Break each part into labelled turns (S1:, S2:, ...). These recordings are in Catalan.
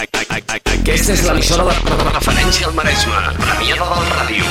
S1: Aquesta és l'emissora de, referència al Maresme. Premià de Dalt Ràdio.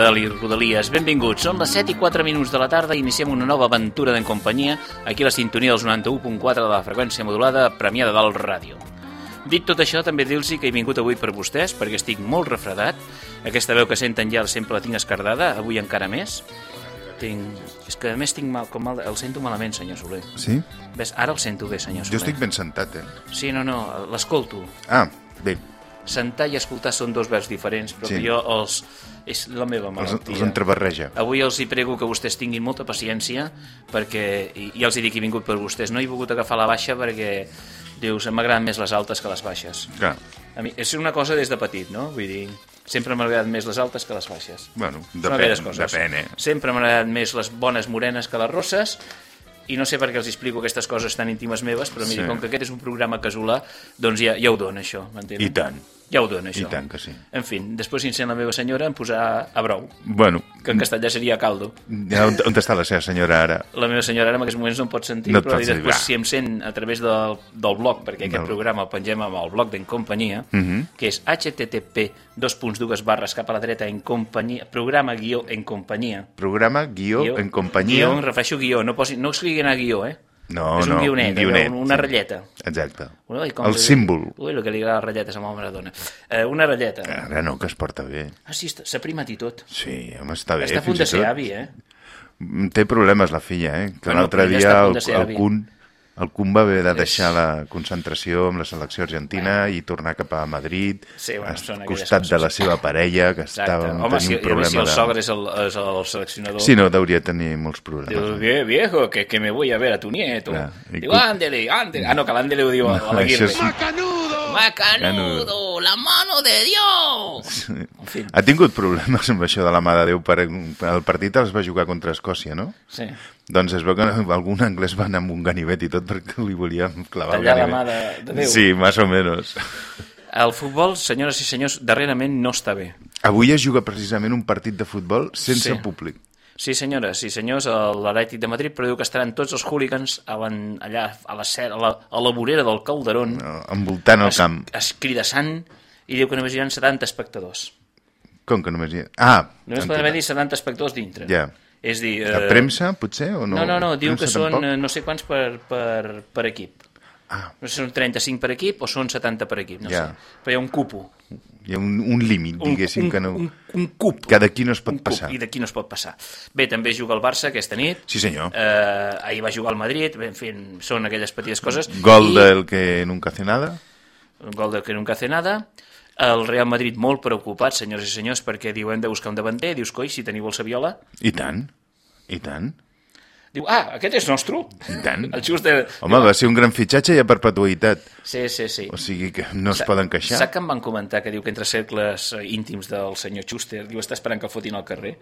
S2: Dalt i Rodalies. Benvinguts. Són les 7 i 4 minuts de la tarda i iniciem una nova aventura d'en companyia aquí a la sintonia dels 91.4 de la freqüència modulada Premià de Dalt Ràdio. Dit tot això, també dir-los que he vingut avui per vostès perquè estic molt refredat. Aquesta veu que senten ja sempre la tinc escardada, avui encara més. Tinc... És que a més tinc mal, com mal... el sento malament, senyor Soler.
S3: Sí?
S2: Ves, ara el sento bé, senyor
S3: Jo
S2: Soler.
S3: estic ben sentat, eh?
S2: Sí, no, no, l'escolto.
S3: Ah, bé,
S2: Sentar i escoltar són dos verbs diferents, però
S3: Sí.
S2: jo els... És la meva
S3: els,
S2: malaltia.
S3: els entrebarreja.
S2: Avui els hi prego que vostès tinguin molta paciència perquè, i ja els hi dic que he vingut per vostès, no he volgut agafar la baixa perquè dius, m'agraden més les altes que les baixes.
S3: Clar,
S2: A mi, és una cosa des de petit, no? Vull dir, sempre m'han agradat més les altes que les baixes.
S3: bueno, depèn, depèn, eh?
S2: Sempre m'han agradat més les bones morenes que les rosses i no sé per què els explico aquestes coses tan íntimes meves, però miri,
S3: Sí.
S2: com que aquest és un programa casolà, doncs ja, ja ho dona, això, m'entenen?
S3: I tant.
S2: Ja ho dona, això.
S3: I tant que sí.
S2: En fi, després, si la meva senyora, em posarà a brou,
S3: Bueno,
S2: que en castellà seria caldo.
S3: ja, on, on està la seva senyora ara?
S2: La meva senyora ara en aquests moments no em pot sentir,
S3: No
S2: però
S3: pot sentir,
S2: després si em sent a través del, del blog, perquè aquest
S3: Del-
S2: programa el pengem amb el blog d'en companyia,
S3: Mhm.
S2: que és http dos punts dues barres cap a la dreta en companyia, programa guió en companyia.
S3: Programa, guió, en companyia...
S2: Guió, em refereixo guió, no, posi, no escriguin a guió, eh?
S3: No,
S2: és un
S3: no,
S2: guionet,
S3: un guionet,
S2: allò, una
S3: sí.
S2: ratlleta.
S3: Exacte.
S2: Ui,
S3: El símbol.
S2: Ui, el que li agrada les ratlletes el Maradona. Eh, una ratlleta.
S3: Ara no, que es porta bé.
S2: Ah, sí, s'ha primat i tot.
S3: Sí, home, està bé.
S2: està a punt de ser
S3: tot.
S2: avi, eh?
S3: Mm, Té problemes la filla, eh? Que
S2: Bueno,
S3: l'altre
S2: però ja
S3: dia
S2: a
S3: el,
S2: ser
S3: el,
S2: avi.
S3: El Kun va haver de deixar la concentració amb la selecció argentina i tornar cap a Madrid,
S2: Sí, bueno,
S3: al costat de la seva parella, que
S2: Exacte.
S3: estava
S2: Home, si,
S3: tenint un
S2: a veure si
S3: problema
S2: el
S3: de...
S2: sogre és el, és el seleccionador.
S3: Sí, no, deuria tenir molts
S2: Diu,
S3: problemes.
S2: "Vie- viejo, que, que me voy a ver a tu nieto.
S3: Clar,
S2: Diu,
S3: cu-
S2: ándele, ándele. Ah, no, que l'ándele ho diu a, a
S3: Això
S2: l'Aguirre.
S3: és-
S2: Macanudo, la mano de Dios. En fi,
S3: Ha tingut problemes amb això de la mà de Déu per, el partit els va jugar contra Escòcia, no?
S2: sí.
S3: Doncs es veu que algun anglès va anar amb un ganivet i tot perquè li volien clavar
S2: Tallar la
S3: el ganivet.
S2: mà de- de Déu.
S3: Sí, més o menys.
S2: El futbol, senyores i senyors, darrerament no està bé.
S3: Avui es juga precisament un partit de futbol sense
S2: Sí.
S3: públic.
S2: Sí, senyores i senyors, l'Atlètic de Madrid prediu que estaran tots els hooligans la, allà a la, ser, a la, a la vorera del Calderón
S3: No, envoltant el
S2: es,
S3: camp.
S2: escridassant i diu que només hi ha 70 espectadors.
S3: Com que només hi ha... Ah!
S2: Només poden haver-hi 70 espectadors dintre.
S3: Ja.
S2: És dir...
S3: La
S2: eh,
S3: premsa, potser? O no,
S2: No, no, no, diu que són
S3: tampoc?
S2: eh, no sé quants per, per, per equip.
S3: Ah,
S2: No sé si són 35 per equip o són 70 per equip, no
S3: Ja.
S2: sé. Però hi ha un cupo.
S3: hi ha un, un límit, diguéssim,
S2: un,
S3: que no...
S2: Un, un cup.
S3: Que d'aquí no es pot
S2: un cup,
S3: passar.
S2: I d'aquí no es pot passar. Bé, també juga el Barça aquesta nit.
S3: Sí, senyor.
S2: Eh, ahir va jugar al Madrid, bé, en fi, són aquelles petites coses.
S3: Gol
S2: I,
S3: del que nunca hace nada.
S2: Gol del que nunca hace nada. El Real Madrid molt preocupat, senyors i senyors, perquè diu hem de buscar un davanter. Dius, coi, si teniu el Saviola.
S3: I tant, i tant,
S2: Diu, ah, aquest és nostre.
S3: i tant.
S2: El Schuster...
S3: Home, va ser un gran fitxatge i a perpetuïtat.
S2: Sí, sí, sí.
S3: O sigui que no es
S2: Sa-
S3: poden queixar.
S2: Sap que em van comentar que diu que entre cercles íntims del senyor Schuster diu està esperant que el fotin al carrer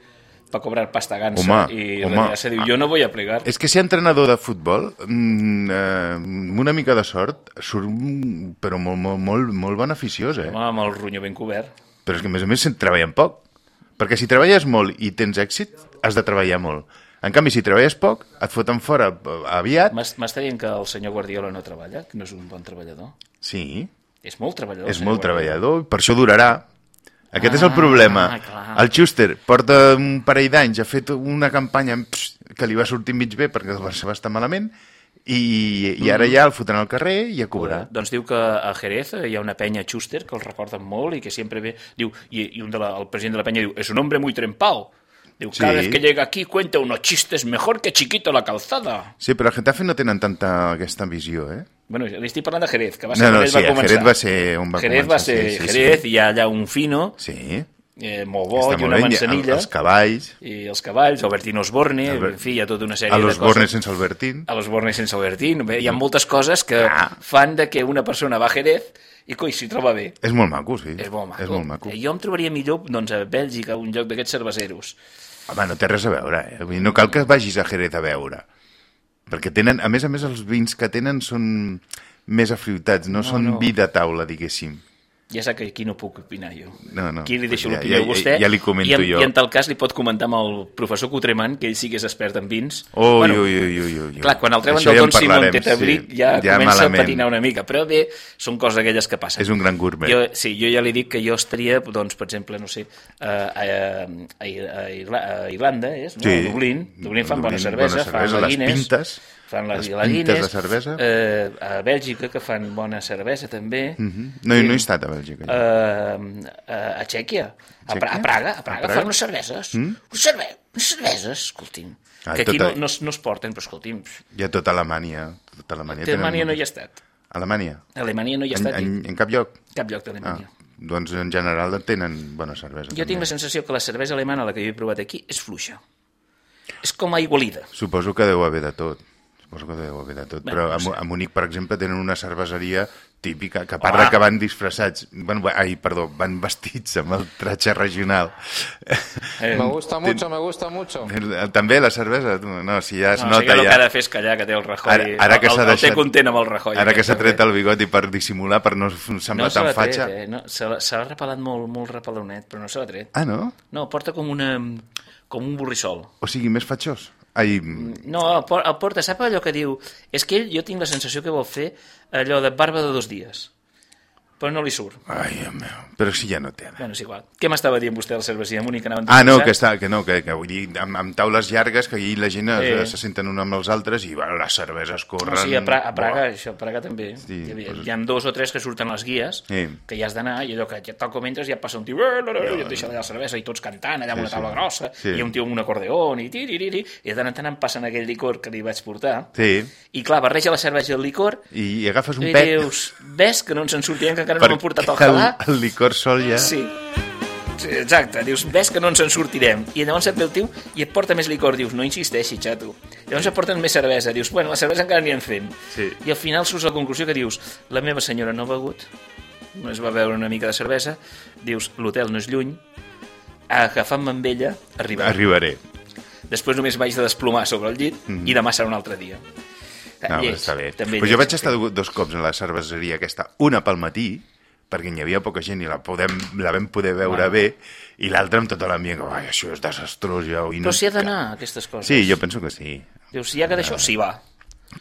S2: per cobrar pasta gansa
S3: Home,
S2: i
S3: home.
S2: retirarse. Diu, jo no a plegar.
S3: És que ser entrenador de futbol, mm, eh, amb una mica de sort, surt, mm, però molt, molt, molt, molt beneficiós, eh?
S2: Home, amb el ronyo ben cobert.
S3: Però és que, a més a més, treballen poc. Perquè si treballes molt i tens èxit, has de treballar molt. En canvi, si treballes poc, et foten fora eh, aviat.
S2: M'es- M'està dient que el senyor Guardiola no treballa, que no és un bon treballador.
S3: Sí,
S2: És molt treballador.
S3: és molt
S2: Guardiola.
S3: treballador, per això durarà. Aquest és el
S2: Ah,
S3: problema.
S2: clar.
S3: El Schuster porta un parell d'anys, ha fet una campanya pss, que li va sortir mig bé perquè el Barça va estar malament i, i ara ja el foten al carrer i a cobrar.
S2: Doncs diu que a Jerez hi ha una penya Schuster que el recorden molt i que sempre ve... Diu, i, i un de la, el president de la penya diu, es un hombre muy trempao. Diu, cada
S3: Sí.
S2: vez que llega aquí cuenta unos chistes mejor que chiquito la calzada.
S3: Sí, però a Getafe no tenen tanta aquesta visió, eh?
S2: Bueno, li estic parlant de Jerez, que va ser
S3: No, no,
S2: ell
S3: sí,
S2: va
S3: a
S2: començar.
S3: Jerez va ser on va
S2: Jerez
S3: començar.
S2: va ser
S3: sí, sí,
S2: Jerez,
S3: sí.
S2: i hi ha allà un fino,
S3: Sí,
S2: eh, molt bo,
S3: està
S2: i una manzanilla,
S3: el- Els cavalls,
S2: i els cavalls, Albertín Osborne,
S3: Albert-
S2: en fi, hi ha tota una sèrie
S3: a
S2: de
S3: los
S2: coses.
S3: Bornes sense Albertín.
S2: a los Bornes sense Albertín. Bé, hi ha moltes coses que
S3: Ah.
S2: fan de que una persona va a Jerez i coi, s'hi troba bé.
S3: És molt maco, sí.
S2: És molt maco.
S3: És molt maco.
S2: Jo em trobaria millor doncs, a Bèlgica, un lloc d'aquests cerveseros.
S3: Home, no té res a veure, eh? Vull dir, no cal que vagis a Jerez a veure. Perquè tenen, a més a més, els vins que tenen són més afruitats, no, no són
S2: no.
S3: vi de taula, diguéssim.
S2: Ja sap que aquí no puc opinar jo.
S3: No, no.
S2: Aquí li deixo
S3: Ja-
S2: l'opinió
S3: ja-
S2: a vostè.
S3: ja li comento
S2: I en,
S3: jo.
S2: I en tal cas li pot comentar amb el professor Cotreman, que ell sí que és expert en vins.
S3: Ui, ui, ui, ui, ui.
S2: Clar, quan el treuen
S3: Això
S2: del
S3: ja
S2: Don Simon
S3: parlarem,
S2: Tetabric
S3: sí.
S2: ja,
S3: Ja
S2: comença
S3: malament.
S2: a patinar una mica, però bé, són coses aquelles que passen.
S3: És un gran gourmet.
S2: Jo, sí, jo ja li dic que jo estaria, doncs, per exemple, no sé, a, a, a, a, Irla- a Irlanda, és, no?
S3: Sí.
S2: a Dublín. Dublín fan bona
S3: Dublín,
S2: cervesa,
S3: bona
S2: fan
S3: cervesa,
S2: la
S3: les
S2: Guinness.
S3: pintes,
S2: fan la,
S3: les
S2: la Guinness.
S3: de cervesa.
S2: Eh, a Bèlgica, que fan bona cervesa, també.
S3: Mhm. No, no he estat a Bèlgica. jo.
S2: Eh, a, a Txèquia, a, Pra, a Praga, a Praga,
S3: Praga?
S2: fan unes cerveses. Mm? Unes, cerve unes cerveses, escolti'm.
S3: Ah,
S2: que aquí
S3: tota-
S2: no, no, no es porten, però escolti'm,
S3: Hi ha tota Alemanya. Tota Alemanya.
S2: a Alemanya no hi ha estat.
S3: Alemanya?
S2: A Alemanya no hi ha estat
S3: en,
S2: en,
S3: en cap lloc?
S2: cap lloc
S3: Ah,
S2: d'Alemanya.
S3: doncs en general tenen bona cervesa.
S2: Jo tinc la sensació que la cervesa alemana, la que jo he provat aquí, és fluixa. És com aigualida.
S3: Suposo que deu haver de tot. Suposo que deu haver de tot.
S2: Bé,
S3: Però
S2: no
S3: a,
S2: sé.
S3: Mu- a Múnich, per exemple, tenen una cerveseria típica, que a part
S2: Home.
S3: de que van disfressats, van, ai, perdó, van vestits amb el tratge regional.
S2: Eh,
S4: Me gusta mucho, me gusta mucho.
S3: També la cervesa, tu, no, si ja es
S2: no, o sigui,
S3: nota
S2: el que ha
S3: ja...
S2: de fer és callar, que té el Rajoy.
S3: Ara, ara que
S2: el,
S3: s'ha
S2: el, el
S3: deixat...
S2: té content amb el Rajoy.
S3: Ara que s'ha tret el bigoti per dissimular, per no semblar
S2: No se
S3: tan fatxa.
S2: tret, eh? No, se l'ha- se l'ha repelat molt, molt repeledonet, però no se l'ha tret.
S3: Ah, no?
S2: No, porta com una com un borrissol.
S3: O sigui, més fatxós. Ai,
S2: No, el por- el porta, sap allò que diu? És que ell, jo tinc la sensació que vol fer allò de barba de dos dies. Però no li surt.
S3: ai, Déu meu. Però si ja no té.
S2: Bueno, és igual. Què m'estava dient vostè del cervesia Múnich? Anaven
S3: Ah, no, que, està, que no, que, que vull dir, amb, amb taules llargues, que ahir la gent
S2: sí.
S3: se senten un amb els altres i bueno, les cerveses corren...
S2: No, sí, a, pra a Praga,
S3: Buah.
S2: això, a Praga també.
S3: Sí,
S2: hi, havia,
S3: doncs-
S2: hi ha dos o tres que surten les guies,
S3: Sí.
S2: que ja has d'anar, i allò que ja, tal com entres ja passa un tio, "Eh, la, la, la", i et deixa allà la cervesa, i tots cantant allà amb
S3: Sí,
S2: una taula
S3: sí.
S2: grossa,
S3: Sí.
S2: i un tio amb un acordeón, i tiririri, i de tant en tant em passen aquell licor que li vaig portar,
S3: Sí,
S2: i clar, barreja la cervesa i el licor,
S3: i agafes un
S2: i
S3: pet...
S2: dius, ves que no ens en sortirem, que encara no m'han portat el
S3: el,
S2: halà?
S3: el licor sol ja...
S2: Sí. Sí, exacte, dius, ves que no ens en sortirem. I llavors et ve el tio i et porta més licor, dius, no insisteixi, xato. Llavors et porten més cervesa, dius, bueno, la cervesa encara anirem fent.
S3: Sí.
S2: I al final surts a la conclusió que dius, la meva senyora no ha begut, no es va beure una mica de cervesa, dius, l'hotel no és lluny, agafant-me amb ella, arribaré.
S3: Arribaré.
S2: Després només vaig de desplomar sobre el llit i demà serà un altre dia.
S3: No,
S2: Lleig,
S3: està bé.
S2: També
S3: Però
S2: lleig,
S3: jo vaig estar do- dos cops a la cerveseria aquesta, una pel matí, perquè hi havia poca gent i la, podem, la vam poder veure
S2: Bueno.
S3: bé, i l'altra amb tota l'ambient, que "Ai, això és desastrós ja. I
S2: Però s'hi ha d'anar, a aquestes coses.
S3: Sí, jo penso que sí.
S2: Dius, si hi ha que d'això, sí, va.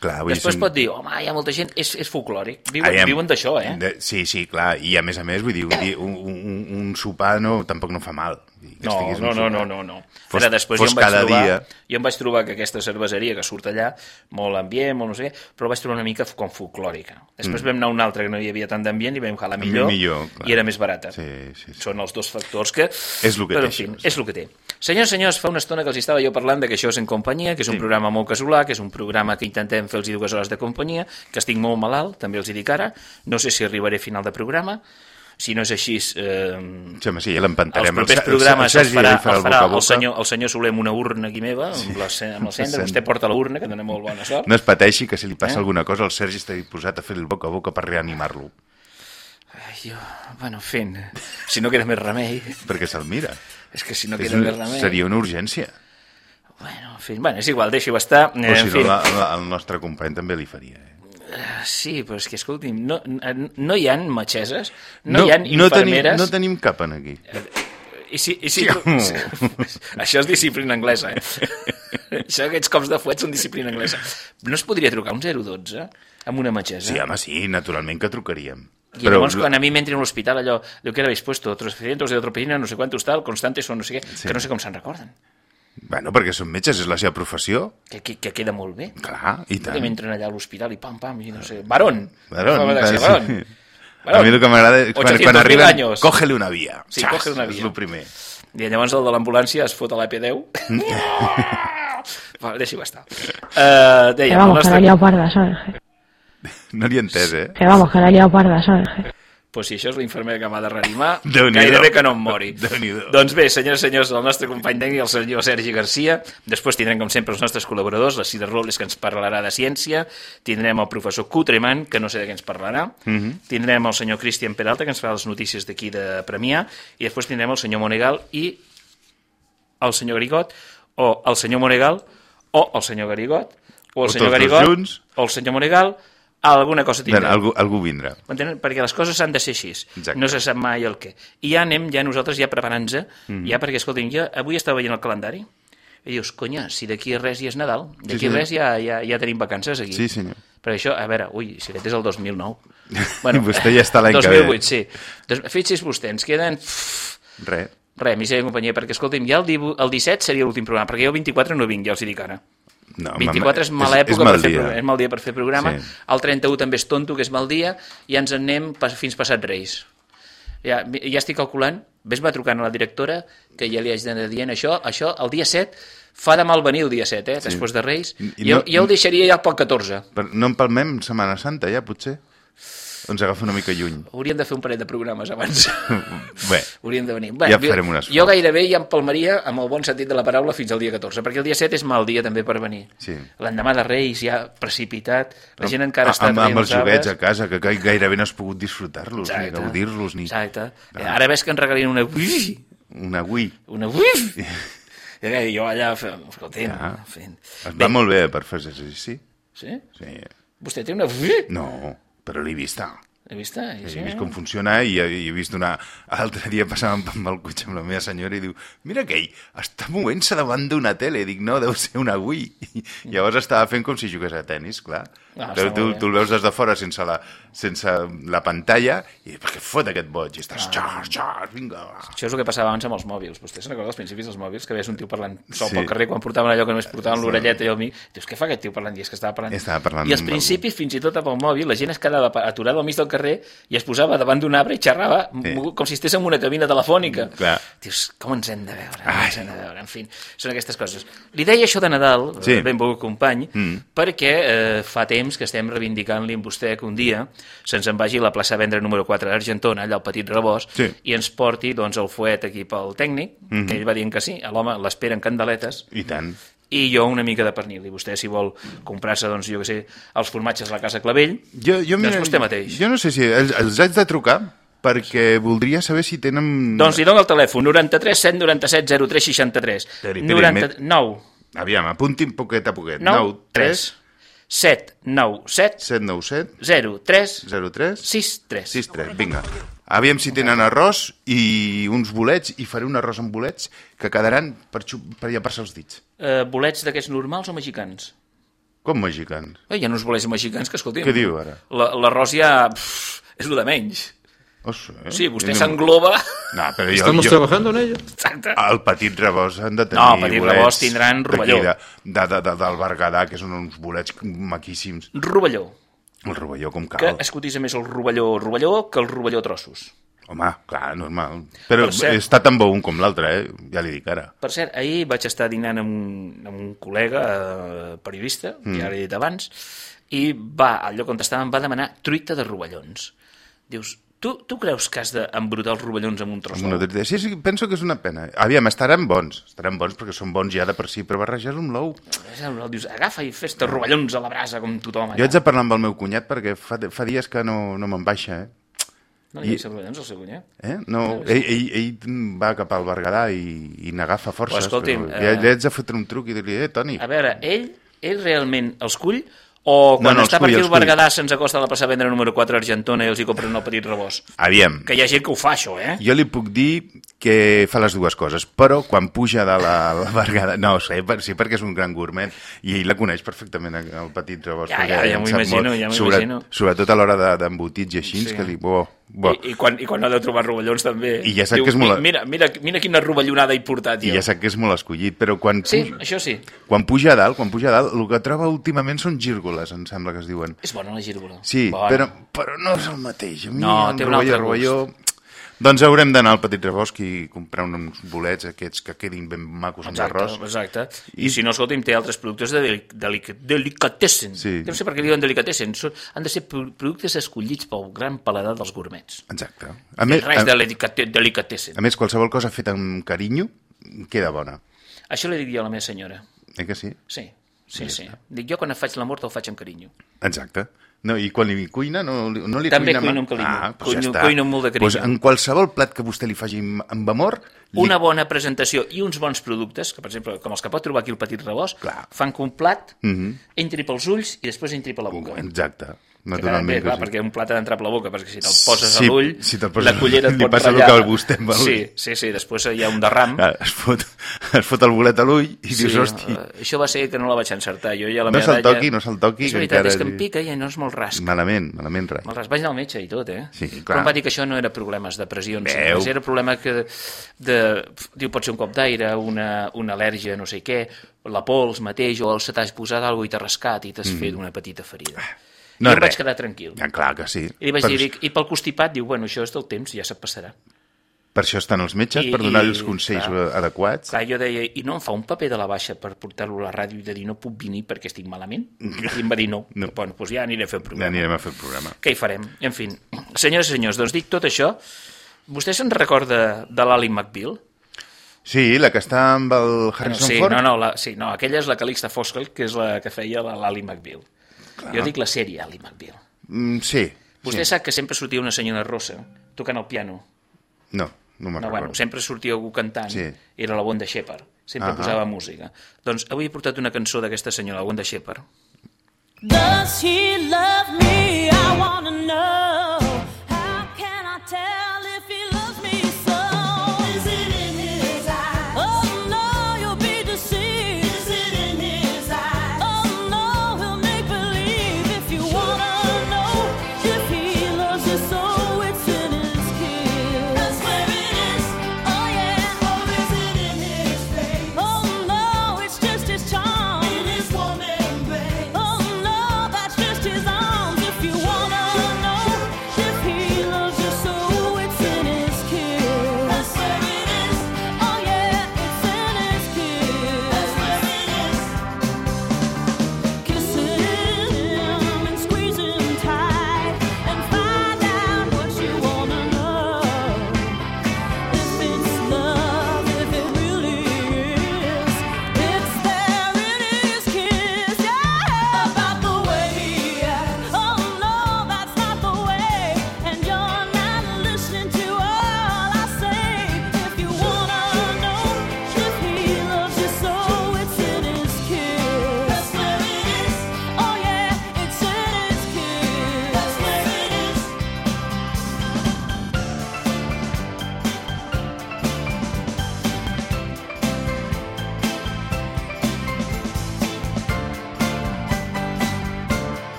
S3: Clar,
S2: Després
S3: són-
S2: pot dir, home, hi ha molta gent, és, és folclòric. Viuen,
S3: Aviam,
S2: viuen d'això, eh?
S3: De, sí, sí, clar, i a més a més, vull dir, un, di- un, un, un sopar no, tampoc no fa mal. Que
S2: No,
S3: estiguis
S2: no, no, no, no, no.
S3: Fos-
S2: Ara, després
S3: fos
S2: jo em vaig
S3: cada
S2: trobar,
S3: dia.
S2: jo em vaig trobar que aquesta cerveseria que surt allà, molt ambient, molt no sé què, però vaig trobar una mica com folclòrica. Després vam anar a una altra que no hi havia tant d'ambient i vam calar millor,
S3: Mm. millor, clar.
S2: i era més barata.
S3: Sí, sí, sí.
S2: Són els dos factors que...
S3: És lo que
S2: però,
S3: té,
S2: en fi,
S3: sí.
S2: és el que té. Senyors, senyors, fa una estona que els estava jo parlant de que això és en companyia, que és un
S3: Sí.
S2: programa molt casolà, que és un programa que intentem fer-los dues hores de companyia, que estic molt malalt, també els hi dic ara, no sé si arribaré a final de programa, si no és així... Eh,
S3: Sí, home, sí, ja
S2: els propers
S3: El
S2: programes
S3: el
S2: els
S3: Sergi
S2: farà,
S3: ja hi farà
S2: els farà el, senyor, el senyor Soler amb una urna aquí meva, amb, la, ce- amb el cendre.
S3: cendra.
S2: Vostè porta la urna, que dona molt bona sort.
S3: No es pateixi, que si li passa
S2: Eh?
S3: alguna cosa, el Sergi està disposat a fer el boca a boca per reanimar-lo,
S2: Ai, jo, bueno, fent. Si no queda més remei.
S3: perquè se'l mira.
S2: És que si no queda
S3: un,
S2: més remei...
S3: seria una urgència.
S2: Bueno, en fi, bueno, és igual, deixi-ho estar.
S3: O
S2: Eh,
S3: si
S2: en
S3: no, la, la, el nostre company també li faria. Eh?
S2: Sí, però és que, escolti'm, no, no hi han metgesses, no, hi ha
S3: no, tenim,
S2: infermeres,
S3: no tenim cap en aquí.
S2: I si, i si, tu- Això és disciplina anglesa, eh? Això, aquests cops de fuet són disciplina anglesa. No es podria trucar un 012 amb una metgessa?
S3: Sí, home, sí, naturalment que trucaríem.
S2: I llavors, quan a mi m'entri a l'hospital, allò, lo que habéis puesto, otros cientos de atropellina, no sé quantos tal, constantes o no sé què, que no sé com se'n recorden.
S3: Bueno, perquè són metges, és la seva professió.
S2: Que, que, que queda molt bé.
S3: Clar, i
S2: Que
S3: tant.
S2: m'entren allà a l'hospital i pam, pam, i no sé... Barón!
S3: Barón,
S2: gràcia,
S3: sí.
S2: Barón!
S3: A mi el que m'agrada és quan,
S2: 800.000
S3: quan arriben,
S2: años.
S3: cógele una via.
S2: Sí,
S3: Xas,
S2: cógele una
S3: És
S2: via.
S3: el primer.
S2: I llavors el de l'ambulància es fot a l'AP10.
S3: Mm.
S2: Va, deixi-ho estar. Uh,
S5: Que
S2: dèiem, el
S5: vamos, que la
S2: nostre...
S5: liado parda, ¿sabes?
S3: No l'hi he entès, eh?
S5: Que vamos, que la liado parda, ¿sabes?
S2: Pues si això és l'infermer que m'ha de reanimar, gairebé que no em mori. Doncs bé, senyors i senyors, el nostre company tècnic, el senyor Sergi Garcia, després tindrem, com sempre, els nostres col·laboradors, la Cida Robles, que ens parlarà de ciència, tindrem el professor Cutreman, que no sé de què ens parlarà,
S3: Mhm.
S2: tindrem el senyor Cristian Peralta, que ens farà les notícies d'aquí de Premià, i després tindrem el senyor Monegal i el senyor Garigot, o el senyor Monegal, o el senyor Garigot, o el
S3: O
S2: senyor Garigot,
S3: junts.
S2: o el senyor Monegal, alguna cosa
S3: Bueno,
S2: tindrem.
S3: algú, algú vindrà.
S2: M'entenen? Perquè les coses s'han de ser així.
S3: Exacte.
S2: No se sap mai el què. I ja anem, ja nosaltres, ja preparant-nos,
S3: Mhm.
S2: ja perquè, escolti'm, jo avui estava veient el calendari i dius, conya, si d'aquí a res ja és Nadal, d'aquí
S3: Sí,
S2: a res ja, ja, ja tenim vacances aquí.
S3: Sí, senyor.
S2: Perquè això, a veure, ui, si aquest és el 2009.
S3: Vostè ja està l'any que ve.
S2: 2008, sí. Fixi's vostè, ens queden...
S3: Res.
S2: res, misèria i companyia, perquè, escolti'm, ja el, 18, el 17 seria l'últim programa, perquè jo el 24 no vinc, ja els hi dic ara.
S3: No,
S2: 24 és mala època
S3: mal
S2: per fer
S3: dia.
S2: programa, és mal dia per fer programa.
S3: Sí.
S2: El 31 també és tonto, que és mal dia, i ens en anem pas, fins passat Reis. Ja, ja estic calculant, ves-me trucant a la directora, que ja li haig d'anar dient això, això el dia 7, fa de mal venir el dia 7, eh, després de Reis,
S3: I
S2: i, jo,
S3: no-
S2: jo el deixaria ja pel 14.
S3: Però no empalmem Setmana Santa, ja, potser? Ens agafa una mica lluny?
S2: Hauríem de fer un parell de programes abans.
S3: Bé,
S2: Hauríem de venir. Bé,
S3: Ja
S2: jo-
S3: farem un esforç.
S2: Jo gairebé ja empalmaria, amb el bon sentit de la paraula, fins al dia 14, perquè el dia 7 és mal dia també per venir.
S3: Sí.
S2: L'endemà de Reis ja precipitat, la gent encara està
S3: amb, amb els joguets a casa, que gai- gairebé no has pogut disfrutar-los, ni gaudir-los, ni
S2: Exacte. Eh, Ara ves que ens regalin una
S3: una Wii.
S2: una Wii. I bé, jo allà, fent, escolta'm,
S3: Ja.
S2: fent...
S3: Es va molt bé per fer exercici.
S2: Sí?
S3: Sí.
S2: Vostè té una Wii?
S3: No, però l'he vista.
S2: He vist? eh?
S3: He vist com funciona i he, he vist una... L'altre dia passàvem amb el cotxe amb la meva senyora i diu mira aquell, està movent-se davant d'una tele. Dic, no, deu ser una Wii. I llavors estava fent com si jugués a tennis, clar.
S2: Ah,
S3: tu, tu, tu el veus des de fora sense la, sense la pantalla i què fot aquest boig? I
S2: Ah.
S3: estàs, xar, xar, vinga.
S2: Això és el que passava abans amb els mòbils. Vostè se'n recorda dels principis dels mòbils? Que veies un tio parlant sol
S3: Sí.
S2: pel carrer quan portaven allò que només portaven l'orelleta i el mi. Dius, què fa aquest tio parlant? I és que estava parlant.
S3: Estava parlant
S2: I als
S3: amb
S2: principis, fins i tot amb el mòbil, la gent es quedava aturada al mig del carrer i es posava davant d'un arbre i xerrava
S3: Sí.
S2: com si estigués en una cabina telefònica.
S3: Clar.
S2: Dius, com ens hem de veure? Com
S3: Ai.
S2: ens hem de veure? En fi, són aquestes coses. Li deia això de Nadal,
S3: Sí.
S2: sí. benvolgut company,
S3: Mm.
S2: perquè eh, fa temps que estem reivindicant-li amb vostè que un dia se'ns en vagi a la plaça Vendre número 4 d'Argentona, allà al Petit Rebost,
S3: Sí.
S2: i ens porti doncs, el fuet aquí pel tècnic,
S3: Mhm.
S2: que ell va dient que sí, l'home l'espera en candeletes,
S3: I tant.
S2: i jo una mica de pernil. I vostè, si vol comprar-se, doncs, jo que sé, els formatges a la Casa Clavell,
S3: Jo, jo,
S2: Doncs vostè mateix.
S3: Jo no sé si els, els haig de trucar perquè voldria saber si tenen...
S2: doncs li dono el telèfon, 93 797 03 63.
S3: Esperi, esperi,
S2: 90... 9,
S3: Aviam, apuntin poquet a poquet.
S2: 9, 3, 7, 9, 7,
S3: 797
S2: 0, 3,
S3: 03
S2: 6, 3.
S3: 63, vinga. Aviam si tenen arròs i uns bolets, i faré un arròs amb bolets que quedaran per, xup, per llepar-se els dits.
S2: Eh, bolets d'aquests normals o mexicans?
S3: Com mexicans.
S2: Eh, hi ha uns bolets mexicans que, escolti...
S3: Què diu ara?
S2: La- L'arròs ja... Pff, és el de menys.
S3: Oh, sí,
S2: Sí, vostè
S3: no-
S2: s'engloba...
S3: No, però jo,
S4: Estamos
S3: jo,
S4: trabajando en ello.
S2: Exacte.
S3: el petit rebost han de tenir
S2: No, petit rebost tindran rovelló.
S3: De, de, de, de, del Berguedà, que són uns bolets maquíssims.
S2: Rovelló.
S3: El rovelló com
S2: Que
S3: cal.
S2: es cotitza més el rovelló rovelló que el rovelló trossos.
S3: Home, clar, normal. Però
S2: Per cert-
S3: està tan bo un com l'altre, eh? Ja li dic ara.
S2: Per cert, ahir vaig estar dinant amb un, amb un col·lega eh, periodista, mm. ja l'he dit abans, i va, al lloc on estàvem, va demanar truita de rovellons. Dius, tu, tu creus que has d'embrutar els rovellons amb un tros
S3: Amb una. Sí, sí, penso que és una pena. Aviam, estaran bons. Estaran bons perquè són bons ja de per si, però barrejar amb l'ou.
S2: Dius, agafa i fes rovellons a la brasa com tothom
S3: Jo
S2: allà.
S3: haig de parlar amb el meu cunyat perquè fa, fa dies que no, no me'n baixa, eh?
S2: No li deixes rovellons al seu cunyat?
S3: eh? No, ell, ell, ell va cap al Berguedà i, i n'agafa forces.
S2: Però escolti'm,
S3: però
S2: eh,
S3: li haig de fotre un truc i dir-li, eh, Toni,
S2: A veure, ell, ell realment els cull O quan
S3: No, no,
S2: està per aquí el. Berguedà se'ns acosta a la plaça Vendre número 4 a Argentona i els hi compren el petit rebost.
S3: Aviam,
S2: Que hi ha gent que ho fa, això, eh?
S3: jo li puc dir que fa les dues coses, però quan puja de la, la Bergada... No sé, per, sí, perquè és un gran gourmet i ell la coneix perfectament, el petit rebost.
S2: Ja, ja, ja m'ho imagino, ja m'ho
S3: sobre-
S2: imagino.
S3: Sobretot a l'hora de- d'embotits i així,
S2: Sí.
S3: que dic, bo, bo.
S2: I, i, quan, I quan ha de trobar rovellons també.
S3: I ja sap que és molt-
S2: Mira, mira, mira quina rovellonada he portat
S3: I
S2: jo.
S3: ja sap que és molt escollit, però quan,
S2: Sí,
S3: puja,
S2: això sí.
S3: quan puja a dalt, quan puja a dalt, el que troba últimament són gírgoles, em sembla que es diuen.
S2: És bona la gírgola.
S3: Sí,
S2: bona.
S3: però, però no és el mateix. A mi
S2: No, té un altre
S3: rovelló... Doncs haurem d'anar al Petit Rebosc i comprar uns bolets aquests que quedin ben macos amb
S2: Exacte,
S3: l'arròs.
S2: exacte. I si no, escolta'm, té altres productes de delic delic delicatessen.
S3: Sí.
S2: No sé per què diuen delicatessen. Han de ser pro- productes escollits pel gran paladar dels gourmets.
S3: Exacte. A més,
S2: Res
S3: a,
S2: de delicate, delicatessen.
S3: a més, qualsevol cosa feta amb carinyo queda bona.
S2: Això li dic jo a la meva senyora.
S3: Eh que sí?
S2: Sí, sí, sí. Dic, jo quan faig l'amor te'l faig amb carinyo.
S3: Exacte. No, I quan li cuina, no, no li
S2: També
S3: cuina...
S2: cuino amb carinyo.
S3: Ah, doncs
S2: Cuino-
S3: ja
S2: cuino amb molt de carinyo.
S3: Doncs en qualsevol plat que vostè li faci amb, amor... Li...
S2: Una bona presentació i uns bons productes, que per exemple, com els que pot trobar aquí el Petit Rebost,
S3: Clar.
S2: fan que un plat
S3: Mhm.
S2: entri pels ulls i després entri per la boca.
S3: Exacte.
S2: Que
S3: Naturalment.
S2: clar,
S3: que sí.
S2: perquè un plat ha d'entrar per la boca, perquè si te'l poses
S3: Sí,
S2: a l'ull,
S3: si poses
S2: la
S3: a
S2: cullera et pot
S3: passa el
S2: ratllar.
S3: que a vostè amb l'ull.
S2: Sí, sí, sí, després hi ha un derram.
S3: Ah, es, fot, es fot el bolet a l'ull i dius, hosti,
S2: eh, això va ser que no la vaig encertar. Jo ja la
S3: No
S2: meva
S3: se'l toqui, no se'l toqui,
S2: És
S3: que
S2: veritat,
S3: encara
S2: és que em pica i no és molt rasc.
S3: malament, malament res.
S2: Rasc. Vaig anar al metge i tot, eh?
S3: Sí,
S2: Però
S3: clar.
S2: em va dir que això no era problemes de pressions.
S3: Veu.
S2: Era problema que de, diu, pot ser un cop d'aire, una, una al·lèrgia, no sé què, la pols mateix, o el se t'has posat alguna i t'ha rascat i t'has fet una petita ferida.
S3: Mm. No és
S2: em vaig quedar tranquil.
S3: Ja, clar que sí.
S2: I li vaig
S3: per,
S2: dir, i pel constipat, diu, bueno, això és del temps, ja se't passarà.
S3: per això estan els metges,
S2: I-
S3: per donar
S2: i-
S3: els consells
S2: clar.
S3: adequats.
S2: Clar, jo deia, i no em fa un paper de la baixa per portar-lo a la ràdio i de dir no puc venir perquè estic malament? I em va dir no.
S3: No.
S2: Bueno, doncs ja aniré a fer el
S3: Ja
S2: programa.
S3: anirem a fer el programa.
S2: Què hi farem? En fi, senyores i senyors, doncs dic tot això. Vostè se'n recorda de l'Ali McBeal?
S3: Sí, la que està amb el Harrison
S2: sí,
S3: Ford.
S2: no, no, la, sí, no, aquella és la Calixta Foskel, que és la que feia la- l'Ali McBeal. Jo dic la sèrie Ali McBeal.
S3: Mm, sí.
S2: Vostè
S3: sí.
S2: sap que sempre sortia una senyora rossa tocant el piano.
S3: No, no me'n
S2: No, bueno,
S3: recordo.
S2: sempre sortia algú cantant.
S3: Sí.
S2: Era la Wanda Shepard. Sempre
S3: Ahà.
S2: posava música. Doncs avui he portat una cançó d'aquesta senyora, la Wanda Shepard.
S6: Does he love me? I wanna know.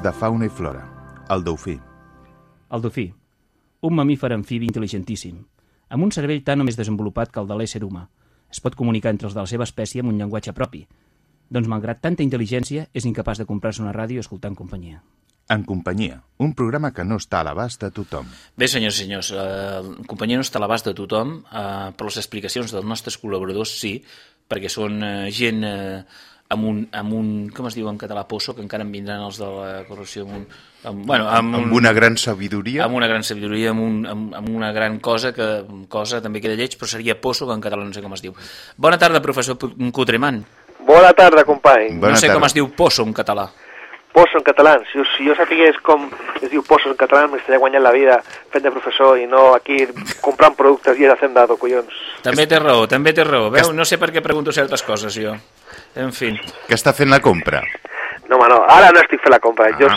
S3: De fauna i flora. El Daupí.
S7: El dofí. un mamífer amfibi intel·ligentíssim, amb un cervell tan o més desenvolupat que el de l'ésser humà. Es pot comunicar entre els de la seva espècie amb un llenguatge propi. Doncs, malgrat tanta intel·ligència, és incapaç de comprar-se una ràdio en companyia.
S8: En companyia, un programa que no està a l'abast de tothom.
S2: Bé, senyors i senyors, eh, la companyia no està a l'abast de tothom, eh, però les explicacions dels nostres col·laboradors sí, perquè són eh, gent eh, amb, un, amb un, com es diu en català, poso, que encara en vindran els de la corrupció, amb, un, amb, bueno, amb,
S3: Amb una gran sabidoria.
S2: amb una gran sabidoria, amb, un, amb, amb una gran cosa, que cosa també queda lleig, però seria poso, que en català no sé com es diu. Bona tarda, professor Cutreman.
S9: Bona tarda, company.
S3: Bona
S2: no sé
S3: tarda.
S2: com es diu poso en català.
S9: Poso en català. Si, si jo sapigués com es diu poso en català, m'estaria guanyant la vida fent de professor i no aquí comprant productes i hacendado, collons.
S2: També té raó, també té raó. Veu, no sé per què pregunto certes coses, jo. En fi.
S3: Que està fent la compra.
S9: No, home, no. Ara no estic fent la compra.
S3: Ah.
S9: Jo,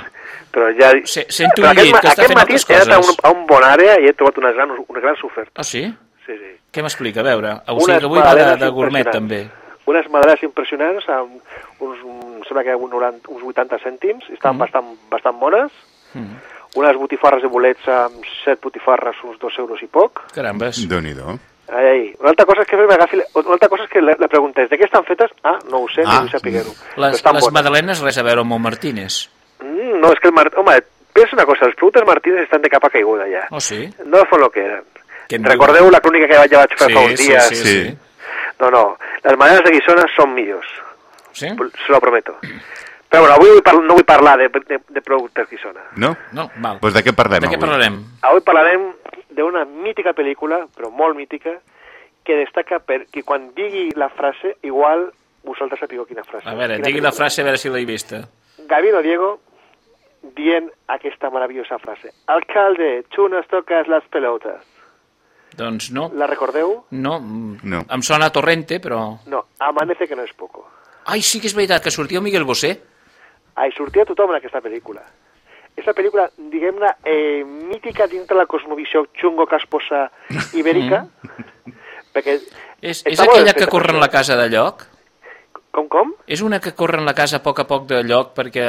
S9: però ja...
S2: Se- sento
S9: però
S2: un llit,
S9: ma-
S2: que està
S9: aquest
S2: fent
S9: matí
S2: altres
S9: he anat a un,
S2: coses.
S9: a un bon àrea i he trobat unes grans, unes grans ofertes.
S2: Ah, sí?
S9: Sí, sí.
S2: Què m'explica? A veure, o sigui que avui va de, de gourmet, també.
S9: Unes madalenes impressionants amb uns, em sembla que uns, 90, uns 80 cèntims, estan
S2: Mhm.
S9: bastant, bastant bones.
S2: Mm.
S9: Unes botifarres de bolets amb 7 botifarres, uns 2 euros i poc.
S2: Carambes.
S3: déu nhi.
S9: Ai, ai. Una altra cosa és que m'agafi... Una altra cosa és que le, le preguntés de què estan fetes? Ah, no ho sé,
S3: Ah.
S9: ni vull saber-ho.
S2: Les,
S9: estan
S2: les madalenes res a veure amb el Martínez.
S9: Mm, no, és que el Mart... Home, pensa una cosa, els productes Martínez estan de capa caiguda ja.
S2: Oh, sí?
S9: No són el que eren. Recordeu la clònica que ja vaig fer
S2: Sí,
S9: fa uns
S2: sí,
S9: dies?
S2: sí, sí.
S3: Sí.
S9: No, no, les maneres de Guissona són millors,
S2: Sí?
S9: se lo prometo. Però bueno, avui vull no vull parlar de, de, de productes Guissona.
S3: No?
S2: No, val.
S3: Doncs de què parlem
S2: de què
S3: avui?
S2: parlarem?
S9: Avui parlarem d'una mítica pel·lícula, però molt mítica, que destaca perquè quan digui la frase, igual vosaltres sapigueu quina frase.
S2: A veure,
S9: Quina
S2: digui la frase a veure si l'he vista.
S9: Gabino Diego dient aquesta meravellosa frase. Alcalde, tú nos tocas las pelotas.
S2: Doncs no,
S9: ¿La recordeu?
S2: no, mm,
S3: No.
S2: em sona Torrente, però...
S9: No, amanece que no és poco.
S2: Ai, sí que és veritat, que sortia el Miguel Bosé.
S9: Ai, sortia tothom en aquesta pel·lícula. Aquesta pel·lícula, diguem-ne, eh, mítica dintre la cosmovisió xungo casposa ibèrica, perquè...
S2: És, és aquella que corre en la casa de lloc?
S9: Com, com?
S2: És una que corre en la casa a poc a poc de lloc perquè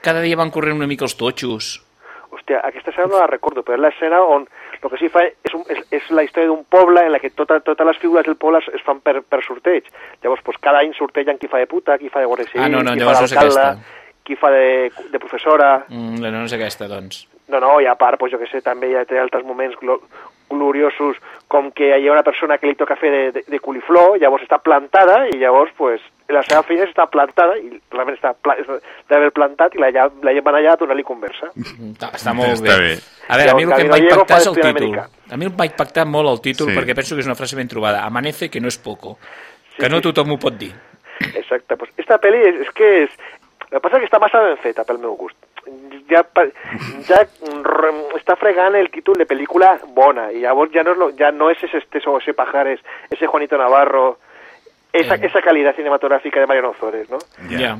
S2: cada dia van corrent una mica els totxos.
S9: Hòstia, aquesta escena no la recordo, però és l'escena on el que sí fa és, un, és, és la història d'un poble en la que tota, totes les figures del poble es, es fan per, per sorteig. Llavors, pues, cada any sortegen qui fa de puta, qui fa de guàrdia civil,
S2: Ah, no, no,
S9: qui fa d'alcalde, qui fa de, de professora...
S2: Mm, no, no és aquesta, doncs.
S9: No, no, i a part, pues, jo que sé, també ja té altres moments glo gloriosos com que hi ha una persona que li toca fer de, de, de coliflor, llavors està plantada i llavors, pues, la seva és estar plantada i realment està pla d'haver plantat i la, la llevan allà a donar-li conversa.
S2: Mm, Està, està molt
S3: Està
S2: bé.
S3: bé.
S2: A veure, a mi el que em va impactar és el títol.
S9: americà.
S2: A mi em va impactar molt el títol
S3: Sí.
S2: perquè penso que és una frase ben trobada. Amanece que no és poco. Que no tothom ho pot dir.
S9: Exacte, pues esta peli és, és que és... El que passa que està massa ben feta pel meu gust. Ja, ja està fregant el títol de pel·lícula bona i llavors ja no és, lo, ja no és ese Esteso ese Pajares, ese Juanito Navarro, esa,
S2: Eh.
S9: esa calidad cinematográfica de Mariano Ozores, ¿no?
S2: Ja. ja.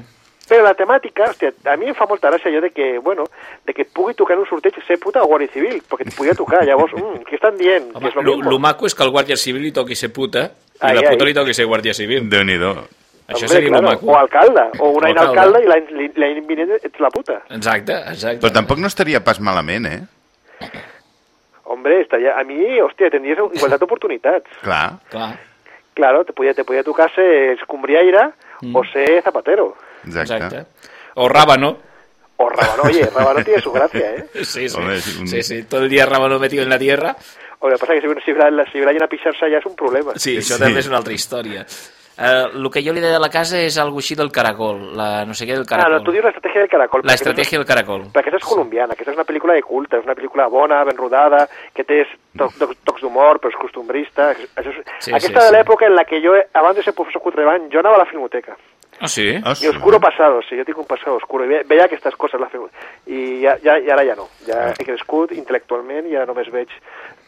S9: Però la temàtica, hòstia, a mi em fa molta gràcia allò de que, bueno, de que pugui tocar en un sorteig ser puta o guàrdia civil, perquè et podia tocar, llavors, mm, què estan dient?
S2: Home,
S9: Que és lo
S2: lo, maco és que el guàrdia civil li toqui ser puta i
S9: Ai,
S2: la puta
S9: ai.
S2: li toqui ser guàrdia civil.
S3: déu nhi
S2: Això
S9: Hombre,
S2: seria
S9: claro,
S2: lo maco.
S9: O alcalde, o un
S2: O
S9: any
S2: alcalde.
S9: alcalde i l'any vinent ets la puta.
S2: Exacte, exacte.
S3: Però tampoc no estaria pas malament, eh?
S9: Hombre, estaria, a mi, hòstia, tindries igualtat d'oportunitats.
S3: Clar.
S2: Clar,
S9: Claro, te podía, te podía tocar ser escumbriaire
S2: Mm.
S9: o ser zapatero.
S3: Exacte.
S2: exacte. O rábano.
S9: O Rabano, oye, Rabano tiene su gracia, ¿eh?
S2: Sí, sí.
S3: Home, és un-
S2: sí, sí. Todo el día rábano metido en la tierra.
S9: O lo que pasa es que si, si, si, si a pisar-se ja és un problema.
S2: Sí, això
S3: Sí.
S2: també és una altra història. El que jo li deia de la casa és algo així del caracol, la no sé què del
S9: Ah,
S2: caracol.
S9: no, tu dius l'estratègia del caracol.
S2: la
S9: perquè aquesta és-
S2: estratègia del caracol.
S9: Perquè aquesta és colombiana, aquesta és una pel·lícula de culte, és una pel·lícula bona, ben rodada, que té to to tocs d'humor, però és costumbrista. Això és...
S2: Sí,
S9: aquesta
S2: sí,
S9: de
S2: sí.
S9: l'època en la que jo, abans de ser professor Cutrevant, jo anava a la filmoteca.
S2: Ah, sí?
S3: Ah,
S9: Mi oscuro pasado, sí, yo tengo un pasado oscuro. Y ve- veia aquestes coses la film... I, ja, ja, i ara ja no. Ja he crescut intel·lectualment i ja només veig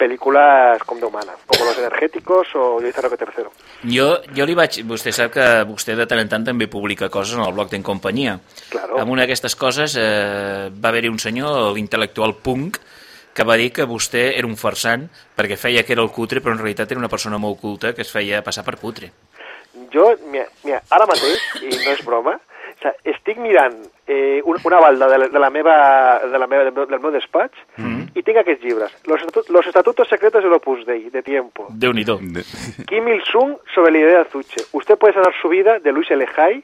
S9: pel·lícules com Déu mana, com Los Energéticos o Yo hice Roque Tercero.
S2: Jo, jo li vaig... Vostè sap que vostè de tant en tant també publica coses en el blog d'en companyia.
S9: Claro.
S2: Amb una d'aquestes coses eh, va haver-hi un senyor, l'intel·lectual punk, que va dir que vostè era un farsant perquè feia que era el cutre, però en realitat era una persona molt culta que es feia passar per cutre.
S9: Jo, mira, mira ara mateix, i no és broma, o sigui, estic mirant eh, un, una balda de la, de la meva, de la meva, del meu- despatx
S2: Mm.
S9: y tenga aquests llibres. Los, estatu- los estatutos secretos del Opus Dei, de tiempo.
S2: Déu-n'hi-do.
S9: Kim Il-sung sobre la idea de Azuche. Usted puede sanar su vida, de Luis. Hay.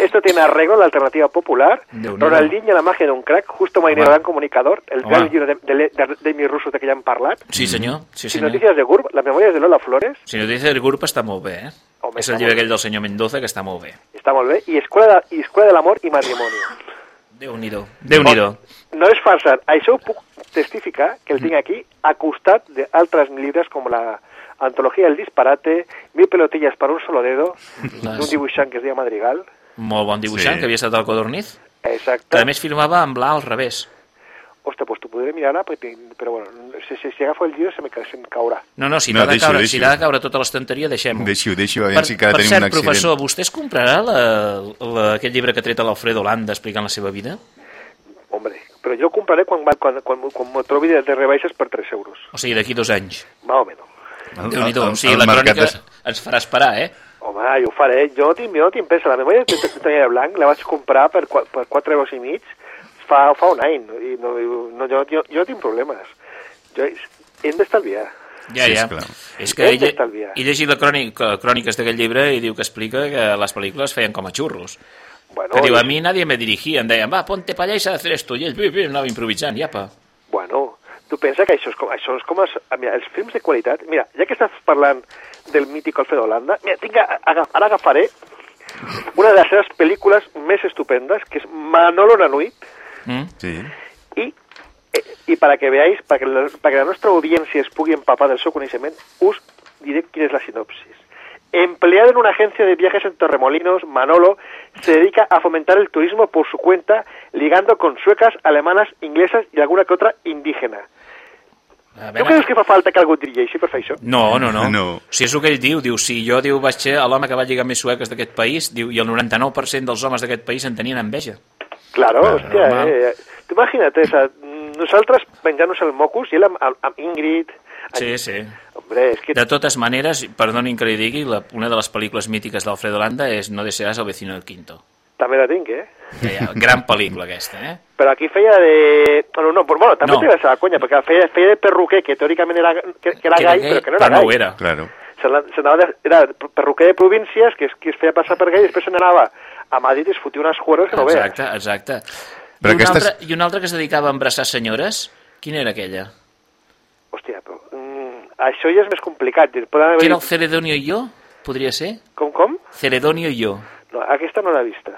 S9: Esto tiene arreglo en la alternativa popular. Ronaldinho, la magia d'un crack. Justo
S2: Home.
S9: gran comunicador. El gran llibre de, de, de, de mi russo de que ja hem parlat.
S2: Sí, senyor. Sí,
S9: Sin
S2: senyor.
S9: noticias de GURB, las memorias de Lola Flores.
S2: Si del grup està molt bé, eh?
S9: Home,
S2: és el
S9: està
S2: llibre aquell del senyor Mendoza que està molt bé.
S9: Está molt bé. Y Escuela, de, y Escuela del Amor y Matrimonio.
S2: Déu-n'hi-do. Déu-n'hi-do.
S9: No és farsa. Això ho puc testificar, que el tinc aquí, a costat d'altres llibres com la Antología del disparate, Mil pelotillas para un solo dedo, d'un dibuixant que es deia Madrigal.
S2: Molt bon dibuixant,
S3: Sí.
S2: que havia estat al Codorniz.
S9: Exacte.
S2: Que a més filmava en blanc al revés.
S9: Ostres, podré mirar ara, perquè, però bueno, si, si, si agafo el llibre se me, se em caurà.
S2: No, no, si
S3: No,
S2: no, ha de caure, si de caure tota l'estanteria, deixem-ho.
S3: Deixi-ho, deixi-ho, aviam si encara
S2: per
S3: tenim
S2: cert,
S3: un accident.
S2: professor, vostè es comprarà la, la, aquest llibre que ha tret l'Alfredo Landa explicant la seva vida?
S9: Hombre, però jo el compraré quan, va- quan, quan, quan m'ho trobi de, de rebaixes per 3 euros.
S2: O sigui, d'aquí dos anys.
S9: Más o menos.
S3: El-
S2: Déu-n'hi-do,
S3: el-
S2: o sigui,
S3: el
S2: la crònica
S3: de-
S2: ens farà esperar, eh?
S9: Home, jo ho faré. Jo no tinc, jo no tinc pressa. La memòria de, Tanya de Blanc la vaig comprar per, per 4 euros i mig fa, fa un any. I no, no, jo, jo, jo tinc problemes. Jo, hem d'estalviar.
S2: Ja,
S3: Sí,
S2: ja.
S3: esclar.
S2: És que
S9: Hem
S2: ell, he llegit la crònica, cròniques d'aquest llibre i diu que explica que les pel·lícules feien com a xurros.
S9: Bueno,
S2: Que diu, a
S9: i-
S2: mi nadie me dirigía, em deien, va, ponte pa allà i s'ha de fer esto. I ell, bé, bé, anava improvisant, iapa.
S9: Bueno, tu pensa que això és com, això és com els, mira, els films de qualitat... Mira, ja que estàs parlant del mític Alfredo Holanda, mira, tinc, a- agaf, ara agafaré una de les seves pel·lícules més estupendes, que és Manolo Nanuit,
S2: Mm?
S3: Sí.
S9: i, eh, i para que veáis, para que, la, para que la nostra audiència es pugui empapar del seu coneixement, us diré quina és la sinopsis. Empleado en una agencia de viajes en Torremolinos, Manolo se dedica a fomentar el turismo por su cuenta, ligando con suecas, alemanas, inglesas y alguna que otra indígena.
S2: A
S9: Tu creus que fa falta que algú et dirigeixi per fer això?
S2: No, no, no.
S3: No.
S2: Si és el que ell diu, diu, si jo diu, vaig ser l'home que va lligar més sueques d'aquest país, diu, i el 99% dels homes d'aquest país en tenien enveja.
S9: Claro,
S3: Claro,
S9: hòstia,
S2: normal.
S9: eh, tu imagina't, o sea, nosaltres menjant-nos el mocus i ell amb, amb Ingrid...
S2: Sí, sí.
S9: Hombre, és que...
S2: De totes maneres, perdonin que li digui, la, una de les pel·lícules mítiques d'Alfredo Landa és No desearás al vecino del quinto.
S9: També la tinc, eh?
S2: Ja, ja, gran pel·lícula aquesta, eh?
S9: Però aquí feia de... Bueno, no, però, bueno també
S2: No.
S9: no. té la seva conya, perquè feia, feia de perruquer, que teòricament era, que, que era
S2: Que era
S9: gai, però que no era
S2: però no
S9: gai.
S2: ho era.
S3: Claro.
S9: Se la- se anava de, era perruquer de províncies, que es, que es feia passar per gai, i després se n'anava a Madrid es fotia unes jueres que no veus.
S2: Exacte, exacte.
S3: Però
S2: I, un
S3: aquestes-
S2: altre, I un altre que es dedicava a embrassar senyores, quina era aquella?
S9: Hòstia, però... Mm, això ja és més complicat. Poden haver...
S2: Que era el Ceredonio i jo? Podria ser?
S9: Com, com?
S2: Ceredonio i jo.
S9: No, aquesta no l'he vista.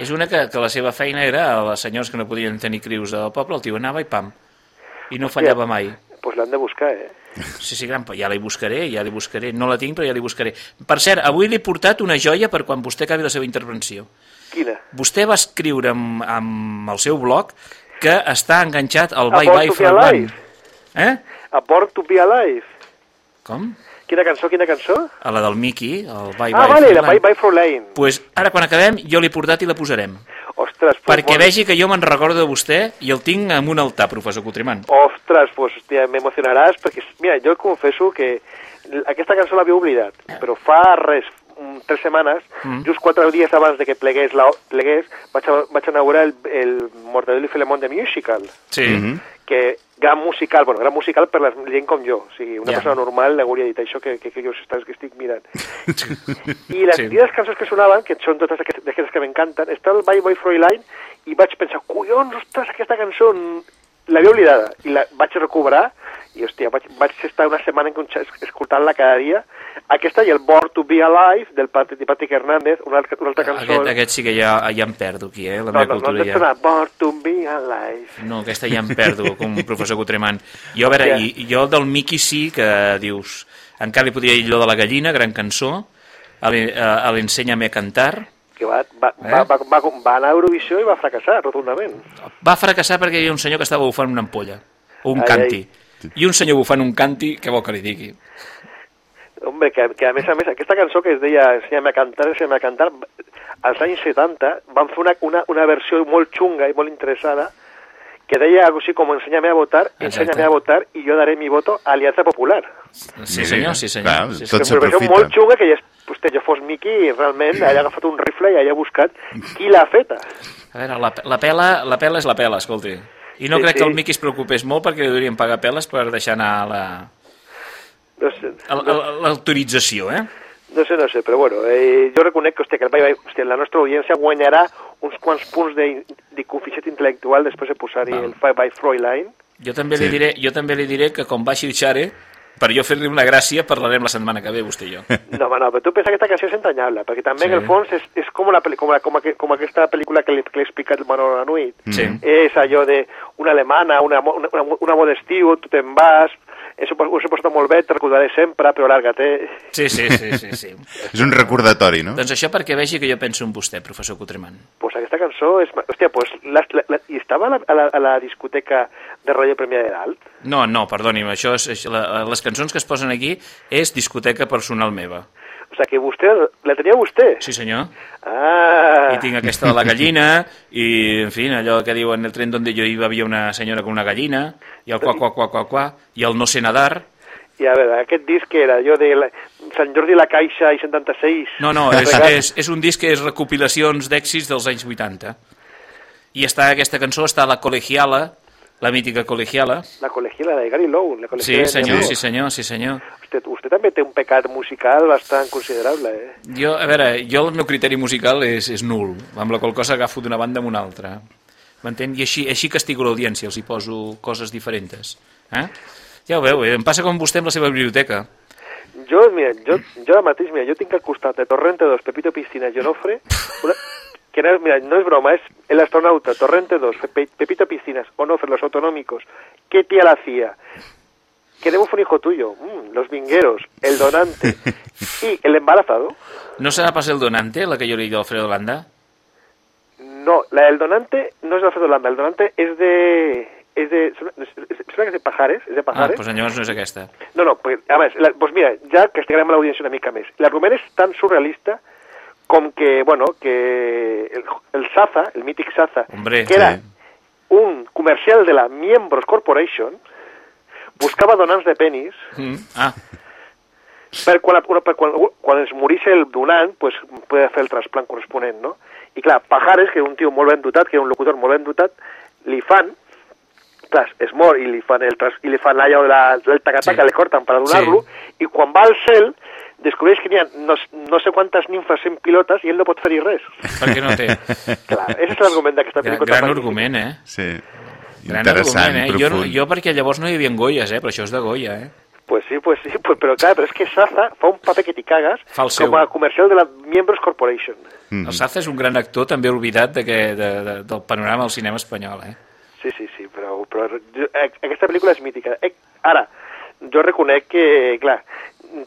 S2: És una que, que la seva feina era a les senyors que no podien tenir crius al poble, el tio anava i pam. I no fallava mai.
S9: Doncs pues l'han de buscar, eh?
S2: Sí, sí, gran, ja la hi buscaré, ja la hi buscaré. No la tinc, però ja la hi buscaré. Per cert, avui li he portat una joia per quan vostè acabi la seva intervenció.
S9: Quina?
S2: Vostè va escriure amb, amb el seu blog que està enganxat al Bye Bye
S9: Alive.
S2: One. Eh?
S9: A Born to be Alive.
S2: Com?
S9: Quina cançó, quina cançó?
S2: A la del Mickey, el Bye
S9: ah,
S2: Bye
S9: vale,
S2: for
S9: la
S2: Lane.
S9: Bye Bye for Lane.
S2: pues ara quan acabem jo l'he portat i la posarem.
S9: Ostres, pues,
S2: Perquè
S9: molt-
S2: vegi que jo me'n recordo de vostè i el tinc en un altar, professor Cotrimant.
S9: Ostres, pues, hòstia, m'emocionaràs, perquè, mira, jo confesso que aquesta cançó l'havia oblidat, però fa res, mm, tres setmanes,
S2: Mm.
S9: just quatre dies abans de que plegués, la, plegués vaig, a, vaig inaugurar el, el Mortadelo i Filemón de Musical,
S2: Sí.
S3: Mhm.
S9: Que gran musical, bueno, gran musical per la gent com jo, o sigui, una
S2: Ja.
S9: persona normal hauria dit això que, que, que jo estàs, que estic mirant. I les,
S2: Sí.
S9: les cançons que sonaven, que són totes aquestes, d'aquestes que m'encanten, està el Bye Bye Fräulein i vaig pensar, collons, ostres, aquesta cançó l'havia oblidada i la vaig recuperar i, hòstia, vaig, vaig estar una setmana escoltant-la cada dia. Aquesta i el Born to be Alive del Patrick, de Patrick Hernández, una, altra- una altra cançó.
S2: Aquest, aquest sí que ja, ja em perdo aquí, eh? La
S9: no,
S2: meva
S9: no,
S2: cultura
S9: no,
S2: ja.
S9: no, Born to be Alive.
S2: No, aquesta ja em perdo, com un professor Cotremant. Jo, a veure,
S9: Ja.
S2: i, jo del Mickey sí que dius... Encara li podria dir allò de la gallina, gran cançó, a l'E- a cantar.
S9: que va, va,
S2: Eh?
S9: va, va, va, va anar a Eurovisió i va fracassar rotundament.
S2: Va fracassar perquè hi havia un senyor que estava bufant una ampolla, o un
S9: Ai,
S2: canti. I un senyor bufant un canti, què vol que li digui?
S9: Hombre, que, que a més a més, aquesta cançó que es deia Ensenya'm a cantar, ensenya'm a cantar, als anys 70 van fer una, una, una versió molt xunga i molt interessada que deia algo així com Ensenya'm a votar, ensenya'm a votar i jo daré mi voto a Alianza Popular.
S2: Sí, senyor, sí, senyor.
S3: Clar,
S2: sí,
S3: tot
S9: És una versió
S3: s'aprofita.
S9: molt xunga que ja, hosti, jo fos Miqui i realment hagi agafat un rifle i hagi buscat qui l'ha feta.
S2: A veure, la, la, pela, la pela és la pela, escolti. I no
S9: Sí,
S2: crec
S9: sí.
S2: que el Miqui es preocupés molt perquè li deurien pagar peles per deixar anar la
S9: No sé,
S2: l'autorització, eh?
S9: no sé, no sé, però bueno, eh, jo reconec que, hòstia, que el hòstia, la nostra audiència guanyarà uns quants punts de, de coeficient intel·lectual després de posar-hi el Bye Bye Fräulein.
S2: Jo també, li
S3: Sí.
S2: diré, jo també li diré que com baixi el xare, per jo fer-li una gràcia, parlarem la setmana que ve, vostè i jo.
S9: No, home, no, però tu pensa que aquesta canció és entranyable, perquè també
S2: Sí.
S9: en el fons és, és com, la, com, la, com, aqu- com aquesta pel·lícula que li, que li he explicat el Manolo Anuit.
S2: Sí.
S9: És allò de una alemana, una, una, una, una d'estiu, tu te'n vas, he supos- ho he suposat molt bé, te recordaré sempre, però lárgate.
S2: Sí, sí, sí, sí, sí.
S3: És un recordatori, no?
S2: Doncs això perquè vegi que jo penso en vostè, professor Cotreman.
S9: Pues aquesta cançó és... Hòstia, pues, la, la, la, i estava a la, a, la, a la discoteca de Radio Premià de Dalt?
S2: No, no, perdoni'm, això és, és la, les cançons que es posen aquí és discoteca personal meva.
S9: O sigui, que vostè, la tenia vostè?
S2: Sí, senyor.
S9: Ah,
S2: I tinc aquesta de la gallina, i, en fi, allò que diuen el tren donde yo iba havia una senyora con una gallina, i el qua, qua, qua, qua, qua, i el no sé nadar.
S9: i a veure, aquest disc era jo de la, Sant Jordi la Caixa i 76.
S2: No, no, és, és, és un disc que és recopilacions d'èxits dels anys 80. I està aquesta cançó, està la Colegiala, la mítica Colegiala.
S9: La colegiala de Gary Lowe. La
S2: Sí,
S9: colegiala de
S2: senyor, sí, senyor, sí, senyor.
S9: Usted, usted també té un pecat musical bastant considerable, eh?
S2: Jo, a veure, jo el meu criteri musical és, és nul, amb la qual cosa agafo d'una banda amb una altra. M'entén? I així, així castigo l'audiència, els hi poso coses diferents. Eh? Ja ho veu, eh? em passa com vostè amb la seva biblioteca.
S9: Jo, mira, jo, jo ara mateix, mira, jo tinc al costat de Torrente 2, Pepito Piscina i Onofre, una, que no, mira, no és broma, és el astronauta, Torrente 2, Pe- Pepito Piscinas, Onofre, los autonómicos, ¿qué tía la hacía? Queremos un hijo tuyo, mm, los vingueros, el donante y el embarazado.
S2: No serà pas el donante, la que jo li dic d'Alfredo Landa?
S9: No, la del donante no es de Alfredo Landa, el donante es de... Es de, sembla que és de Pajares, és de
S2: Ah,
S9: Pajares.
S2: doncs llavors no és aquesta.
S9: No, no, perquè, a més, la, doncs mira, ja castigarem l'audiència una mica més. L'argument és tan surrealista com que, bueno, que el, el Saza, el mític Saza,
S2: Hombre,
S9: que era
S3: sí.
S9: un comercial de la Miembros Corporation, buscava donants de penis
S2: Mm. Ah,
S9: per quan, per quan, quan es morís el donant, pues, poder fer el trasplant corresponent, no? I clar, Pajares, que era un tio molt ben dotat, que era un locutor molt ben dotat, li fan, clar, es mor i li fan el, tras, i li fan allò de la, del tacataca,
S2: Sí.
S9: le corten per donar-lo, i quan va al cel, descobreix que n'hi ha no, no sé quantes nimfes en pilotes i ell no pot fer-hi res.
S2: perquè no té.
S9: Clar, és l'argument d'aquesta
S2: Gran,
S9: pel·lícula.
S2: gran argument, eh?
S3: Sí.
S2: Gran
S3: Interessant,
S2: argument, eh? Jo, no-
S3: profund.
S2: jo perquè llavors no hi havia Goyes, eh? Però això és de Goya, eh?
S9: Pues sí, pues sí, pues, però clar, però és que Saza fa un paper que t'hi cagues com a comercial de la Miembros Corporation.
S3: Mhm.
S2: El Saza és un gran actor, també oblidat de que, de, de, del panorama del cinema espanyol, eh?
S9: Sí, sí, sí, però, però jo, eh, aquesta pel·lícula és mítica. Eh, ara, jo reconec que, clar,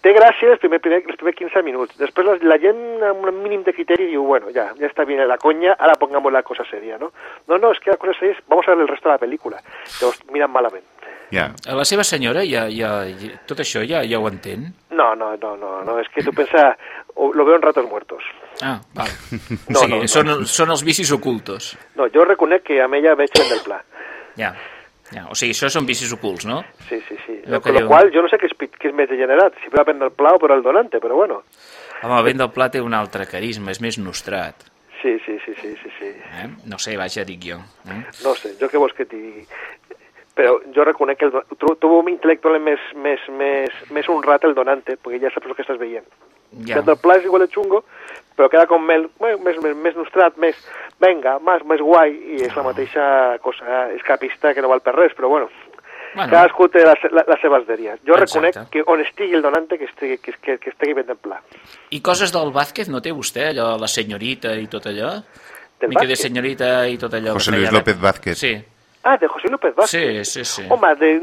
S9: té gràcia els primers, primer, els primers 15 minuts. Després la, la gent amb un mínim de criteri diu, bueno, ya, ya está bien la coña, ahora pongamos la cosa seria, ¿no? No, no, es que la cosa seria és, vamos a ver el resto de la pel·lícula. Llavors, miren malament.
S3: Ja.
S2: A la seva senyora ja, ja, ja tot això ja, ja ho entén?
S9: No, no, no, no, no, es que tu pensa, o- lo veo en ratos muertos.
S2: Ah, val.
S9: No,
S2: o sigui,
S9: no, no.
S2: Són, són els vicis ocultos.
S9: No, jo reconec que amb ella veig ben del pla.
S2: Ja. ja. O sigui, això són vicis ocults, no?
S9: Sí, sí, sí.
S2: Lo
S9: Lo, lo
S2: diu.
S9: cual, jo no sé què és, què és més degenerat, si va prendre el pla o per el donante, però bueno.
S2: Home, el vent del pla té un altre carisma, és més nostrat.
S9: Sí, sí, sí, sí, sí, sí.
S2: Eh? No sé, vaja, dic jo. Eh?
S9: No sé, jo què vols que t'hi? Però jo reconec que el, trobo intel·lectualment més, més, més, més honrat el donante, perquè ja saps el que estàs veient.
S2: Ja.
S9: El pla és igual de xungo, però queda com més, més, més, més nostrat, més, venga, més, més guai, i és la mateixa cosa escapista que no val per res, però bueno,
S2: Bueno,
S9: cadascú té les, les, les seves dèries. Jo
S2: Exacte.
S9: reconec que on estigui el donante, que estigui, que, que, que estigui ben pla.
S2: I coses del Vázquez no té vostè, allò, la senyorita i tot allò?
S9: Del
S2: Mica de
S9: Vázquez?
S2: senyorita i tot allò.
S3: José Luis
S2: de-
S3: López Vázquez.
S2: Sí,
S9: Ah, de José López Vázquez.
S2: sí, sí. sí.
S9: Home, de,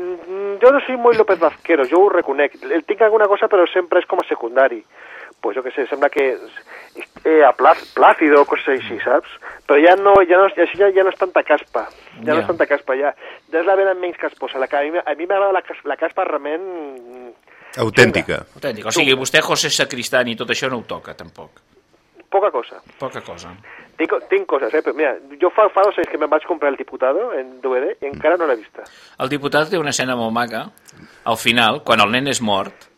S9: jo no soy muy López Vazquero, jo ho reconec. El tinc alguna cosa, però sempre és com a secundari. Pues jo que sé, sembla que eh, a plàc, plàcido o coses així, saps? Però ja no, ja no, això ja, ja no és tanta caspa. Ja no
S2: Ja.
S9: és tanta caspa, ja. Ja és la vena menys casposa. La que a mi, a mi m'agrada la, cas- la caspa realment... mm,
S3: Autèntica.
S2: Autèntic. O sigui, vostè, José Sacristán i tot això no ho toca, tampoc.
S9: Poca cosa.
S2: Poca cosa.
S9: Tinc, tinc coses, eh? Però mira, jo fa, fa dos anys que me'n vaig comprar el Diputado en DVD i encara no l'he vista.
S2: El diputat té una escena molt maca, al final, quan el nen és mort,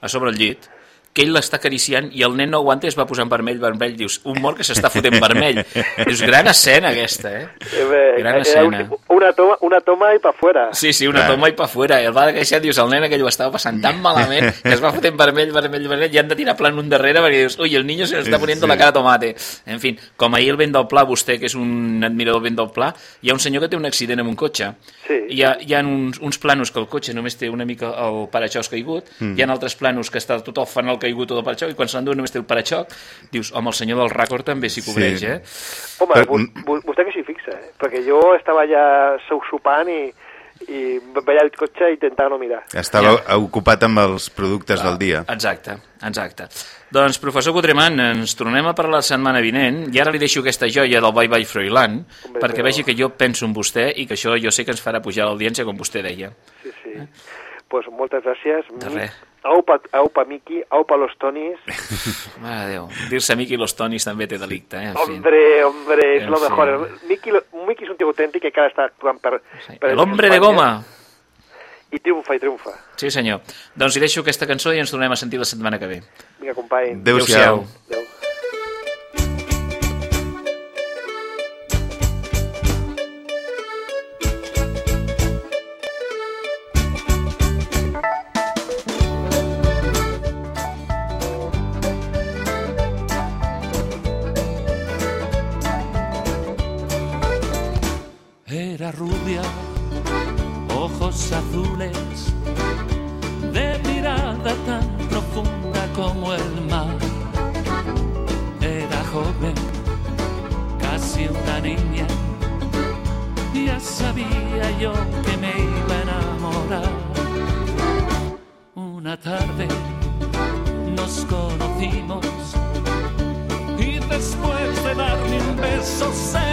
S2: a sobre el llit, que ell l'està acariciant i el nen no aguanta i es va posant vermell, vermell. Dius, un mort que s'està fotent vermell. Dius, gran escena aquesta, eh?
S9: Eh, bé,
S2: Gran
S9: era
S2: escena.
S9: un- una toma, una toma i pa fuera.
S2: Sí, sí, una
S3: Clar.
S2: toma i pa fora. I el va acariciar, dius, el nen aquell ho estava passant tan malament que es va fotent vermell, vermell, vermell i han de tirar plan un darrere perquè dius, ui, el niño se le está poniendo
S3: Sí.
S2: la cara tomate. En fin, com ahir el vent del Pla, vostè, que és un admirador del vent del Pla, hi ha un senyor que té un accident amb un cotxe.
S9: Sí.
S2: Hi ha, hi ha uns, uns planos que el cotxe només té una mica el paraixòs caigut, mm. hi ha altres planos que està tot el fanal caigut o del paraixòs, i quan se l'endú només té el paraixòs, dius, home, el senyor del ràcord també s'hi cobreix,
S3: Sí.
S2: eh?
S9: Home,
S3: Però-
S9: vo- vostè que s'hi fixa, eh? Perquè jo estava ja seu sopant i, i veia el cotxe i intentava no mirar.
S3: Estava ocupat amb els productes del dia.
S2: Exacte, exacte. Doncs, professor Cotremant, ens tornem a parlar la setmana vinent i ara li deixo aquesta joia del Bye Bye Froilán
S9: Hombre,
S2: perquè
S9: però-
S2: vegi que jo penso en vostè i que això jo sé que ens farà pujar l'audiència, com vostè deia.
S9: Sí, sí. Pues moltes gràcies.
S2: De res.
S9: Aupa, aupa Miki, aupa los Tonis.
S2: Mare de Déu, dir-se Miqui los Tonis també té delicte, eh? En.
S9: Hombre, hombre, es
S2: En
S9: lo
S2: fin.
S9: mejor. Miki, Miki és un tio autèntic que encara està actuant per... per
S2: El hombre de goma.
S9: I triomfa, i triomfa.
S2: Sí, senyor. Doncs li deixo aquesta cançó i ens tornem a sentir la setmana que ve.
S9: Vinga, company.
S3: Adéu-siau.
S9: Adéu.
S10: Una tarde nos conocimos y después de darme un beso se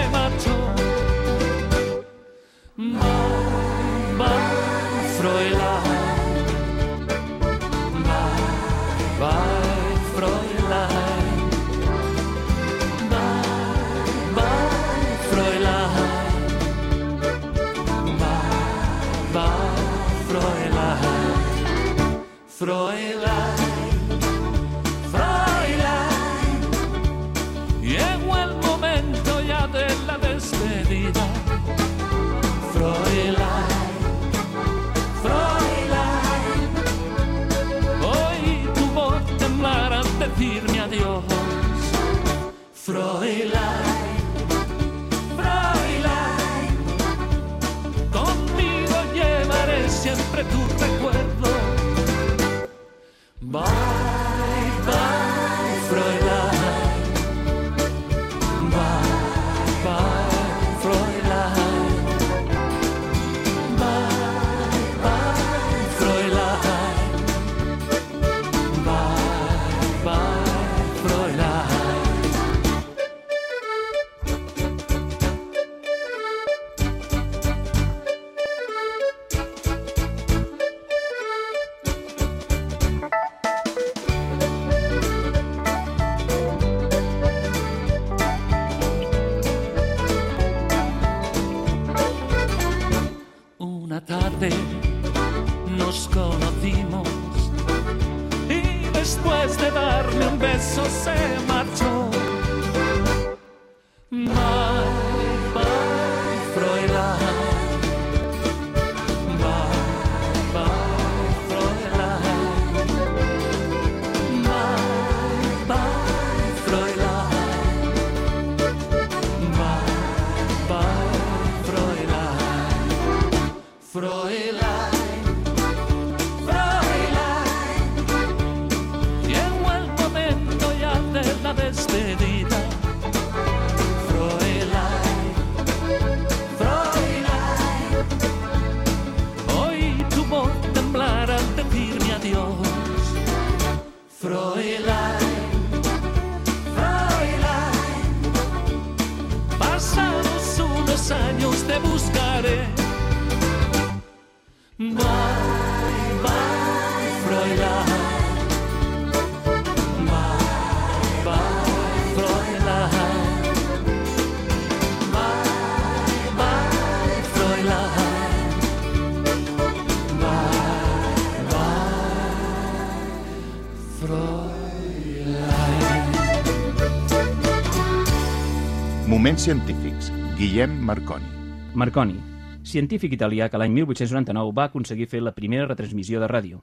S8: Moments científics. Guillem Marconi.
S7: Marconi, científic italià que l'any 1899 va aconseguir fer la primera retransmissió de ràdio.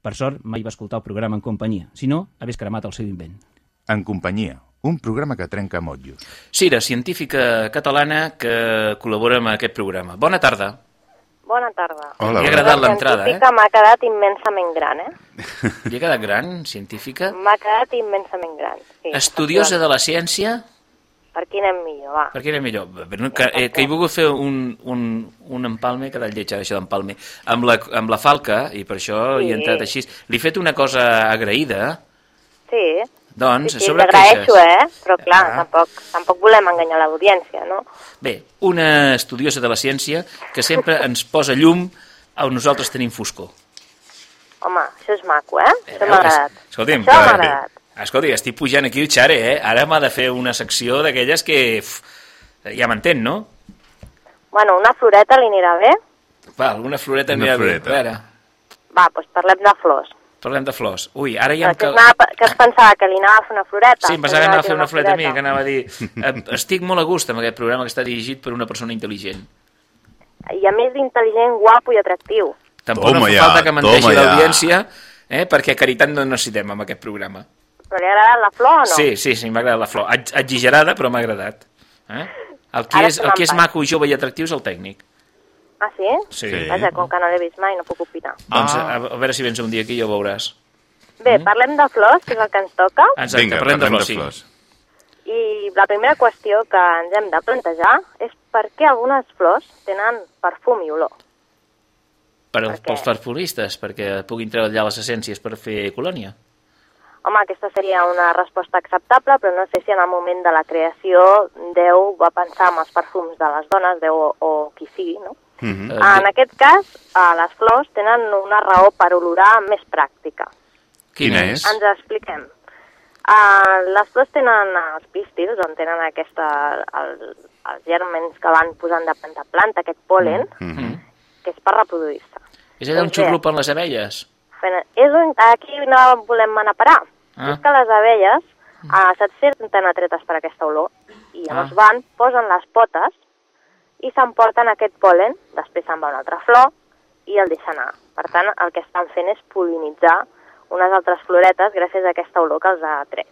S7: Per sort, mai va escoltar el programa en companyia, si no, hagués cremat el seu invent.
S8: En companyia, un programa que trenca motllos.
S2: Cira, científica catalana que col·labora amb aquest programa. Bona tarda.
S11: Bona tarda.
S3: Hola,
S2: Li ha
S3: bona
S2: agradat l'entrada, eh?
S11: científica m'ha quedat immensament gran, eh?
S2: Li ha quedat gran, científica?
S11: M'ha quedat immensament gran. Sí,
S2: Estudiosa de la ciència?
S11: Per quin anem millor, va.
S2: Per què era millor? Però Que, eh, que he volgut fer un, un, un empalme, que quedat lleig ara, això d'empalme, amb la, amb la falca, i per això hi he
S11: Sí.
S2: entrat així. Li he fet una cosa agraïda,
S11: Sí,
S2: doncs,
S11: sí, sí
S2: sobre
S11: t'agraeixo,
S2: queixes.
S11: eh? Però clar,
S2: Ah.
S11: tampoc, tampoc volem enganyar l'audiència, no?
S2: Bé, una estudiosa de la ciència que sempre ens posa llum on nosaltres tenim foscor.
S11: Home, això és maco, eh?
S2: Eh,
S11: Això m'ha agradat.
S2: Escolti'm,
S11: això m'ha agradat.
S2: Escolti, estic pujant aquí el xare, eh? Ara m'ha de fer una secció d'aquelles que... Uf, ja m'entén, no?
S11: Bueno, una floreta li anirà bé?
S2: Va, alguna floreta
S3: Una
S2: anirà bé.
S3: floreta.
S2: Veure,
S11: Va, doncs parlem de flors.
S2: parlem de flors. Ui, ara ja em
S11: Que, anava, que es pensava que li anava a fer una floreta.
S2: Sí, em pensava que anava a fer una floreta a mi, que anava a dir... "Eh, Estic molt a gust amb aquest programa que està dirigit per una persona intel·ligent.
S11: I a més d'intel·ligent, guapo i atractiu.
S2: Tampoc no
S3: Toma
S2: fa
S3: ja,
S2: falta que menteixi l'audiència, eh? perquè caritat no necessitem amb aquest programa.
S11: Però li ha agradat la flor o no?
S2: Sí, sí, sí, m'ha agradat la flor. Ex- Exagerada, però m'ha agradat. Eh? El que,
S11: Ara
S2: és, el que és maco, jove i atractiu és el tècnic.
S11: Ah, sí?
S2: Sí.
S3: Sí.
S11: Vaja, com que no l'he vist mai, no puc opinar.
S2: Doncs
S3: Ah.
S2: a, a veure si vens un dia aquí i ja ho veuràs.
S11: Bé, parlem de flors, que és el que ens toca.
S2: Exacte,
S3: Vinga,
S2: parlem de
S3: parlem
S2: flors,
S3: de
S2: sí.
S3: flors.
S11: I la primera qüestió que ens hem de plantejar és per què algunes flors tenen perfum i olor.
S2: Per,
S11: Per
S2: pels perfulistes, perquè puguin treure allà les essències per fer colònia.
S11: Home, aquesta seria una resposta acceptable, però no sé si en el moment de la creació Déu va pensar en els perfums de les dones, Déu o, o qui sigui, no?
S3: Mhm.
S2: Eh,
S11: En aquest cas, eh, les flors tenen una raó per olorar més pràctica.
S2: Quina és?
S11: Ens expliquem. Uh, les flors tenen els pistils, on tenen aquesta, el, els germens que van posant de planta a planta, aquest polen,
S3: Mhm.
S11: que és per reproduir-se.
S2: És allà on
S11: bé.
S2: xurrupen les abelles?
S11: Fent- És un, aquí no volem anar a parar.
S2: Ah.
S11: És que les abelles uh, se't senten atretes per aquesta olor i llavors
S2: Ah.
S11: van, posen les potes i s'emporten aquest polen, després se'n va una altra flor i el deixen anar. Per tant, el que estan fent és polinitzar unes altres floretes gràcies a aquesta olor que els ha tret.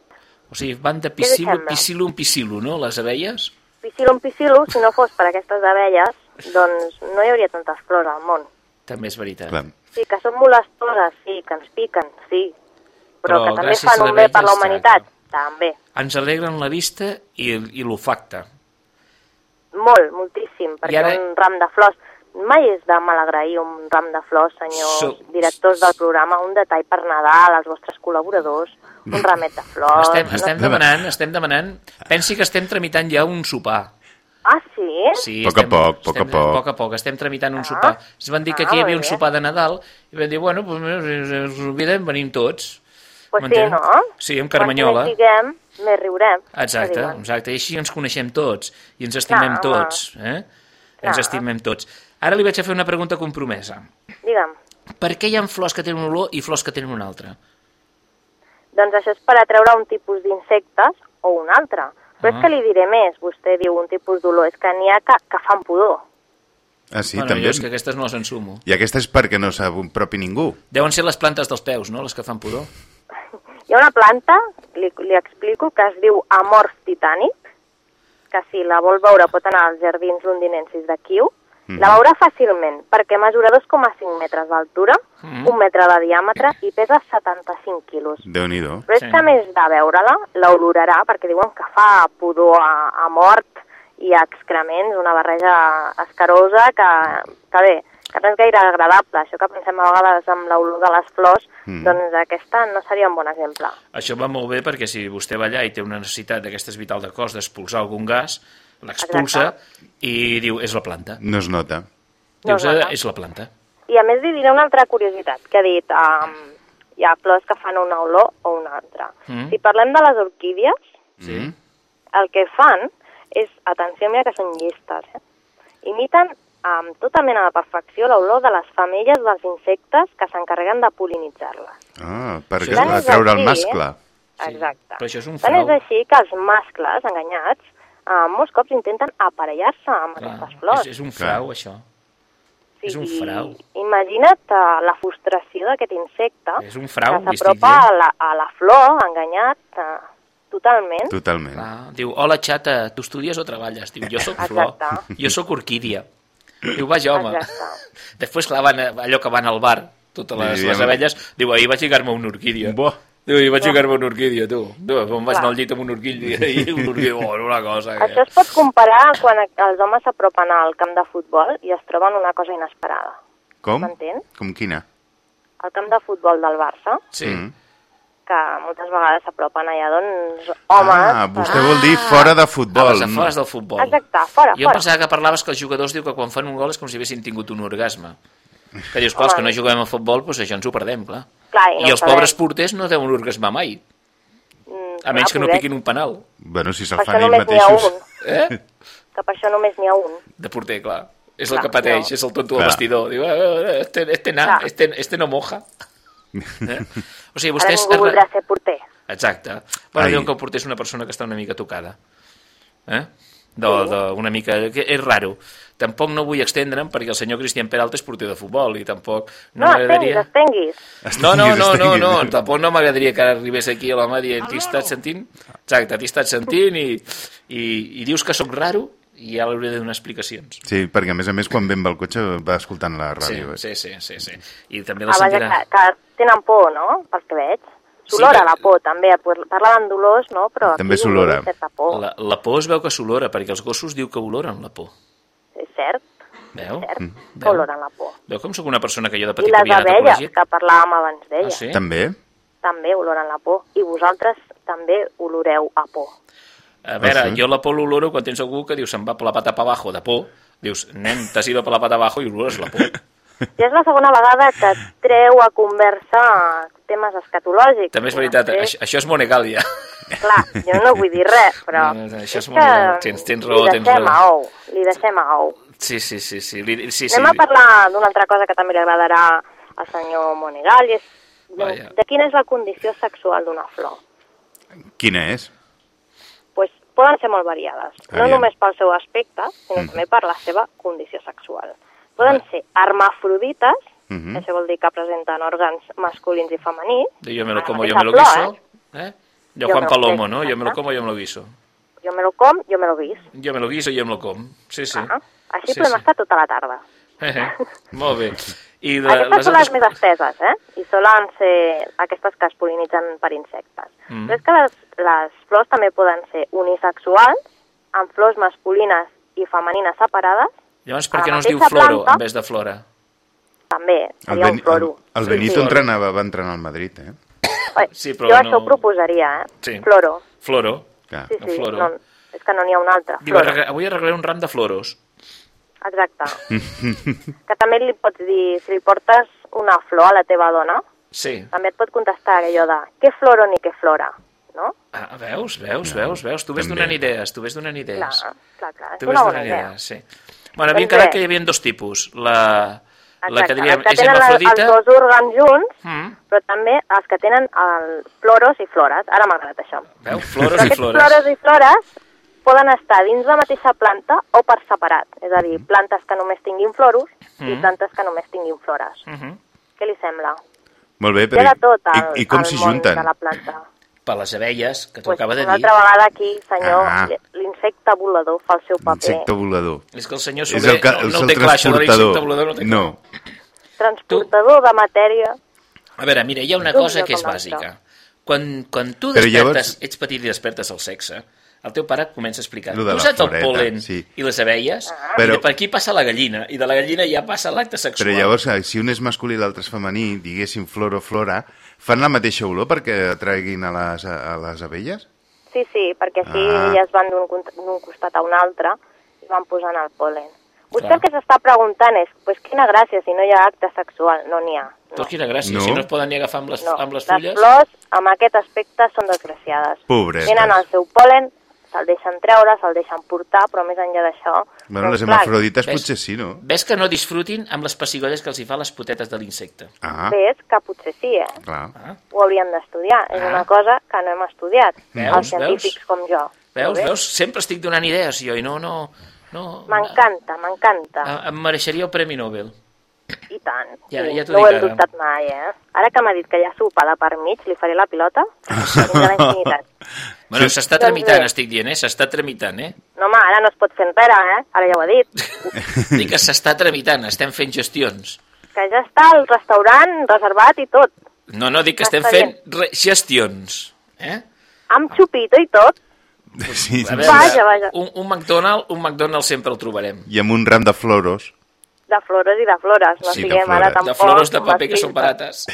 S2: O sigui, van de pisilo en pisilo, no?, les abelles?
S11: Piscilum piscilu, si no fos per aquestes abelles, doncs no hi hauria tantes flors al món.
S2: També és veritat.
S3: Clar.
S11: Sí, que són molestoses, sí, que ens piquen, sí, però,
S2: Però
S11: que també fan
S2: a
S11: un bé per la humanitat, també.
S2: Ens alegren la vista i, i l'olfacte.
S11: Molt, moltíssim, perquè
S2: ara-
S11: un ram de flors... Mai és de malagrair un ram de flors, senyors
S2: So-
S11: directors del programa, un detall per Nadal, als vostres col·laboradors, un ramet de flors...
S2: Estem,
S11: no
S2: estem
S11: sé.
S2: demanant, estem demanant... Pensi que estem tramitant ja un sopar.
S11: Ah, sí?
S2: Sí,
S3: Poc a
S2: estem,
S3: poc, poc a
S2: estem,
S3: poc.
S2: poc a poc. Estem tramitant un
S11: Ah.
S2: sopar. Es van dir que
S11: Ah,
S2: aquí hi havia un sopar de Nadal i vam dir, bueno, doncs, ens, ens oblidem, venim tots.
S11: Pues sí, no?
S2: Sí, amb Carmanyola.
S11: Més diguem, més riurem.
S2: Exacte, exacte. I així ens coneixem tots i ens estimem
S11: Clar,
S2: tots. Eh? Ens estimem tots. Ara li vaig a fer una pregunta compromesa.
S11: Digue'm.
S2: Per què hi ha flors que tenen un olor i flors que tenen una altra?
S11: Doncs això és per atreure un tipus d'insectes o un altre. Però
S2: Ah.
S11: és que li diré més, vostè diu un tipus d'olor, és que n'hi ha que, que fan pudor.
S3: Ah, sí,
S2: bueno,
S3: també.
S2: jo és que aquestes no les ensumo.
S3: I aquesta és perquè no s'apropi ningú.
S2: Deuen ser les plantes dels peus, no?, les que fan pudor.
S11: Hi ha una planta, li, li explico, que es diu amorf titànic, que si la vol veure pot anar als jardins londinensis de Kiu.
S3: Mhm.
S11: La veurà fàcilment, perquè mesura 2,5 metres d'altura,
S2: Mhm.
S11: un metre de diàmetre i pesa 75 quilos.
S3: Déu-n'hi-do.
S11: Però és
S2: Sí.
S11: que més de veure-la, l'olorarà, perquè diuen que fa pudor a, a mort i a excrements, una barreja escarosa que, que bé, que no és gaire agradable. Això que pensem a vegades amb l'olor de les flors,
S2: Mm.
S11: doncs aquesta no seria un bon exemple.
S2: Això va molt bé perquè si vostè va allà i té una necessitat d'aquestes vital de cos d'expulsar algun gas, l'expulsa i diu, és la planta.
S3: No es nota.
S11: No
S2: Dius,
S11: es nota.
S2: "Eh, és la planta.
S11: I a més li diré una altra curiositat, que ha dit, um, hi ha flors que fan una olor o una altra.
S2: Mm.
S11: Si parlem de les orquídies,
S2: Sí.
S11: el que fan és, atenció, mira que són llistes, eh? imiten amb tota mena de perfecció l'olor de les femelles dels insectes que s'encarreguen de polinitzar-les.
S3: Ah, per
S11: Tant és
S3: atreure el mascle.
S2: Sí,
S11: Exacte.
S2: però això és un
S11: Tant
S2: frau.
S11: és així que els mascles enganyats eh, molts cops intenten aparellar-se amb
S2: Clar,
S11: aquestes flors.
S2: és, és un frau, això.
S11: Sí,
S2: és un frau.
S11: Imagina't uh, la frustració d'aquest insecte
S2: És un frau,
S11: que s'apropa a la, a la flor, enganyat uh, totalment.
S3: Totalment.
S2: Clar, diu, hola xata, tu estudies o treballes? Diu, jo sóc flor,
S11: Exacte.
S2: jo sóc orquídia. Diu, vaja, home.
S11: Exacte.
S2: Després, clar, van, allò que van al bar, totes les,
S3: Sí,
S2: les abelles, diu, ahir vaig lligar-me una orquídia.
S3: Bo.
S2: Diu, ahir vaig lligar-me una orquídia, tu. Tu, em vaig
S11: Clar.
S2: anar al llit amb una orquídia i una orquídia, oh, una cosa.
S11: Això es pot comparar quan els homes s'apropen al camp de futbol i es troben una cosa inesperada.
S3: Com?
S11: M'entén?
S3: Com quina?
S11: Al camp de futbol del Barça,
S2: Sí.
S3: Mm.
S11: Que moltes vegades s'apropen allà, doncs, homes...
S3: Ah, vostè vol dir fora de futbol.
S2: A les afores del futbol.
S11: Exacte, fora,
S2: Jo em
S11: fora.
S2: pensava que parlaves que els jugadors diu que quan fan un gol és com si haguessin tingut un orgasme. Que dius, clar, els que no juguem a futbol, doncs això ens ho perdem, clar.
S11: Clar, i
S2: I
S11: no
S2: els
S11: ho sabem.
S2: pobres porters no deuen orgasmar mai,
S11: Mm,
S2: a menys
S11: clar,
S2: que no
S11: poder.
S2: piquin un penal.
S3: Bueno, si se'l fan ells mateixos.
S2: Eh?
S11: Que per això només n'hi ha un.
S2: De porter, clar. És
S11: Clar,
S2: el que pateix,
S11: no.
S2: és el tonto del vestidor. Diu, "Eh, eh, este, este, na, este, este no moja. Eh? O sigui,
S11: Ara
S2: vostès...
S11: ningú voldrà ser porter.
S2: Exacte. Bueno, diuen que el porter és una persona que està una mica tocada. Eh? De, de, una mica... Que és raro. Tampoc no vull estendre'm perquè el senyor Cristian Peralta és porter de futbol i tampoc no,
S11: No, estenguis,
S2: m'agradaria...
S11: estenguis.
S2: No, no, no, no,
S3: Estenguis,
S2: no,
S3: estenguis.
S2: tampoc no m'agradaria que ara arribés aquí a l'home dient t'hi estàs sentint? Exacte, t'hi estàs sentint i, i, i dius que sóc raro i ja l'hauré de donar explicacions.
S3: Sí, perquè a més a més quan ve amb el cotxe va escoltant la
S2: Sí,
S3: ràdio. eh?
S2: sí, sí, sí, sí. I també
S11: Ah,
S2: la
S11: vaja,
S2: sentirà...
S11: que, que tenen por, no?, pels que veig.
S2: Sí,
S11: S'olora
S2: que-
S11: la por, també. Parlen dolors, no?, però
S3: També
S11: aquí
S3: s'olora.
S2: La, la por es veu que s'olora, perquè els gossos diu que oloren la por.
S11: És cert,
S2: Veu?
S11: cert,
S2: Mm.
S11: que oloren la por.
S2: Veu com sóc una persona que jo de
S11: I
S2: petit
S11: les
S2: havia anat a
S11: abelles,
S2: col·legi?
S11: que parlàvem abans d'ella,
S2: Ah, sí?
S3: També?
S11: també oloren la por. I vosaltres també oloreu a por.
S2: A veure,
S3: Ah, sí?
S2: jo la por l'oloro quan tens algú que diu se'n va per la pata pa abajo de por. Dius, nen, t'has ido per la pata abajo i olores la por.
S11: Ja és la segona vegada que treu a conversa temes escatològics.
S2: També és veritat,
S11: No sé,
S2: això, això és Monegalia.
S11: Clar, jo no vull dir res, però...
S2: No, no, això és
S11: és
S2: molt
S11: que.
S2: Tens- tens raó,
S11: li
S2: tens
S11: deixem
S2: raó.
S11: a ou, li deixem a ou.
S2: Sí, sí, sí, sí. Li, sí, sí.
S11: Anem a parlar d'una altra cosa que també li agradarà al senyor Monegal, i és de,
S2: Vaja.
S11: de quina és la condició sexual d'una flor.
S3: Quina és?
S11: pues, poden ser molt variades, no
S3: Aviam.
S11: només pel seu aspecte, sinó
S3: Mm.
S11: també per la seva condició sexual. Poden ser hermafrodites,
S3: Mhm.
S11: això vol dir que presenten òrgans masculins i femenins,
S2: Jo me lo
S11: a la
S2: como, yo
S11: mateixa
S2: me lo guiso. ¿eh? Yo
S11: Yo
S2: Juan Palomo, ¿no? Yo me lo como, yo me lo guiso.
S11: jo me lo com, jo me lo vis.
S2: Jo me lo guiso, jo me lo com. Sí, sí.
S11: Ah, així
S2: Sí,
S11: podem
S2: sí.
S11: estar tota la tarda.
S2: Eh, eh. Molt bé. I de,
S11: Aquestes són les més esteses, eh? I solen ser aquestes que es polinitzen per insectes.
S2: Mm.
S11: Però és que les, les flors també poden ser unisexuals, amb flors masculines i femenines separades,
S2: Llavors, per què no es diu floro
S11: planta.
S2: en vez de flora?
S11: també
S3: El,
S11: seria
S3: ben,
S11: un floro.
S3: el, el
S2: Sí,
S3: Benito
S2: sí.
S3: entrenava, va entrenar al Madrid, eh?
S2: Sí, però
S11: jo
S2: no-
S11: això ho proposaria, eh?
S2: Sí.
S11: Floro.
S2: Floro.
S3: Clar.
S11: Sí, sí,
S2: floro.
S11: no, és que no n'hi ha un altre.
S2: Diu,
S11: Floro.
S2: arregla- avui arreglaré un ram de floros.
S11: Exacte. que també li pots dir, si li portes una flor a la teva dona,
S2: Sí.
S11: també et pot contestar allò de què floro ni què flora, no?
S2: Ah, veus, veus, veus, veus. Tu ves
S3: També.
S2: donant idees, tu ves donant idees.
S11: Clar, clar, clar.
S2: Tu ves
S11: una bona
S2: donant
S11: idea.
S2: idees, sí. Bueno, havien
S11: Doncs
S2: quedat
S11: bé.
S2: que hi havia dos tipus. La, la que diríem
S11: els que
S2: és
S11: tenen el-
S2: hermafrodita...
S11: els dos òrgans junts,
S2: Mm.
S11: però també els que tenen el floros i flores. Ara m'ha agradat això.
S2: Veu? Floros i flores.
S11: flores i flores poden estar dins la mateixa planta o per separat. És a dir, plantes que només tinguin floros i
S2: Mm.
S11: plantes que només tinguin flores.
S2: Mhm.
S11: Què li sembla?
S3: Molt bé, però
S11: de tot al,
S3: i, i com s'hi junten?
S11: de la planta.
S2: Per les abelles, que t'ho
S11: Pues,
S2: acaba de
S11: una
S2: dir.
S11: altra vegada aquí, senyor,
S3: Ah.
S11: l'insecte volador fa el seu paper.
S3: Insecte volador.
S2: És que el senyor Soler
S3: el, que,
S2: no,
S3: és
S2: no
S3: el
S2: té clar, això de l'insecte
S3: transportador.
S2: volador no té clar.
S3: No,
S11: Transportador de matèria.
S2: A veure, mira, hi ha una cosa que és bàsica. Quan, quan tu despertes,
S3: llavors-
S2: ets petit i despertes el sexe, el teu pare comença a explicar. Tu saps el polen
S3: sí.
S2: i les abelles?
S11: Ah.
S2: Però... I per aquí passa la gallina, i de la gallina ja passa l'acte sexual.
S3: però llavors, eh, si un és masculí i l'altre és femení, diguéssim flor o flora, fan la mateixa olor perquè atraguin a les, a les abelles?
S11: Sí, sí, perquè així
S3: Ah.
S11: ja es van d'un costat a un altre i van posant el polen. Vostè
S2: Clar.
S11: el que s'està preguntant és, pues quina gràcia si no hi ha acte sexual? No n'hi ha. No.
S2: Tot quina gràcia,
S3: No.
S2: si no es poden ni agafar amb les,
S11: no.
S2: amb les
S11: les
S2: fulles...
S11: flors, amb aquest aspecte, són desgraciades.
S3: Pobretes.
S11: Tenen el seu polen, se'l deixen treure, se'l deixen portar, però més enllà d'això...
S3: Bueno,
S11: doncs,
S3: les
S11: clar,
S3: hermafrodites
S2: ves?
S3: potser sí, no?
S2: Ves que no disfrutin amb les pessigolles que els hi fa les potetes de l'insecte.
S3: Ah,
S11: Ves que potser sí, eh?
S3: clar.
S2: Ah.
S11: Ho hauríem d'estudiar. És
S2: Ah.
S11: una cosa que no hem estudiat,
S2: Veus,
S11: els científics com jo.
S2: Veus, veus? Sempre estic donant idees jo i no, no... no
S11: M'encanta, m'encanta.
S2: em- em mereixeria el Premi Nobel.
S11: I tant.
S2: Ja-
S11: sí,
S2: ja
S11: no ho he
S2: ara.
S11: dubtat mai, eh? Ara que m'ha dit que ha sopa de per mig, li faré la pilota. Fins a la infinitat.
S2: Bueno, s'està
S11: Doncs
S2: tramitant,
S11: bé.
S2: estic dient, eh? S'està tramitant, eh?
S11: No, home, ara no es pot fer enrere, eh? Ara ja ho he dit.
S2: Dic que s'està tramitant, estem fent gestions.
S11: Que ja està el restaurant reservat i tot.
S2: No, no, dic que estem fent gestions. Eh?
S11: Amb xupito i tot.
S3: Sí,
S2: A
S11: Vaja, vaja.
S2: Un, un McDonald's, un McDonald's sempre el trobarem.
S3: I amb un ram de floros.
S11: De flores i de flores. No
S3: Sí, de
S11: siguem ara tampoc...
S2: De flores de paper que són barates.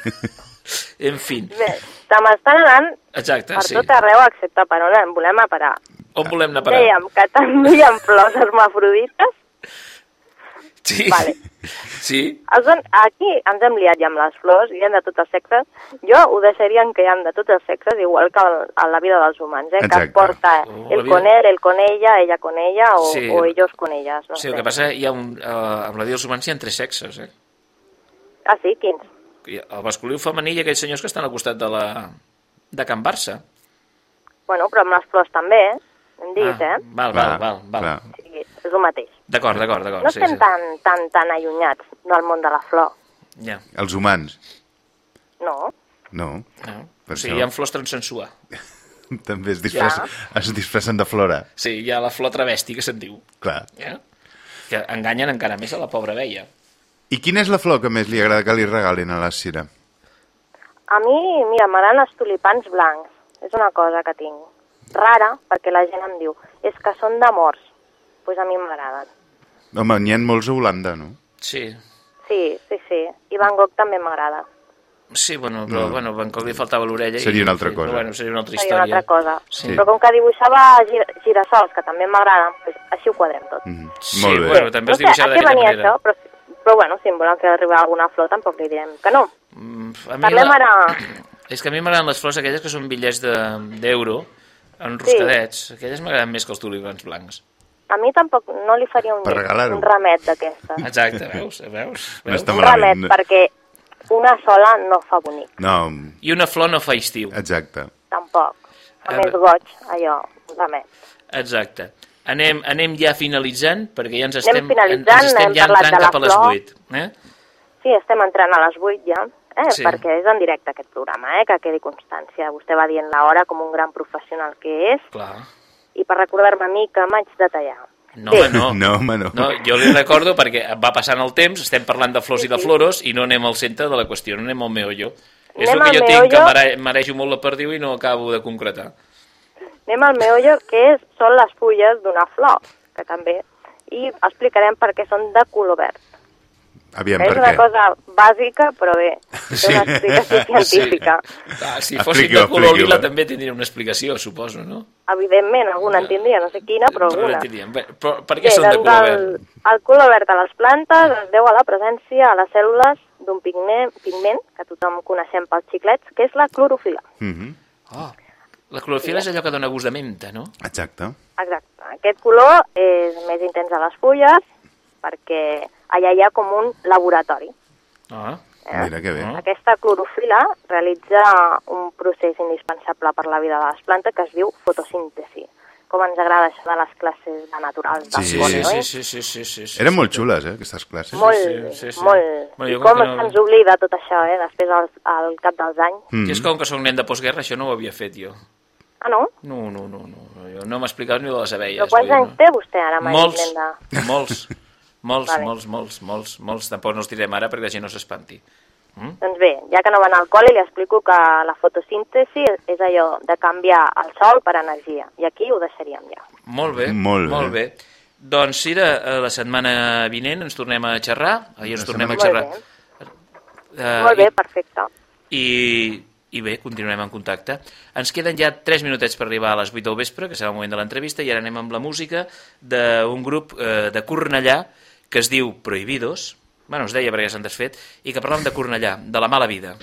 S2: en fi,
S11: Bé, se m'estan anant
S2: exacte,
S11: per
S2: sí.
S11: tot arreu, excepte per on en volem a parar.
S2: On volem anar a parar?
S11: Dèiem que també hi ha flors hermafrodites.
S2: Sí.
S11: Vale.
S2: Sí.
S11: Els on, aquí ens hem liat ja amb les flors, hi ha de tots els sexes. Jo ho deixaria en que hi ha de tots els sexes, igual que a la vida dels humans, eh?
S2: Exacte.
S11: que es porta
S2: Oh,
S11: el
S2: vida-
S11: con él, el con ella, ella con ella o,
S2: Sí.
S11: o ellos con ellas. No
S2: Sí,
S11: sé.
S2: el que passa hi ha un, eh, amb la vida dels humans hi ha tres sexes, eh?
S11: Ah, sí? Quins?
S2: El masculí, el femení i aquells senyors que estan al costat de la... de Can Barça.
S11: Bueno, però amb les flors també, eh? hem dit,
S2: Ah,
S11: eh?
S2: Val, val, val, val.
S11: O sigui, és el mateix.
S2: D'acord, d'acord, d'acord.
S11: No
S2: sí,
S11: estem
S2: sí.
S11: tan, tan, tan allunyats del món de la flor,
S2: Ja.
S3: Els humans.
S11: no?
S3: No.
S2: no.
S3: Per
S2: O sigui,
S3: això
S2: hi ha flors transsensuar.
S3: també es disfressen, es disfressen de flora.
S2: Sí, hi ha la flor travesti, que se'n diu.
S3: Clar.
S2: Ja? Que enganyen encara més a la pobra veia.
S3: I quina és la flor que més li agrada que li regalin a la Cira?
S11: A mi, mira, m'agraden els tulipans blancs. És una cosa que tinc. Rara, perquè la gent em diu, és que són d'amors. Doncs pues a mi m'agraden.
S3: Home, n'hi ha molts a Holanda, no?
S2: Sí.
S11: Sí, sí, sí. I Van Gogh també m'agrada.
S2: Sí, bueno, però
S3: No.
S2: bueno, Van Gogh li faltava l'orella. i-
S3: Seria una altra
S2: sí,
S3: cosa.
S2: Però, bueno, seria una altra
S11: Seria
S2: història.
S11: una altra cosa.
S2: Sí.
S11: Però com que dibuixava gir girassols, que també m'agraden, pues així ho quadrem tot.
S2: Sí, Molt bé. bueno, també es
S11: no sé,
S2: dibuixava
S11: a què
S2: d'aquella
S11: venia
S2: manera.
S11: això, però, però bueno, si em volen fer arribar alguna flor tampoc li direm que no.
S2: Mm, A mi
S11: Parlem
S2: la...
S11: ara...
S2: És que a mi m'agraden les flors aquelles que són bitllets de- d'euro, enroscadets. Aquelles m'agraden més que els tulipans blancs.
S11: A mi tampoc no li faria un, un remet d'aquestes.
S2: Exacte, veus? veus?
S3: No està
S11: Un remet, perquè una sola no fa bonic,
S3: No,
S2: I una flor no fa estiu.
S3: exacte.
S11: tampoc. A
S2: A
S11: més goig, allò, un remet.
S2: Exacte. Anem, anem ja finalitzant, perquè ja ens
S11: Anem
S2: estem,
S11: finalitzant,
S2: ens estem ja entrant
S11: de la
S2: cap a les
S11: flor.
S2: 8. Eh?
S11: Sí, estem entrant a les 8 ja, eh?
S2: Sí.
S11: perquè és en directe aquest programa, eh? que quedi constància. Vostè va dient l'hora com un gran professional que és,
S2: Clar.
S11: i per recordar-me a mi que m'haig de tallar.
S2: No, home, no.
S3: No, home, no.
S2: no. Jo li recordo perquè va passant el temps, estem parlant de flors i de floros i no anem al centre de la qüestió, no anem al meollo. És
S11: Anem
S2: el que jo tinc, que marejo molt la perdiu i no acabo de concretar.
S11: Anem al meollo, que és, són les fulles d'una flor, que també, i explicarem per què són de color verd.
S3: Aviam,
S11: és una
S3: què?
S11: cosa bàsica, però bé, és una explicació científica.
S2: Sí. Ah, si fossin de color lila també tindria una explicació, suposo, no?
S11: Evidentment, alguna en tindria, no sé quina, però alguna.
S2: Bé, però per què
S11: Bé,
S2: són de
S11: doncs
S2: color
S11: el,
S2: verd?
S11: el color verd a les plantes es deu a la presència a les cèl·lules d'un pigment, pigment, que tothom coneixem pels xiclets, que és la clorofila.
S3: Mhm.
S2: Oh, la clorofila és allò que dona gust de menta, no?
S3: Exacte.
S11: Exacte. Aquest color és més intens a les fulles perquè allà hi ha com un laboratori.
S2: Ah,
S3: Mira que bé.
S11: Aquesta clorofila realitza un procés indispensable per la vida de les plantes que es diu fotosíntesi. Com ens agrada això de les classes de naturals
S3: Sí, sí,
S11: oi?
S2: Sí, sí, sí, sí, sí.
S3: Eren molt xules, eh, aquestes classes.
S11: Molt,
S2: sí, sí, sí.
S11: molt.
S2: Bueno,
S11: I com
S2: no-
S11: se'ns oblida tot això, eh, després al, al cap dels anys.
S3: Mm.
S2: I és com que sóc nen de postguerra, això no ho havia fet jo.
S11: Ah, no?
S2: No, no, no, no. Jo no m'ha explicat ni de les abelles.
S11: Però quants anys té vostè ara, Maria
S2: Molts,
S11: Glenda?
S2: molts, molts,
S11: Vale.
S2: molts, molts, molts, molts. Tampoc no els direm ara perquè la gent no s'espanti.
S11: Doncs bé, ja que no va anar al col·le, li explico que la fotosíntesi és allò de canviar el sol per energia. I aquí ho deixaríem ja.
S2: Molt bé,
S3: Molt bé.
S2: molt bé. Doncs, Cira, eh, la setmana vinent ens tornem a xerrar. Ahir ens tornem a xerrar.
S11: Molt
S2: Eh,
S11: Molt bé, perfecte.
S2: I, I bé, continuem en contacte. Ens queden ja 3 minutets per arribar a les 8 del vespre, que serà el moment de l'entrevista, i ara anem amb la música d'un grup eh, de Cornellà que es diu Prohibidos, bueno, es deia perquè s'han desfet, i que parlàvem de
S12: Cornellà, de la mala vida.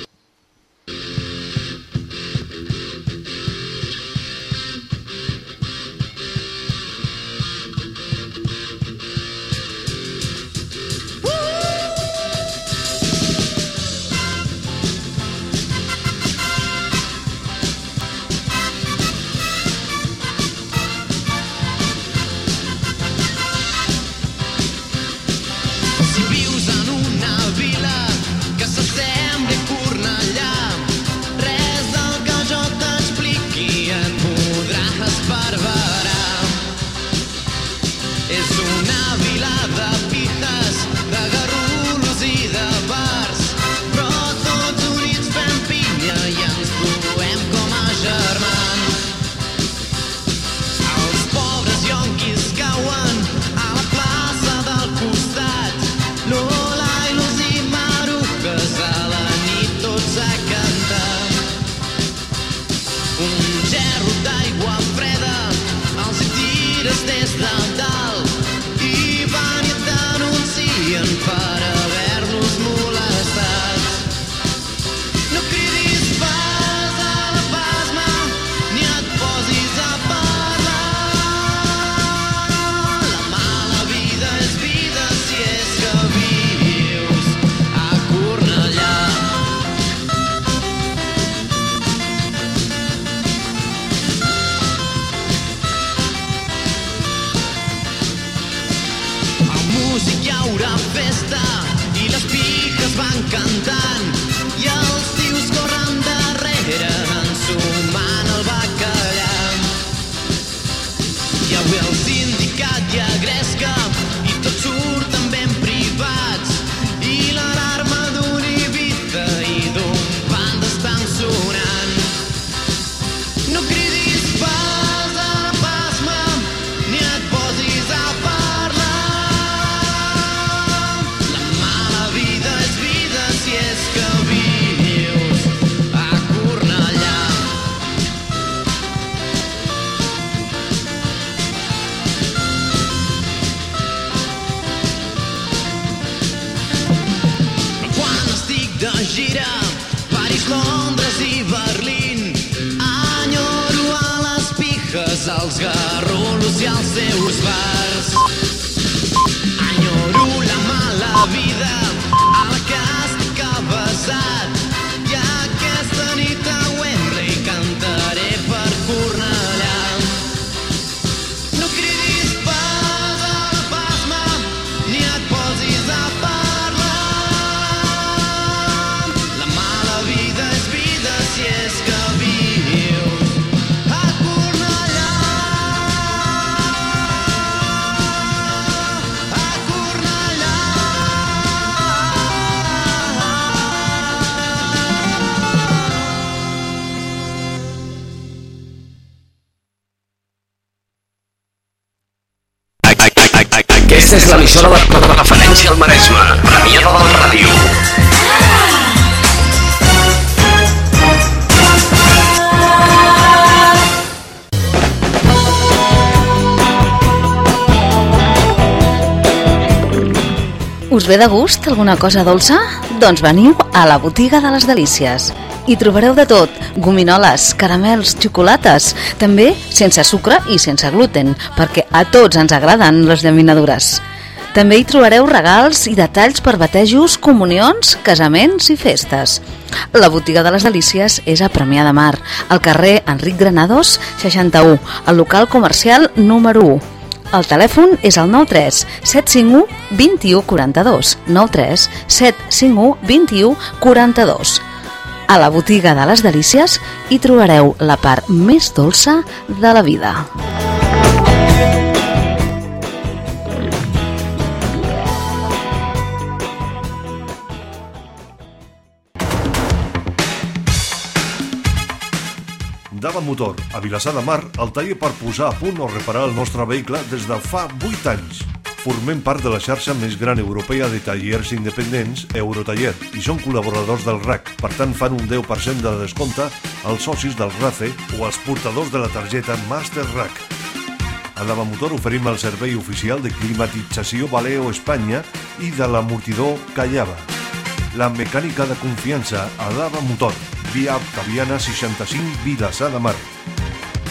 S13: Ve de gust alguna cosa dolça? Doncs veniu a la botiga de les delícies. Hi trobareu de tot, gominoles, caramels, xocolates, també sense sucre i sense gluten, perquè a tots ens agraden les llaminadures. També hi trobareu regals i detalls per batejos, comunions, casaments i festes. La botiga de les delícies és a Premià de Mar, al carrer Enric Granados, 61, al local comercial número 1. El telèfon és el 93 751 21 42 93 751 21 42. A la botiga de les delícies hi trobareu la part més dolça de la vida.
S14: Dava Motor, a Vilassar de Mar, el taller per posar a punt o reparar el nostre vehicle des de fa 8 anys. Formem part de la xarxa més gran europea de tallers independents, Eurotaller, i són col·laboradors del RAC, per tant fan un 10% de descompte als socis del RACE o als portadors de la targeta Master RAC. A Dava Motor oferim el servei oficial de climatització Valeo Espanya i de l'amortidor Callava. La mecànica de confiança a Dava Motor, via Octaviana 65 Vilassar de Mar.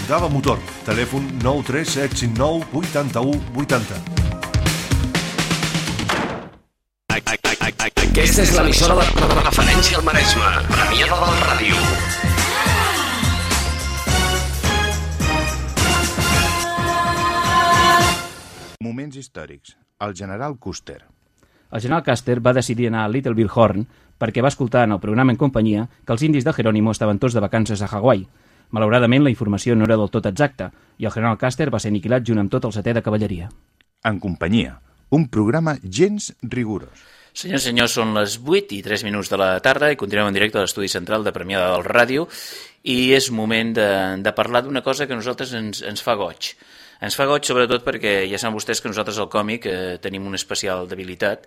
S14: Dava Motor, telèfon 93759 81 80.
S1: Aquesta és l'emissora de, de referència al Maresme. Premiada del Ràdio.
S8: Moments històrics. El general Custer.
S7: El general Custer va decidir anar a Little Bill Horn perquè va escoltar en el programa en companyia que els indis de Jerónimo estaven tots de vacances a Hawaii. Malauradament, la informació no era del tot exacta i el general Custer va ser aniquilat junt amb tot el setè de cavalleria.
S8: En companyia. Un programa gens rigorós.
S2: Senyors i senyors, són les 8 i 3 minuts de la tarda i continuem en directe a l'estudi central de Premiada del Ràdio i és moment de, de parlar d'una cosa que a nosaltres ens, ens fa goig. Ens fa goig sobretot perquè ja saben vostès que nosaltres al còmic eh, tenim una especial debilitat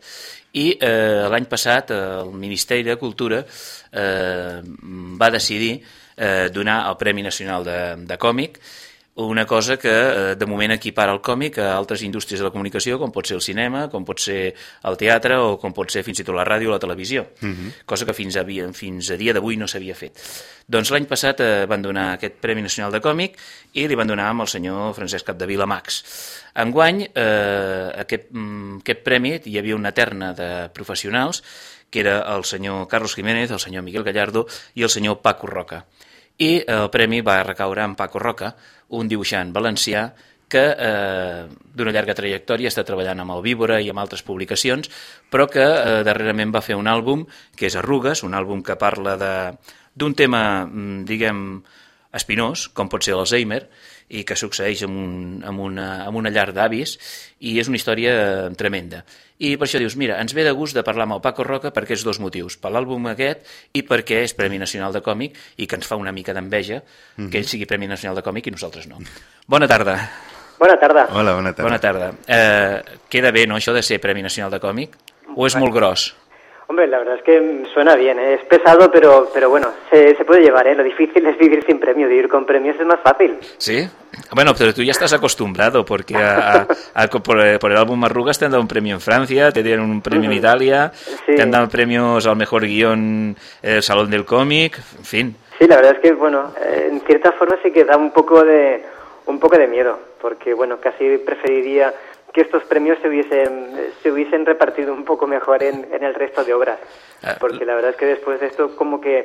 S2: i eh, l'any passat eh, el Ministeri de Cultura eh, va decidir eh, donar el Premi Nacional de, de Còmic una cosa que eh, de moment equipara el còmic a altres indústries de la comunicació, com pot ser el cinema, com pot ser el teatre o com pot ser fins i tot la ràdio o la televisió,
S3: Mhm.
S2: cosa que fins a, fins a dia d'avui no s'havia fet. Doncs l'any passat eh, van donar aquest Premi Nacional de Còmic i li van donar amb el senyor Francesc Capdevila Max. Enguany, eh, aquest, mm, aquest premi hi havia una terna de professionals que era el senyor Carlos Jiménez, el senyor Miguel Gallardo i el senyor Paco Roca. I el premi va recaure en Paco Roca, un dibuixant valencià que eh, d'una llarga trajectòria està treballant amb el Víbora i amb altres publicacions, però que eh, darrerament va fer un àlbum que és Arrugues, un àlbum que parla d'un tema, mm, diguem, espinós, com pot ser l'Alzheimer, i que succeeix en, un, en, una, en una llar d'avis, i és una història eh, tremenda. I per això dius, mira, ens ve de gust de parlar amb el Paco Roca per aquests dos motius, per l'àlbum aquest i perquè és Premi Nacional de Còmic i que ens fa una mica d'enveja
S3: Mhm.
S2: que ell sigui Premi Nacional de Còmic i nosaltres no. Bona tarda.
S9: Bona tarda.
S3: Hola, bona tarda.
S2: Bona tarda. Eh, queda bé, no, això de ser Premi Nacional de Còmic? O és molt gros?
S15: Hombre, la verdad es que suena bien, ¿eh? es pesado, pero, pero bueno, se, se puede llevar, ¿eh? Lo difícil es vivir sin premio, vivir con premios es más fácil.
S2: ¿Sí? Bueno, pero tú ya estás acostumbrado porque a- a- a- por, eh, por el álbum Arrugas te han dado un premio en Francia, te dieron un premio en. Italia,
S15: Sí.
S2: te han dado premios al mejor guion eh, el Salón del Cómic, en fin.
S15: Sí, la verdad es que, bueno, eh, en cierta forma sí que da un poco de, un poco de miedo, porque, bueno, casi preferiría que estos premios se hubiesen, se hubiesen repartido un poco mejor en, en el resto de obras.
S2: Ah,
S15: Porque la verdad es que después de esto como que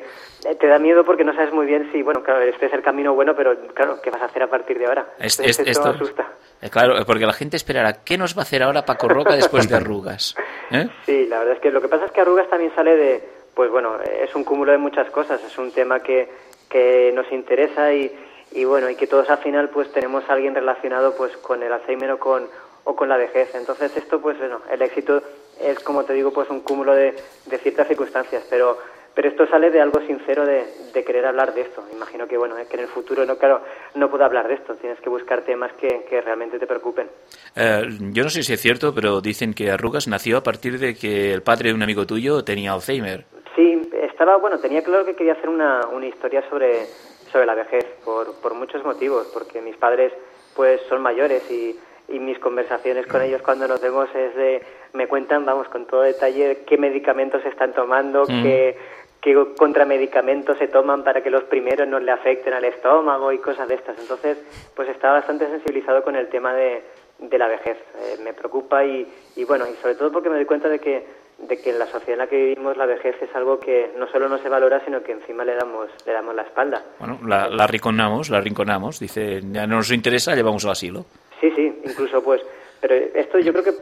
S15: eh, te da miedo porque no sabes muy bien si, bueno, claro, este es el camino bueno, pero claro, ¿qué vas a hacer a partir de ahora?
S2: Es-
S15: Entonces,
S2: es-
S15: esto
S2: esto-
S15: asusta.
S2: Eh, Claro, porque la gente esperará, ¿qué nos va a hacer ahora Paco Roca después de Arrugas? ¿Eh?
S15: Sí, la verdad es que lo que pasa es que Arrugas también sale de, pues bueno, es un cúmulo de muchas cosas, es un tema que, que nos interesa y, y bueno, y que todos al final pues tenemos a alguien relacionado pues con el Alzheimer o con, o con la vejez. Entonces esto pues bueno, el éxito es como te digo pues un cúmulo de, de ciertas circunstancias, pero pero esto sale de algo sincero de, de querer hablar de esto. Imagino que bueno, eh, que en el futuro no claro, no puedo hablar de esto, tienes que buscar temas que, que realmente te preocupen.
S2: Eh, yo no sé si es cierto, pero dicen que Arrugas nació a partir de que el padre de un amigo tuyo tenía Alzheimer.
S15: Sí, estaba, bueno, tenía claro que quería hacer una, una historia sobre, sobre la vejez, por, por muchos motivos, porque mis padres pues son mayores y, y mis conversaciones con ellos cuando nos vemos es de, me cuentan, vamos, con todo detalle qué medicamentos están tomando,
S16: Mm.
S15: qué, qué contramedicamentos se toman para que los primeros no le afecten al estómago y cosas de estas. Entonces, pues estaba bastante sensibilizado con el tema de, de la vejez. Eh, me preocupa y, y bueno, y sobre todo porque me doy cuenta de que, de que en la sociedad en la que vivimos la vejez es algo que no solo no se valora, sino que encima le damos, le damos la espalda.
S2: Bueno, la, la arrinconamos, la arrinconamos, dice, ya no nos interesa, llevamos al asilo.
S15: Sí, sí, incluso pues, pero esto yo creo que,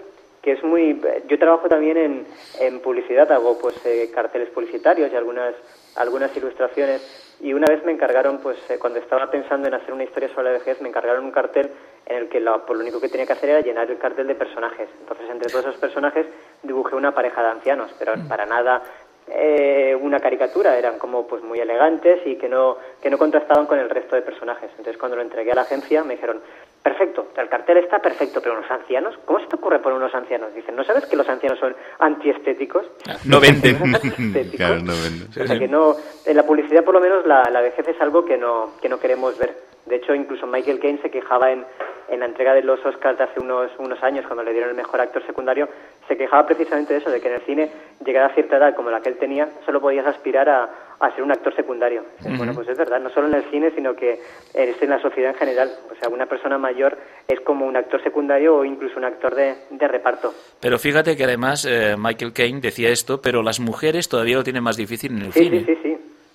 S15: que es muy, yo trabajo también en, en publicidad, hago pues eh, carteles publicitarios y algunas, algunas ilustraciones y una vez me encargaron pues eh, cuando estaba pensando en hacer una historia sobre la vejez me encargaron un cartel en el que lo, por lo único que tenía que hacer era llenar el cartel de personajes. Entonces entre todos esos personajes dibujé una pareja de ancianos, pero para nada eh, una caricatura, eran como pues muy elegantes y que no, que no contrastaban con el resto de personajes. Entonces cuando lo entregué a la agencia me dijeron, perfecto, el cartel está perfecto, pero unos ancianos, ¿cómo se te ocurre poner unos ancianos? Dicen, ¿no sabes que los ancianos son antiestéticos?
S2: No venden.
S3: Claro, no venden.
S15: O sea que no, en la publicidad por lo menos la, la vejez es algo que no, que no queremos ver. De hecho, incluso Michael Caine se quejaba en, en la entrega de los Oscars de hace unos, unos años, cuando le dieron el mejor actor secundario, se quejaba precisamente de eso, de que en el cine, llegada a cierta edad como la que él tenía, solo podías aspirar a, a ser un actor secundario. Bueno, pues es verdad, no solo en el cine, sino que es en la sociedad en general. O sea, una persona mayor es como un actor secundario o incluso un actor de, de reparto.
S2: Pero fíjate que además eh, Michael Caine decía esto, pero las mujeres todavía lo tienen más difícil en el
S15: Sí,
S2: cine.
S15: sí, sí, sí.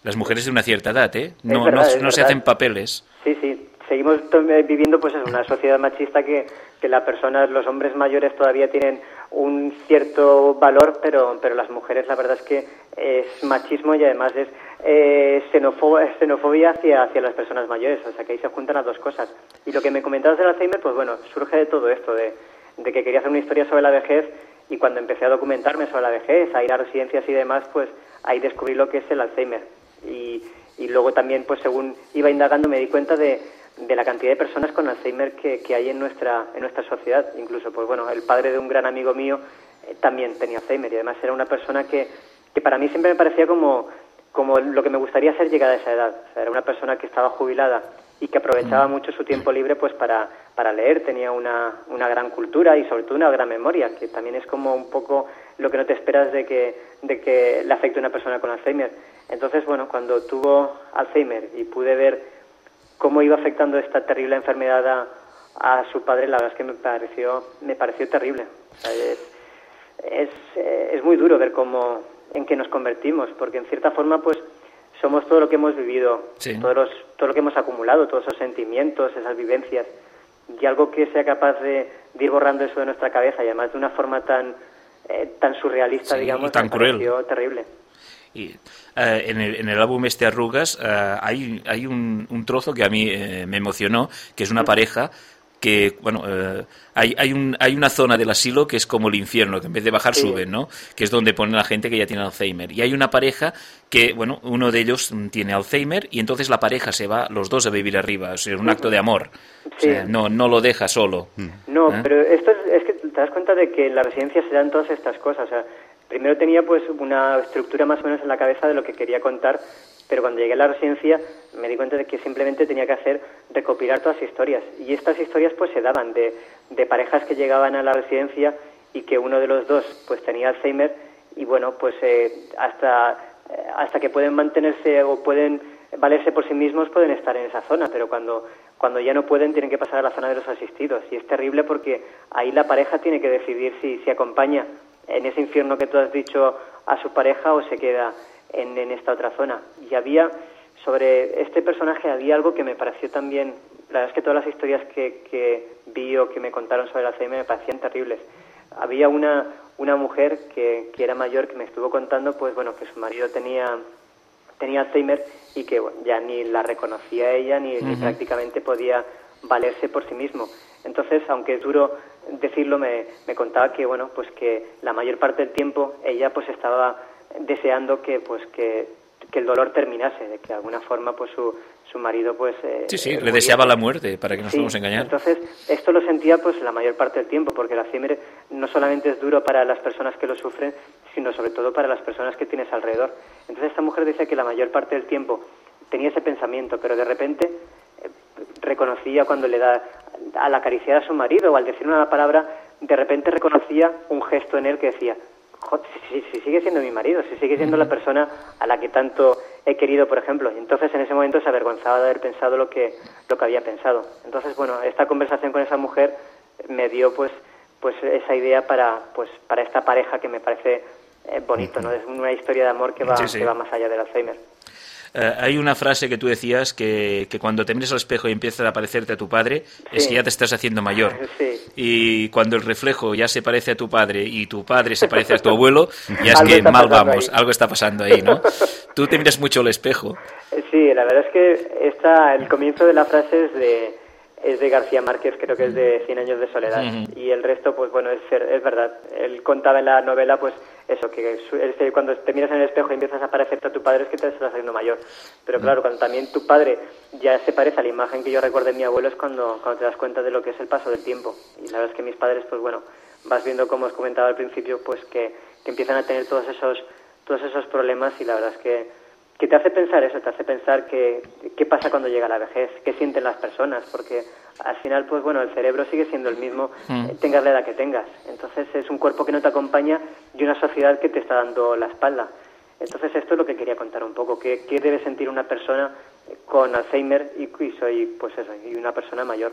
S2: Las mujeres de una cierta edad, ¿eh? No,
S15: verdad,
S2: no, no se hacen papeles.
S15: Sí, sí. Seguimos eh, viviendo pues en una sociedad machista que, que las personas, los hombres mayores todavía tienen un cierto valor, pero, pero las mujeres la verdad es que es machismo y además es eh, xenofo- xenofobia hacia, hacia las personas mayores. O sea que ahí se juntan las dos cosas. Y lo que me comentabas del Alzheimer, pues bueno, surge de todo esto, de, de que quería hacer una historia sobre la vejez y cuando empecé a documentarme sobre la vejez, a ir a residencias y demás, pues ahí descubrí lo que es el Alzheimer. Y, y luego también, pues según iba indagando, me di cuenta de, de la cantidad de personas con Alzheimer que, que hay en nuestra, en nuestra sociedad. Incluso, pues bueno, el padre de un gran amigo mío eh, también tenía Alzheimer y además era una persona que, que para mí siempre me parecía como, como lo que me gustaría ser llegada a esa edad. O sea, era una persona que estaba jubilada y que aprovechaba mucho su tiempo libre pues para, para leer, tenía una, una gran cultura y sobre todo una gran memoria, que también es como un poco lo que no te esperas de que, de que le afecte a una persona con Alzheimer. Entonces, bueno, cuando tuvo Alzheimer y pude ver cómo iba afectando esta terrible enfermedad a, a su padre, la verdad es que me pareció, me pareció terrible. O sea, es, es, eh, es muy duro ver cómo, en qué nos convertimos, porque en cierta forma, pues, somos todo lo que hemos vivido,
S2: Sí.
S15: todos los- todo lo que hemos acumulado, todos esos sentimientos, esas vivencias, y algo que sea capaz de, de ir borrando eso de nuestra cabeza, y además de una forma tan, eh, tan surrealista,
S2: Sí,
S15: digamos,
S2: tan
S15: me
S2: cruel.
S15: pareció terrible.
S2: Y, eh, en, el, en el álbum este Arrugas eh, hay, hay un, un trozo que a mí eh, me emocionó, que es una pareja que, bueno, eh, hay, hay, un, hay una zona del asilo que es como el infierno, que en vez de bajar
S15: Sí.
S2: suben, ¿no? Que es donde ponen a la gente que ya tiene Alzheimer. Y hay una pareja que, bueno, uno de ellos tiene Alzheimer y entonces la pareja se va los dos a vivir arriba, o sea, un acto de amor. O sea,
S15: Sí.
S2: no, no lo deja solo.
S15: No,
S2: ¿Eh?
S15: pero esto es, es que te das cuenta de que en la residencia se dan todas estas cosas. O sea, primero tenía pues una estructura más o menos en la cabeza de lo que quería contar, pero cuando llegué a la residencia me di cuenta de que simplemente tenía que hacer recopilar todas las historias. Y estas historias pues se daban de, de parejas que llegaban a la residencia y que uno de los dos pues tenía Alzheimer y bueno, pues eh, hasta, eh, hasta que pueden mantenerse o pueden valerse por sí mismos pueden estar en esa zona, pero cuando, cuando ya no pueden tienen que pasar a la zona de los asistidos. Y es terrible porque ahí la pareja tiene que decidir si, si acompaña en ese infierno que tú has dicho a su pareja o se queda en, en esta otra zona. Y había, sobre este personaje había algo que me pareció también, la verdad es que todas las historias que, que vi o que me contaron sobre Alzheimer me parecían terribles. Había una, una mujer que, que era mayor que me estuvo contando, pues bueno, que su marido tenía tenía Alzheimer y que bueno, ya ni la reconocía ella ni, ni
S16: Ujú.
S15: prácticamente podía valerse por sí mismo. Entonces, aunque es duro decirlo, me, me contaba que bueno, pues que la mayor parte del tiempo ella pues estaba deseando que pues que, que el dolor terminase, de que de alguna forma pues su, su marido pues eh,
S2: Sí, sí, le deseaba la muerte, para que no nos
S15: Sí,
S2: a engañar.
S15: Entonces, esto lo sentía pues la mayor parte del tiempo, porque el Alzheimer no solamente es duro para las personas que lo sufren, sino sobre todo para las personas que tienes alrededor. Entonces, esta mujer decía que la mayor parte del tiempo tenía ese pensamiento, pero de repente reconocía cuando le da al acariciar a su marido o al decir una palabra, de repente reconocía un gesto en él que decía, "Jo, si, si- si sigue siendo mi marido, si sigue siendo la persona a la que tanto he querido, por ejemplo. Y entonces en ese momento se avergonzaba de haber pensado lo que, lo que había pensado. Entonces, bueno, esta conversación con esa mujer me dio pues pues esa idea para pues para esta pareja que me parece eh, bonito, ¿no? Es una historia de amor que va,
S2: Sí, sí.
S15: que va más allá del Alzheimer.
S2: Eh, hay una frase que tú decías que, que cuando te mires al espejo y empieza a parecerte a tu padre, es que ya te estás haciendo mayor.
S15: Sí.
S2: Y cuando el reflejo ya se parece a tu padre y tu padre se parece a tu abuelo, ya es que mal vamos,
S15: ahí.
S2: algo está pasando ahí, ¿no? Tú te miras mucho al espejo.
S15: Sí, la verdad es que esta, el comienzo de la frase es de, es de García Márquez, creo que es de Cien años de soledad. Y el resto, pues bueno, es, es verdad. Él contaba en la novela, pues eso, que es que cuando te miras en el espejo y empiezas a parecerte a tu padre es que te estás haciendo mayor. Pero claro, cuando también tu padre ya se parece a la imagen que yo recuerdo de mi abuelo es cuando, cuando te das cuenta de lo que es el paso del tiempo. Y la verdad es que mis padres, pues bueno, vas viendo, como os comentaba al principio, pues que, que empiezan a tener todos esos, todos esos problemas y la verdad es que que te hace pensar eso, te hace pensar que qué pasa cuando llega la vejez, qué sienten las personas, porque al final, pues bueno, el cerebro sigue siendo el mismo,
S2: Mm.
S15: eh, tengas la edad que tengas. Entonces es un cuerpo que no te acompaña y una sociedad que te está dando la espalda. Entonces esto es lo que quería contar un poco, qué, qué debe sentir una persona con Alzheimer y, y soy, pues eso, y una persona mayor.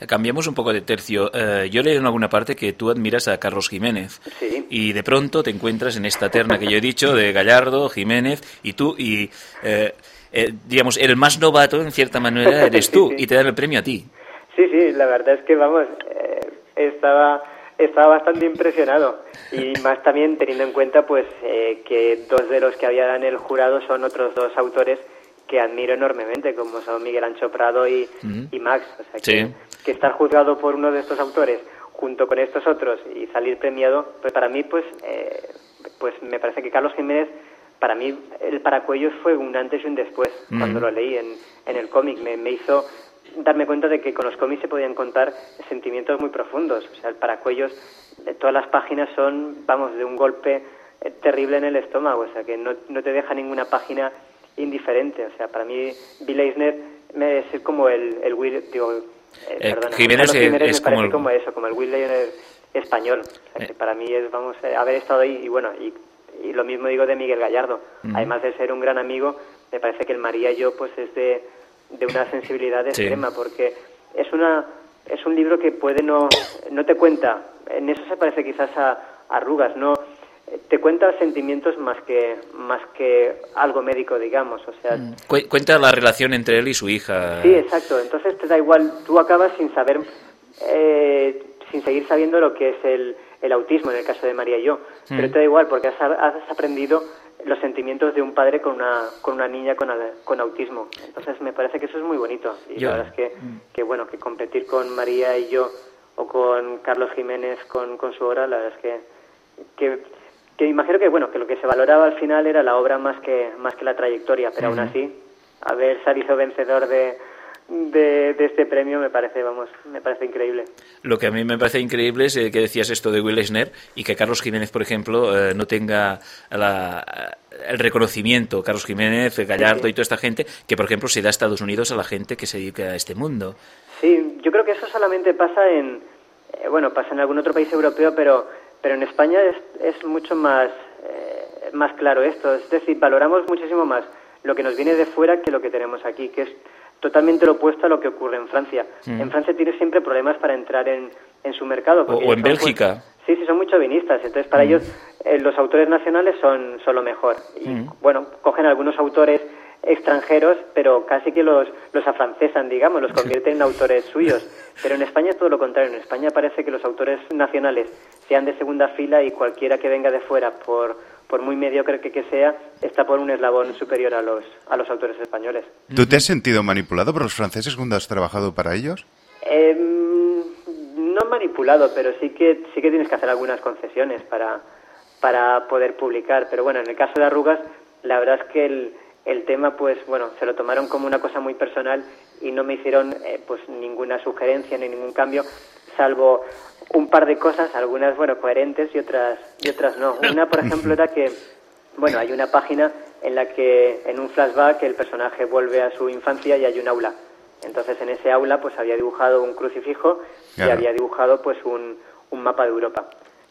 S2: Eh, Cambiamos un poco de tercio. Eh, yo leí en alguna parte que tú admiras a Carlos Jiménez.
S15: Sí.
S2: Y de pronto te encuentras en esta terna que yo he dicho de Gallardo, Jiménez y tú, y eh, eh, digamos, el más novato en cierta manera eres tú,
S15: Sí, sí.
S2: y te dan el premio a ti.
S15: Sí, sí, la verdad es que, vamos, eh, estaba, estaba bastante impresionado. Y más también teniendo en cuenta, pues, eh, que dos de los que había en el jurado son otros dos autores que admiro enormemente, como son Miguel Ancho Prado y, Max. O sea, que,
S2: Sí.
S15: que estar juzgado por uno de estos autores junto con estos otros y salir premiado, pues para mí, pues, eh, pues me parece que Carlos Jiménez, para mí, el Paracuellos fue un antes y un después, cuando lo leí en, en el cómic. Me, me hizo darme cuenta de que con los cómics se podían contar sentimientos muy profundos. O sea, el Paracuellos, todas las páginas son, vamos, de un golpe eh, terrible en el estómago. O sea, que no, no te deja ninguna página indiferente. O sea, para mí, Bill Eisner me es como el, el Will, digo, eh,
S2: Eh,
S15: perdona,
S2: Jiménez es-
S15: Jiménez
S2: es
S15: me
S2: como el-
S15: como eso, como el Will Leonard español. O sea, que para mí es, vamos, eh, haber estado ahí y bueno, y, y lo mismo digo de Miguel Gallardo. Además de ser un gran amigo, me parece que el María y yo pues es de, de una sensibilidad
S2: Sí.
S15: extrema porque es una es un libro que puede no no te cuenta, en eso se parece quizás a, a Arrugas, no te cuenta sentimientos más que más que algo médico, digamos, o sea,
S2: Cu- cuenta la relación entre él y su hija.
S15: Sí, exacto. Entonces te da igual, tú acabas sin saber, eh, sin seguir sabiendo lo que es el, el autismo, en el caso de María y yo.
S2: Mm.
S15: Pero te da igual porque has, has aprendido los sentimientos de un padre con una, con una niña con, con autismo. Entonces me parece que eso es muy bonito. Y
S2: Yo-
S15: la verdad es que, que, bueno, que competir con María y yo o con Carlos Jiménez con, con su obra, la verdad es que, que, que imagino que, bueno, que lo que se valoraba al final era la obra más que, más que la trayectoria, pero aún así, haber salido vencedor de, de, de este premio me parece, vamos, me parece increíble.
S2: Lo que a mí me parece increíble es eh, que decías esto de Will Eisner y que Carlos Jiménez, por ejemplo, eh, no tenga la- el reconocimiento, Carlos Jiménez, eh, Gallardo y toda esta gente, que por ejemplo se da a Estados Unidos a la gente que se dedica a este mundo.
S15: Sí, yo creo que eso solamente pasa en, eh, bueno, pasa en algún otro país europeo, pero, pero en España es, es mucho más, eh, más claro esto. Es decir, valoramos muchísimo más lo que nos viene de fuera que lo que tenemos aquí, que es totalmente lo opuesto a lo que ocurre en Francia.
S2: Mm.
S15: En Francia tiene siempre problemas para entrar en, en su mercado.
S2: O, en Bélgica.
S15: Sí, sí, son muy chauvinistas. Entonces, para ellos, eh, los autores nacionales son, son lo mejor. Y,
S2: Mm.
S15: bueno, cogen algunos autores extranjeros, pero casi que los, los afrancesan, digamos, los convierten en autores suyos. Pero en España es todo lo contrario. En España parece que los autores nacionales sean de segunda fila y cualquiera que venga de fuera, por, por muy mediocre que, que sea, está por un eslabón superior a los, a los autores españoles.
S3: ¿Tú te has sentido manipulado por los franceses cuando has trabajado para ellos?
S15: Em, no manipulado, pero sí que sí que tienes que hacer algunas concesiones para, para poder publicar. Pero bueno, en el caso de Arrugas, la verdad es que el, el tema, pues bueno, se lo tomaron como una cosa muy personal y no me hicieron eh, pues ninguna sugerencia ni ningún cambio, salvo un par de cosas, algunas bueno coherentes y otras y otras no. Una, por ejemplo, era que bueno, hay una página en la que en un flashback el personaje vuelve a su infancia y hay un aula. Entonces en ese aula pues había dibujado un crucifijo y
S3: Claro.
S15: había dibujado pues un, un mapa de Europa.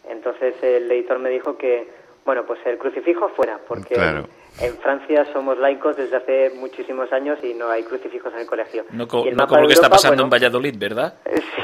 S15: Entonces el editor me dijo que bueno pues el crucifijo fuera porque
S3: Claro.
S15: en Francia somos laicos desde hace muchísimos años y no hay crucifijos en el colegio.
S2: No, co-
S15: Y el
S2: no
S15: mapa
S2: como lo que está pasando en
S15: bueno,
S2: Valladolid, ¿verdad?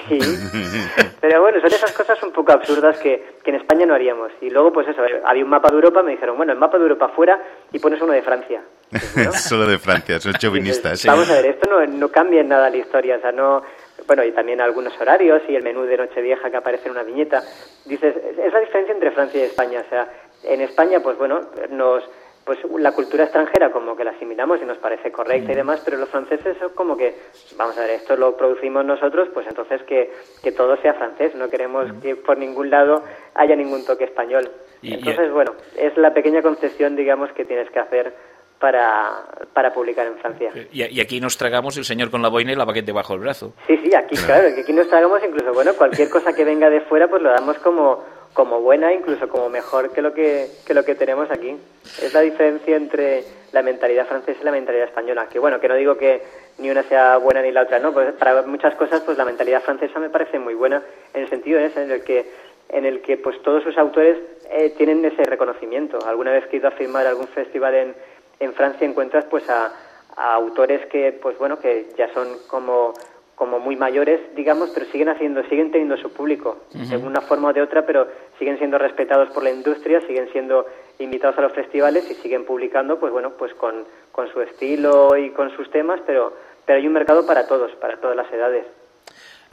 S15: Sí, pero bueno, son esas cosas un poco absurdas que, que en España no haríamos. Y luego, pues eso, había un mapa de Europa, me dijeron, bueno, el mapa de Europa fuera y pones uno de Francia.
S3: Solo de Francia, son chauvinistas. sí.
S15: Vamos a ver, esto no, no cambia en nada la historia, o sea, no... Bueno, y también algunos horarios y el menú de Nochevieja que aparece en una viñeta. Dices, es es la diferencia entre Francia y España, o sea, en España, pues bueno, nos... Pues la cultura extranjera como que la asimilamos y nos parece correcta y demás, pero los franceses son como que, vamos a ver, esto lo producimos nosotros, pues entonces que, que todo sea francés, no queremos que por ningún lado haya ningún toque español. Entonces, bueno, es la pequeña concesión, digamos, que tienes que hacer para, para publicar en Francia.
S2: Y, y aquí nos tragamos el señor con la boina y la baguette debajo del brazo.
S15: Sí, sí, aquí, claro, que aquí nos tragamos incluso, bueno, cualquier cosa que venga de fuera, pues lo damos como, como buena, incluso como mejor que lo que, que lo que tenemos aquí. Es la diferencia entre la mentalidad francesa y la mentalidad española. Que bueno, que no digo que ni una sea buena ni la otra, ¿no? Pues para muchas cosas, pues la mentalidad francesa me parece muy buena en el sentido ese, en el que, en el que pues todos sus autores eh, tienen ese reconocimiento. Alguna vez que he ido a firmar algún festival en, en Francia encuentras pues a, a autores que pues bueno que ya son como como muy mayores digamos pero siguen haciendo siguen teniendo su público de una forma o de otra pero siguen siendo respetados por la industria siguen siendo invitados a los festivales y siguen publicando pues bueno pues con, con su estilo y con sus temas pero pero hay un mercado para todos para todas las edades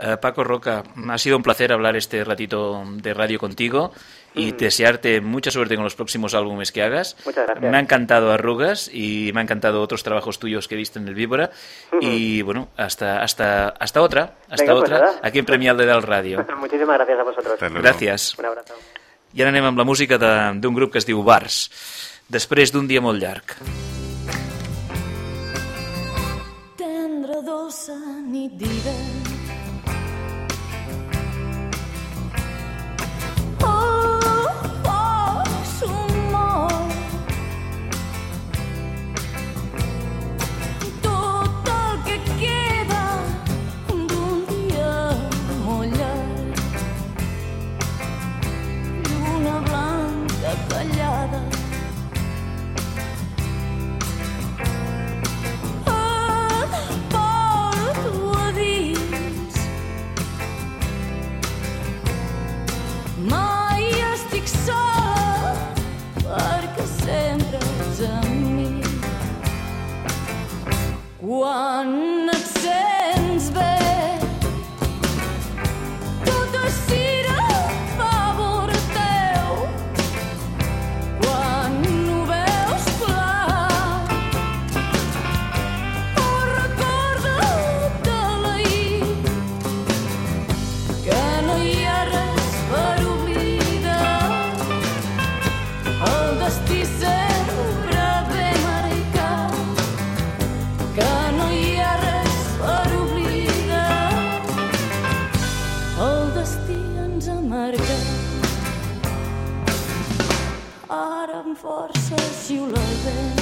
S2: Eh, Paco Roca, ha sido un placer hablar este ratito de radio contigo y desearte mucha suerte con los próximos álbumes que hagas.
S15: Muchas gracias.
S2: Me ha encantado Arrugas y me ha encantado otros trabajos tuyos que he visto en el Víbora. Y bueno, hasta, hasta, hasta otra, hasta
S15: Venga, pues
S2: otra,
S15: nada.
S2: aquí en Premial de Dalt Ràdio.
S15: muchísimas gracias a vosotros
S2: Gràcies.
S15: un abrazo
S2: I ara anem amb la música de- d'un grup que es diu Bars, després d'un dia molt llarg.
S6: Tendre dolça nit d'hivern Quan Ara amb força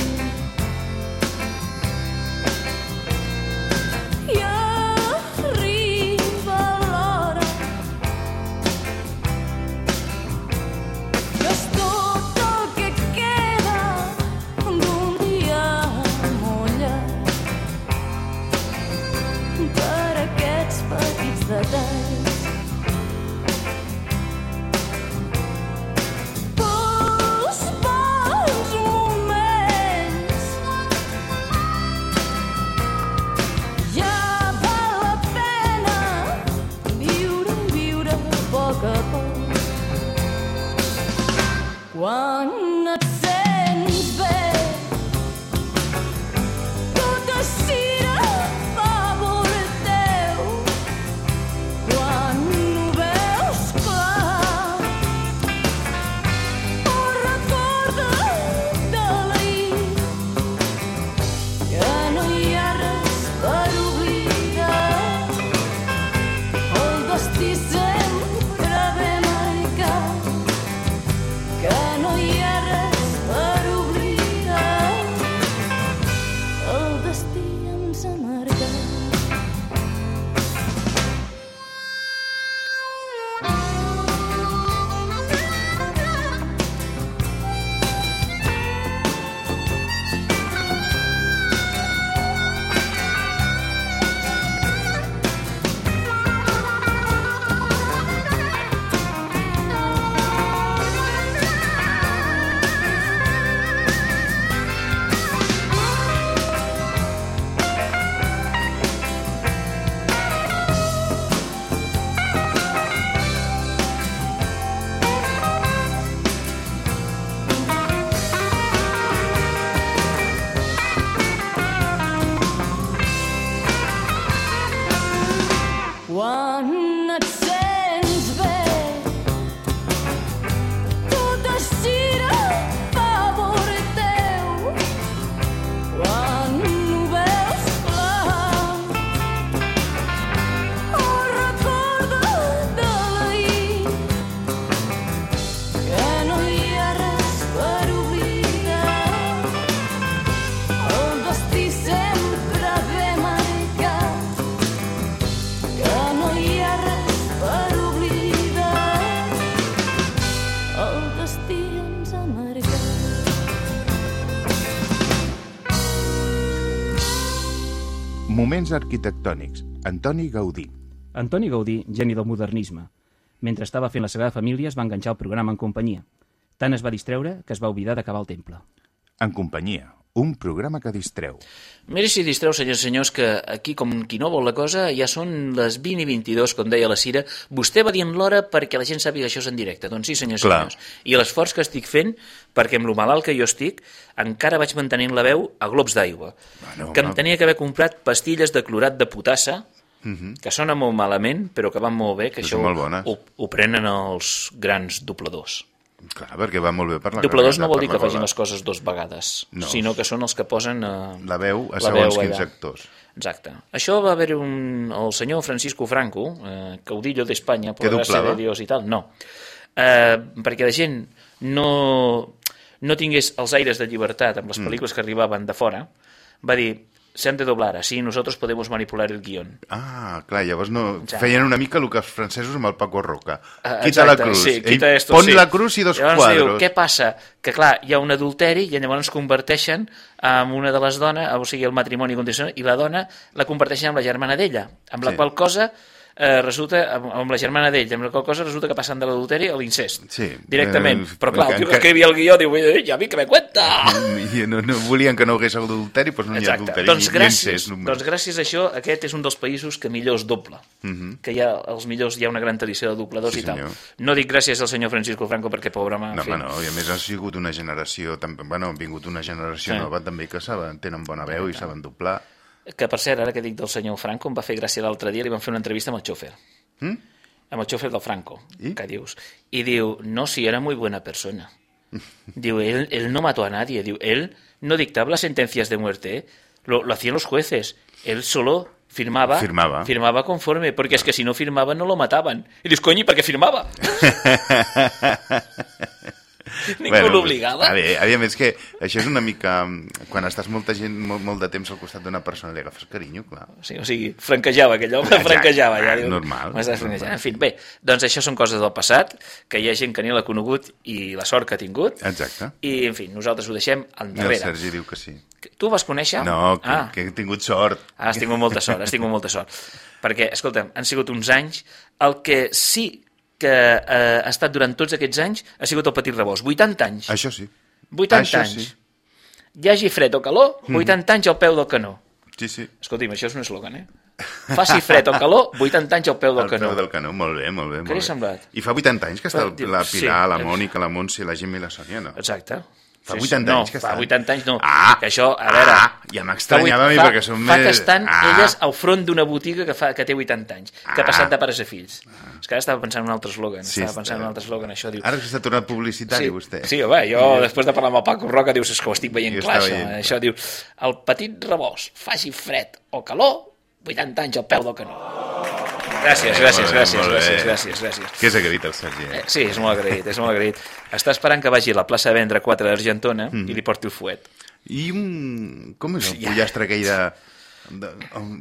S6: Moments
S8: arquitectònics. Antoni Gaudí.
S7: Antoni Gaudí, geni del modernisme. Mentre estava fent la Sagrada Família es va enganxar el programa en companyia. Tant es va distreure que es va oblidar d'acabar el temple.
S8: En companyia. Un programa que distreu.
S2: Miri si distreu, senyors i senyors, que aquí, com qui no vol la cosa, ja són les 20 i 22, com deia la Cira. Vostè va dient l'hora perquè la gent sàpiga que això és en directe. Doncs sí, senyors i
S3: Clar.
S2: senyors. I l'esforç que estic fent, perquè amb lo malalt que jo estic, encara vaig mantenint la veu a globs d'aigua.
S3: Bueno,
S2: que em tenia que haver comprat pastilles de clorat de potassa,
S3: Mhm.
S2: que sona molt malament, però que van molt bé, que
S3: Que
S2: això
S3: bones.
S2: ho, ho prenen els grans dobladors.
S3: Clar, perquè va molt bé per la
S2: Dobladors no vol dir que facin les coses dos vegades,
S3: No.
S2: sinó que són els que posen eh,
S3: La veu a
S2: la
S3: segons
S2: veu
S3: quins actors.
S2: Exacte. Això va haver un, el senyor Francisco Franco, eh, caudillo d'Espanya, per gràcia de Dios i tal. No. Eh, perquè la gent no, no tingués els aires de llibertat amb les
S3: Mm.
S2: pel·lícules que arribaven de fora, va dir, se han de doblar, así nosotros podemos manipular el guión.
S3: Ah, clar, llavors no... Feien una mica el que els francesos amb el Paco Roca.
S2: Ah,
S3: Quita la
S2: exacte,
S3: cruz.
S2: Sí, quita esto,
S3: pon
S2: sí.
S3: la cruz i dos
S2: llavors
S3: quadros.
S2: Diu, què passa? Que clar, hi ha un adulteri i llavors converteixen en una de les dones, o sigui, el matrimoni condicional, i la dona la converteixen amb la germana d'ella, amb la
S3: Sí.
S2: qual cosa eh, resulta, amb, amb la germana d'ell, amb la qual cosa resulta que passen de l'adulteri a l'incest.
S3: Sí.
S2: Directament.
S3: Eh,
S2: Però clar, el tio que escrivia el guió diu, "Eh, ja vi que me cuenta!
S3: I no, no volien que no hagués adulteri, doncs no hi ha
S2: Exacte.
S3: adulteri.
S2: Doncs gràcies,
S3: incest, només.
S2: doncs gràcies a això, aquest és un dels països que millor es dobla.
S3: Mhm.
S2: Que hi ha, els millors, hi ha una gran tradició de dobladors
S3: Sí,
S2: i tal.
S3: senyor.
S2: No dic gràcies al senyor Francisco Franco perquè pobre home...
S3: No, home, no, i a més ha sigut una generació, també, bueno, ha vingut una generació
S2: Sí.
S3: nova també que saben, tenen bona veu i saben doblar.
S2: Que, per cert, ara que dic del senyor Franco, em va fer gràcia l'altre dia, li van fer una entrevista amb el xòfer.
S3: Mm?
S2: Amb el xòfer del Franco, que dius. I diu, no, si era muy buena persona. diu, él, él no mató a nadie. Diu, él no dictaba las sentencias de muerte, ¿eh? lo, lo hacían los jueces. Él solo firmaba,
S3: Firmaba.
S2: firmaba conforme, porque es que si no firmaba no lo mataban. I dius, coño, ¿y per què firmava? Ningú l'obligava.
S3: A veure, a veure, és que això és una mica... Quan estàs molta gent, molt, molt de temps al costat d'una persona, li agafes carinyo, clar.
S2: Sí, o sigui, franquejava aquell home,
S3: Exacte.
S2: franquejava. Ja,
S3: Ah,
S2: diu,
S3: normal, normal.
S2: En fi, bé, doncs això són coses del passat, que hi ha gent que ni l'ha conegut i la sort que ha tingut.
S3: Exacte.
S2: I, en fi, nosaltres ho deixem
S3: I el. Sergi diu que sí.
S2: Tu vas conèixer?
S3: No, que,
S2: Ah,
S3: que he tingut sort.
S2: has tingut molta sort, has tingut molta sort. Perquè, escolta'm, han sigut uns anys... El que sí que eh, ha estat durant tots aquests anys ha sigut el Petit Rebós. 80 anys.
S3: Això sí.
S2: 80
S3: Això
S2: anys.
S3: sí.
S2: Hi hagi fred o calor, 80 anys al peu del canó.
S3: Sí, sí.
S2: Escolti'm, això és un eslògan, eh? Faci fred o calor, 80 anys al peu del
S3: Al
S2: canó.
S3: peu del canó, molt bé, molt bé.
S2: Què
S3: molt
S2: li ha semblat?
S3: I fa 80 anys que està la
S2: sí,
S3: Pilar, la
S2: eh,
S3: Mònica, la Montse, la Gemma i la Sònia, no?
S2: Exacte.
S3: Fa
S2: Sí,
S3: 80
S2: no,
S3: anys que
S2: fa
S3: estan.
S2: 80 anys no.
S3: Ah,
S2: que això, a veure...
S3: ah, ja m'estranyava a mi,
S2: fa,
S3: perquè són
S2: fa
S3: més-
S2: que estan
S3: Ah.
S2: elles al front d'una botiga que, fa, que té 80 anys, que ha
S3: Ah.
S2: passat de pares a fills. És que ara estava pensant en un altre eslògan.
S3: Sí,
S2: estava pensant en un altre eslògan, això diu...
S3: Ara que s'ha tornat publicitari,
S2: Sí,
S3: vostè.
S2: sí, home, jo després de parlar amb el Paco Roca dius, és que ho estic veient
S3: Jo
S2: clar, això.
S3: veient,
S2: això diu, el petit rebós, faci fred o calor, 80 anys al peu del canó. Gràcies, gràcies, gràcies, gràcies, gràcies, gràcies.
S3: Que és agraït el Sergi, eh?
S2: Sí, és molt agraït, és molt agraït. Està esperant que vagi a la plaça de vendre 4 d'Argentona
S3: Mhm.
S2: i li porti el fuet.
S3: I un... Com és el pollastre aquell de... de...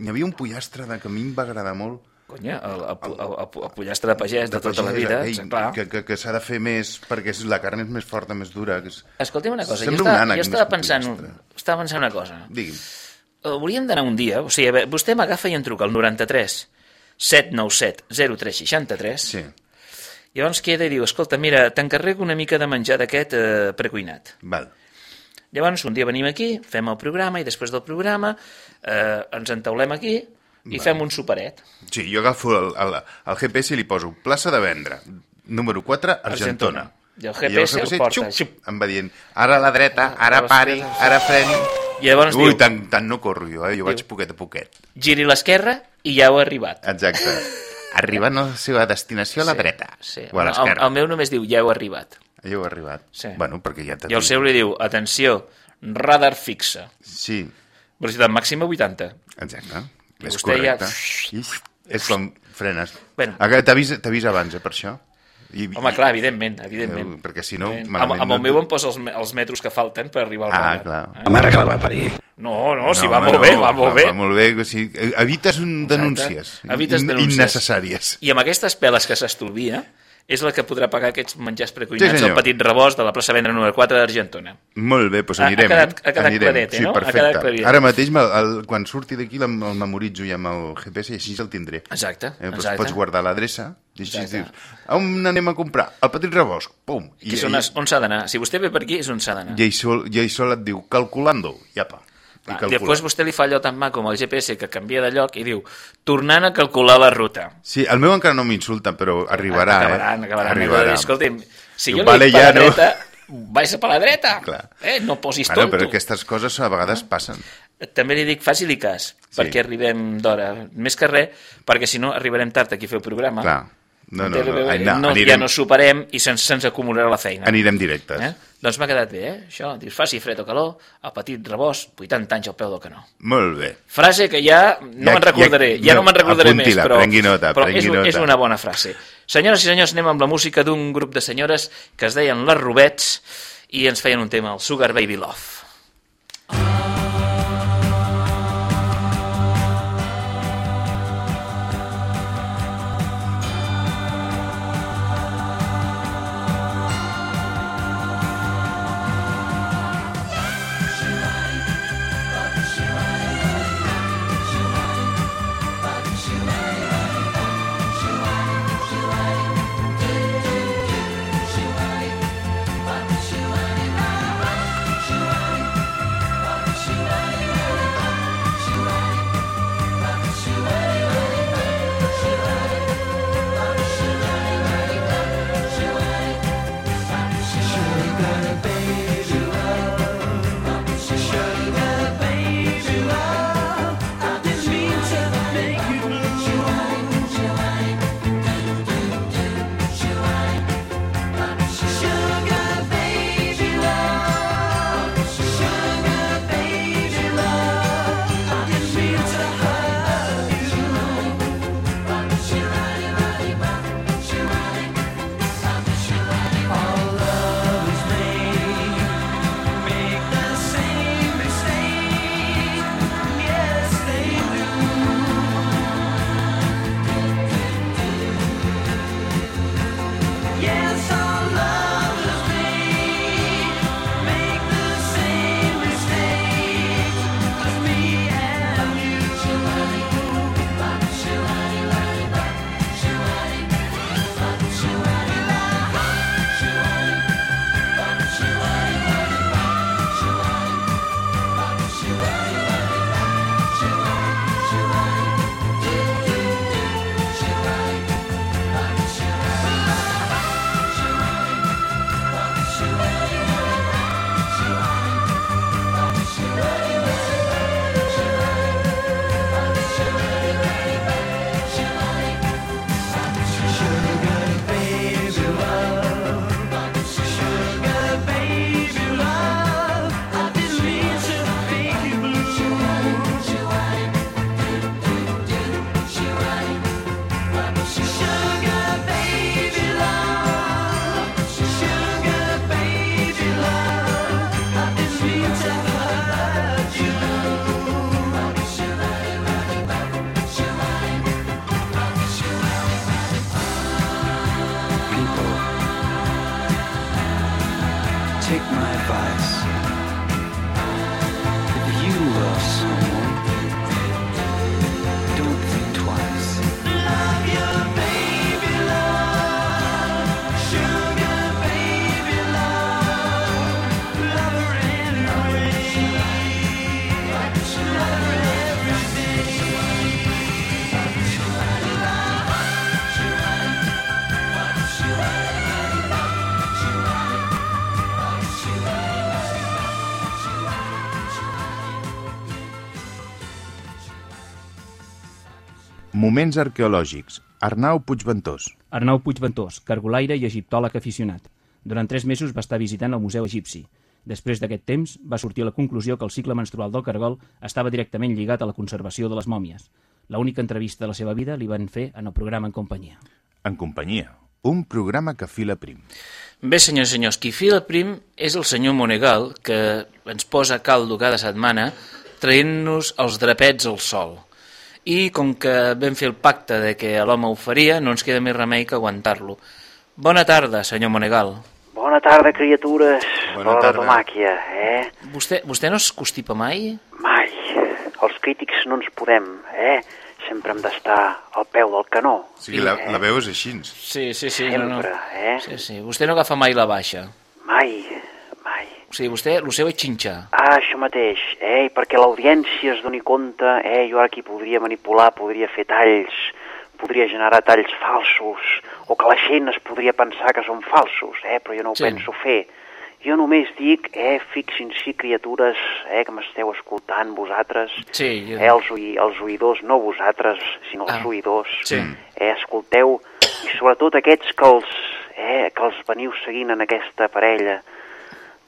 S3: Hi havia un pollastre de... que a mi em va agradar molt.
S2: Conya, el, el, el, el, el pollastre de pagès de, tota la vida,
S3: aquell
S2: clar.
S3: Que, que, que s'ha de fer més, perquè la carn és més forta, més dura. Que és...
S2: Escolta'm una cosa, jo
S3: Sembla un
S2: estava, jo estava pensant, estava pensant una cosa.
S3: Digui'm.
S2: Hauríem d'anar un dia, o sigui, a veure, vostè m'agafa i em truca al 93 797 0363
S3: Sí.
S2: Llavors queda i diu, escolta, mira, t'encarrego una mica de menjar d'aquest eh, precuinat.
S3: Val.
S2: Llavors, un dia venim aquí, fem el programa, i després del programa eh, ens entaulem aquí i fem un superet.
S3: Sí, jo agafo el, el, el GPS i li poso plaça de vendre, número 4, Argentona.
S2: I el GPS el porta.
S3: Xup, em va dient, ara a la dreta, ara pari, ara freni.
S2: I llavors
S3: Ui,
S2: diu-
S3: tant, tant no corro jo, eh? jo vaig poquet a poquet.
S2: Giri a l'esquerra i ja heu arribat.
S3: Exacte. Arribant a la seva destinació a la
S2: Sí,
S3: dreta.
S2: Sí.
S3: O a
S2: El,
S3: l'esquerra.
S2: el meu només diu, ja heu arribat.
S3: Ja heu arribat.
S2: Sí.
S3: Bueno, perquè ja
S2: I el seu li diu, atenció, radar fixa.
S3: Sí.
S2: Velocitat màxima 80.
S3: Exacte.
S2: I
S3: És
S2: ja-
S3: correcte. I és com frenes.
S2: Bueno.
S3: T'avisa abans, eh, per això. I,
S2: Home, clar, evidentment, evidentment.
S3: Eh, perquè si no,
S2: Eh, amb, amb el
S3: no-
S2: meu em posa els, els metros que falten per arribar al
S3: Ah,
S2: radar.
S3: clar.
S2: Eh?
S3: La mare que la va parir.
S2: No, no, si va
S3: home,
S2: molt bé, va molt bé.
S3: Va molt bé, o sigui, evites un denúncies.
S2: Evites
S3: in-
S2: denúncies.
S3: Innecessàries.
S2: I amb aquestes peles que s'estolvia, és la que podrà pagar aquests menjars precuinats
S3: Sí,
S2: al petit rebost de la plaça Vendre número 4 d'Argentona.
S3: Molt bé, doncs
S2: Ha- ha
S3: anirem.
S2: quedat-
S3: eh?
S2: ha quedat
S3: anirem.
S2: claret, eh,
S3: sí,
S2: no? Ha
S3: perfecte.
S2: quedat claret.
S3: Ara mateix, el, el, quan surti d'aquí, el, el memoritzo ja amb el GPS i així el tindré.
S2: Exacte,
S3: Eh, doncs
S2: exacte.
S3: Pots guardar l'adreça i així dius, on anem a comprar? Al Petit Rebosc, pum.
S2: I, és on, es- on s'ha d'anar? Si vostè ve per aquí, és on s'ha d'anar.
S3: I això, i això et diu, calculando, iapa. I
S2: Ah, després vostè li fa allò tan maco com el GPS que canvia de lloc i diu, tornant a calcular la ruta.
S3: Sí, el meu encara no m'insulta, però arribarà,
S2: acabaran,
S3: eh?
S2: acabaran.
S3: Arribarà.
S2: Escolti'm, si jo li
S3: vale,
S2: per
S3: ja
S2: la
S3: no.
S2: dreta, vais a per la dreta.
S3: Clar.
S2: Eh? No posis
S3: Bueno,
S2: tonto.
S3: però aquestes coses a vegades passen.
S2: També li dic, faci-li cas,
S3: Sí.
S2: perquè arribem d'hora. Més que res, perquè si no arribarem tard aquí a fer el programa.
S3: Clar. No, no, no, ai,
S2: no,
S3: no,
S2: ja
S3: anirem-
S2: no superem i se'ns se acumularà la feina.
S3: Anirem directes.
S2: Eh? Doncs m'ha quedat bé, eh? Això, dius, faci fred o calor, el petit rebost, 80 anys al peu del canó.
S3: Molt bé.
S2: Frase que ja no
S3: Ja-
S2: me'n recordaré,
S3: ja-
S2: ja, no
S3: no,
S2: me'n recordaré més, però,
S3: prengui nota,
S2: però
S3: prengui
S2: és,
S3: nota.
S2: és una bona frase. Senyores i senyors, anem amb la música d'un grup de senyores que es deien Les Robets i ens feien un tema, el Sugar Baby Love.
S8: Moments arqueològics. Arnau Puigventós.
S7: Arnau Puigventós, cargolaire i egiptòleg aficionat. Durant tres mesos va estar visitant el Museu Egipci. Després d'aquest temps, va sortir a la conclusió que el cicle menstrual del cargol estava directament lligat a la conservació de les mòmies. La única entrevista de la seva vida li van fer en el programa En companyia.
S8: En companyia. Un programa que fila prim.
S2: Bé, senyors i senyors, qui fila prim és el senyor Monegal, que ens posa caldo cada setmana traient-nos els drapets al sol. I com que vam fer el pacte de que l'home ho faria, no ens queda més remei que aguantar-lo. Bona tarda, senyor Monegal.
S17: Bona tarda, criatures.
S2: Bona
S17: de la
S2: tarda.
S17: tomàquia, eh?
S2: Vostè, vostè no es constipa mai?
S17: Mai. Els crítics no ens podem, eh? Sempre hem d'estar al peu del canó.
S3: O sigui, la, la veu és així.
S2: Sí, sí, sí.
S17: Sempre,
S2: no, no.
S17: eh?
S2: Sí, sí. Vostè no agafa mai la baixa.
S17: Mai.
S2: O sigui, vostè, el seu és xinxar.
S17: Ah, això mateix, eh? Perquè l'audiència es doni compte, eh? Jo ara aquí podria manipular, podria fer talls, podria generar talls falsos, o que la gent es podria pensar que són falsos, eh? Però jo no ho
S2: Sí.
S17: penso fer. Jo només dic, eh, fixin-s'hi, criatures, eh, que m'esteu escoltant, vosaltres,
S2: Sí, jo...
S17: eh, els, oi, els oïdors, no vosaltres, sinó els
S2: Ah.
S17: oïdors,
S2: Sí.
S17: eh, escolteu, i sobretot aquests que els, eh, que els veniu seguint en aquesta parella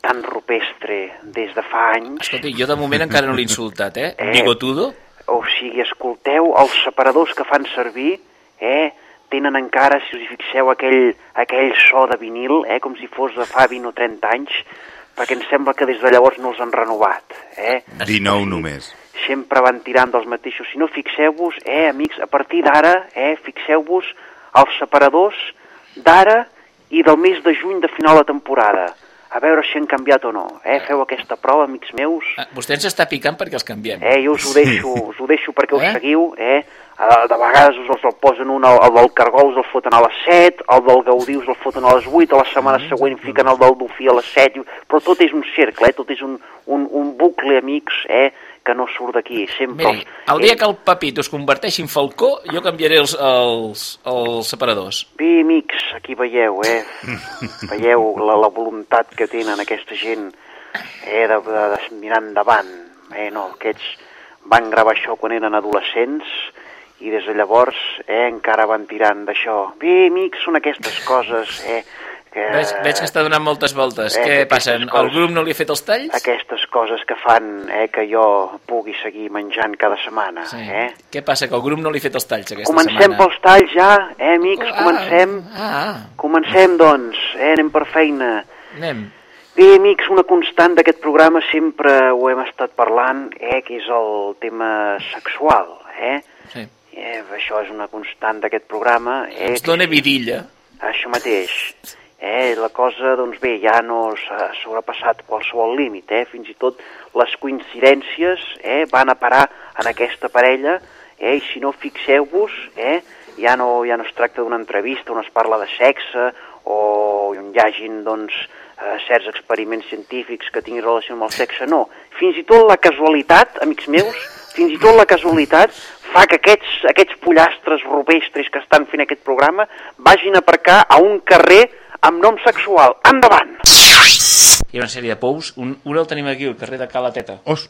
S17: tan rupestre des de fa anys,
S2: Escolti, jo de moment encara no l'he insultat, eh?
S17: Eh.
S2: Bigotudo?
S17: o sigui, escolteu els separadors que fan servir, eh, tenen encara, si us hi fixeu, aquell, aquell so de vinil, eh, com si fos de fa 20 o 30 anys, perquè em sembla que des de llavors no els han renovat, eh?
S3: 19 només.
S17: sempre van tirant dels mateixos. Si no, fixeu-vos, eh, amics, a partir d'ara, eh, fixeu-vos els separadors d'ara i del mes de juny de final de temporada. A veure si han canviat o no. Eh? Feu aquesta prova, amics meus.
S2: Ah, Vostè ens està picant perquè els canviem.
S17: Eh, jo us ho deixo, us ho deixo perquè us
S2: Eh?
S17: seguiu, eh? Eh, De vegades us els el posen un, el, el del Cargol us el foten a les 7, el del Gaudí us el foten a les 8, a la setmana
S2: Mm.
S17: següent fiquen el del Dofí a les 7, i- però tot és un cercle, eh? tot és un, un, un bucle, amics, eh? Que no surt d'aquí. Sempre
S2: Miri, el dia que el Pepit us converteixi en falcó, jo canviaré els, els, els separadors.
S17: Bé, amics, aquí veieu, eh? Veieu la, la voluntat que tenen aquesta gent eh, de, de, de mirar endavant. Eh, no, aquests van gravar això quan eren adolescents i des de llavors eh, encara van tirant d'això. Bé, amics, són aquestes coses eh, que...
S2: Veig, veig que està donant moltes voltes.
S17: Eh,
S2: Què passa?
S17: aquestes
S2: El
S17: coses-
S2: grup no li ha fet els talls?
S17: Aquestes coses que fan eh, que jo pugui seguir menjant cada setmana.
S2: Sí.
S17: Eh?
S2: Què passa? Que el grup no li ha fet els talls aquesta
S17: Comencem
S2: setmana?
S17: pels talls ja, eh, amics?
S2: Ah,
S17: Comencem.
S2: Ah,
S17: Comencem, doncs. Eh, anem per feina.
S2: anem.
S17: Bé, amics, una constant d'aquest programa sempre ho hem estat parlant, eh, que és el tema sexual, eh?
S2: Sí.
S17: eh això és una constant d'aquest programa. Eh,
S2: Ens dona vidilla.
S17: Això mateix. Eh, la cosa, doncs bé, ja no s'ha sobrepassat qualsevol límit, eh? Fins i tot les coincidències eh, van a parar en aquesta parella, eh? I si no, fixeu-vos, eh? Ja no, ja no es tracta d'una entrevista on es parla de sexe o on hi hagin, doncs, eh, certs experiments científics que tinguin relació amb el sexe, no. Fins i tot la casualitat, amics meus, fins i tot la casualitat fa que aquests, aquests pollastres rupestres que estan fent aquest programa vagin a aparcar a un carrer amb nom sexual. Endavant!
S2: Hi ha una sèrie de pous. Un, un el tenim aquí, el carrer de Calateta.
S3: Os,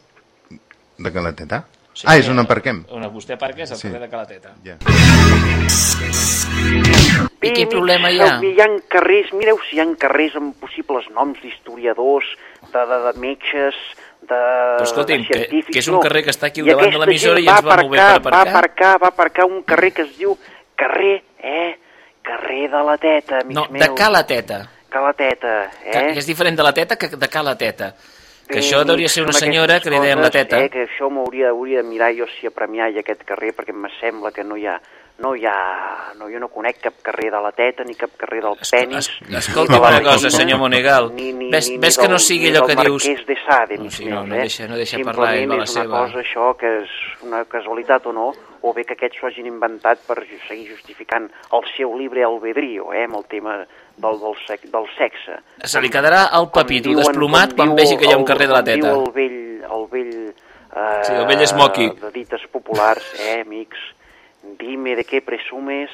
S3: de Calateta? ah, és on aparquem.
S2: On vostè aparca és el
S3: Sí.
S2: carrer de Calateta.
S3: Ja.
S2: I quin problema hi ha?
S17: Hi ha carrers, mireu si hi ha carrers amb possibles noms d'historiadors, de, de, de metges, de,
S2: Però escolti'm,
S17: de
S2: que-
S17: científics...
S2: que és un carrer que està aquí al davant de l'emissora i ens va molt bé per
S17: Va
S2: aparcar.
S17: aparcar, va aparcar un carrer que es diu carrer, eh? Carrer de la Teta, amics
S2: No,
S17: meus.
S2: de Calateta.
S17: Calateta,
S2: Que,
S17: eh?
S2: que és diferent de la teta que de Calateta. Que
S17: Bé,
S2: això hauria de ser una senyora que li deien la teta.
S17: Eh, que això m'hauria hauria de mirar jo si a premiar i aquest carrer, perquè em sembla que no hi ha no hi ha... No, jo no conec cap carrer de la teta ni cap carrer del penis.
S2: Escolta
S17: ni de la
S2: una cosa, senyor Monegal.
S17: Ni, ni,
S2: Ves-
S17: ni,
S2: ves
S17: ni
S2: que no
S17: del-
S2: sigui
S17: ni
S2: allò
S17: del
S2: que dius-
S17: Marquès de Sade,
S2: No, sí, no, no
S17: eh?
S2: deixa- no deixa parlar, ell
S17: Simplement
S2: va a la
S17: és una
S2: seva.
S17: cosa, això, que és una casualitat o no, o bé que aquests s'ho hagin inventat per seguir justificant el seu libre albedrío, eh, amb el tema del, del, sec, del sexe.
S2: Se li quedarà el papito
S17: diuen-
S2: desplomat quan vegi que hi ha un carrer de la
S17: diu
S2: teta.
S17: el vell, el vell, eh,
S2: Sí, el vell Smoky.
S17: de dites populars, eh, amics, dime de què presumes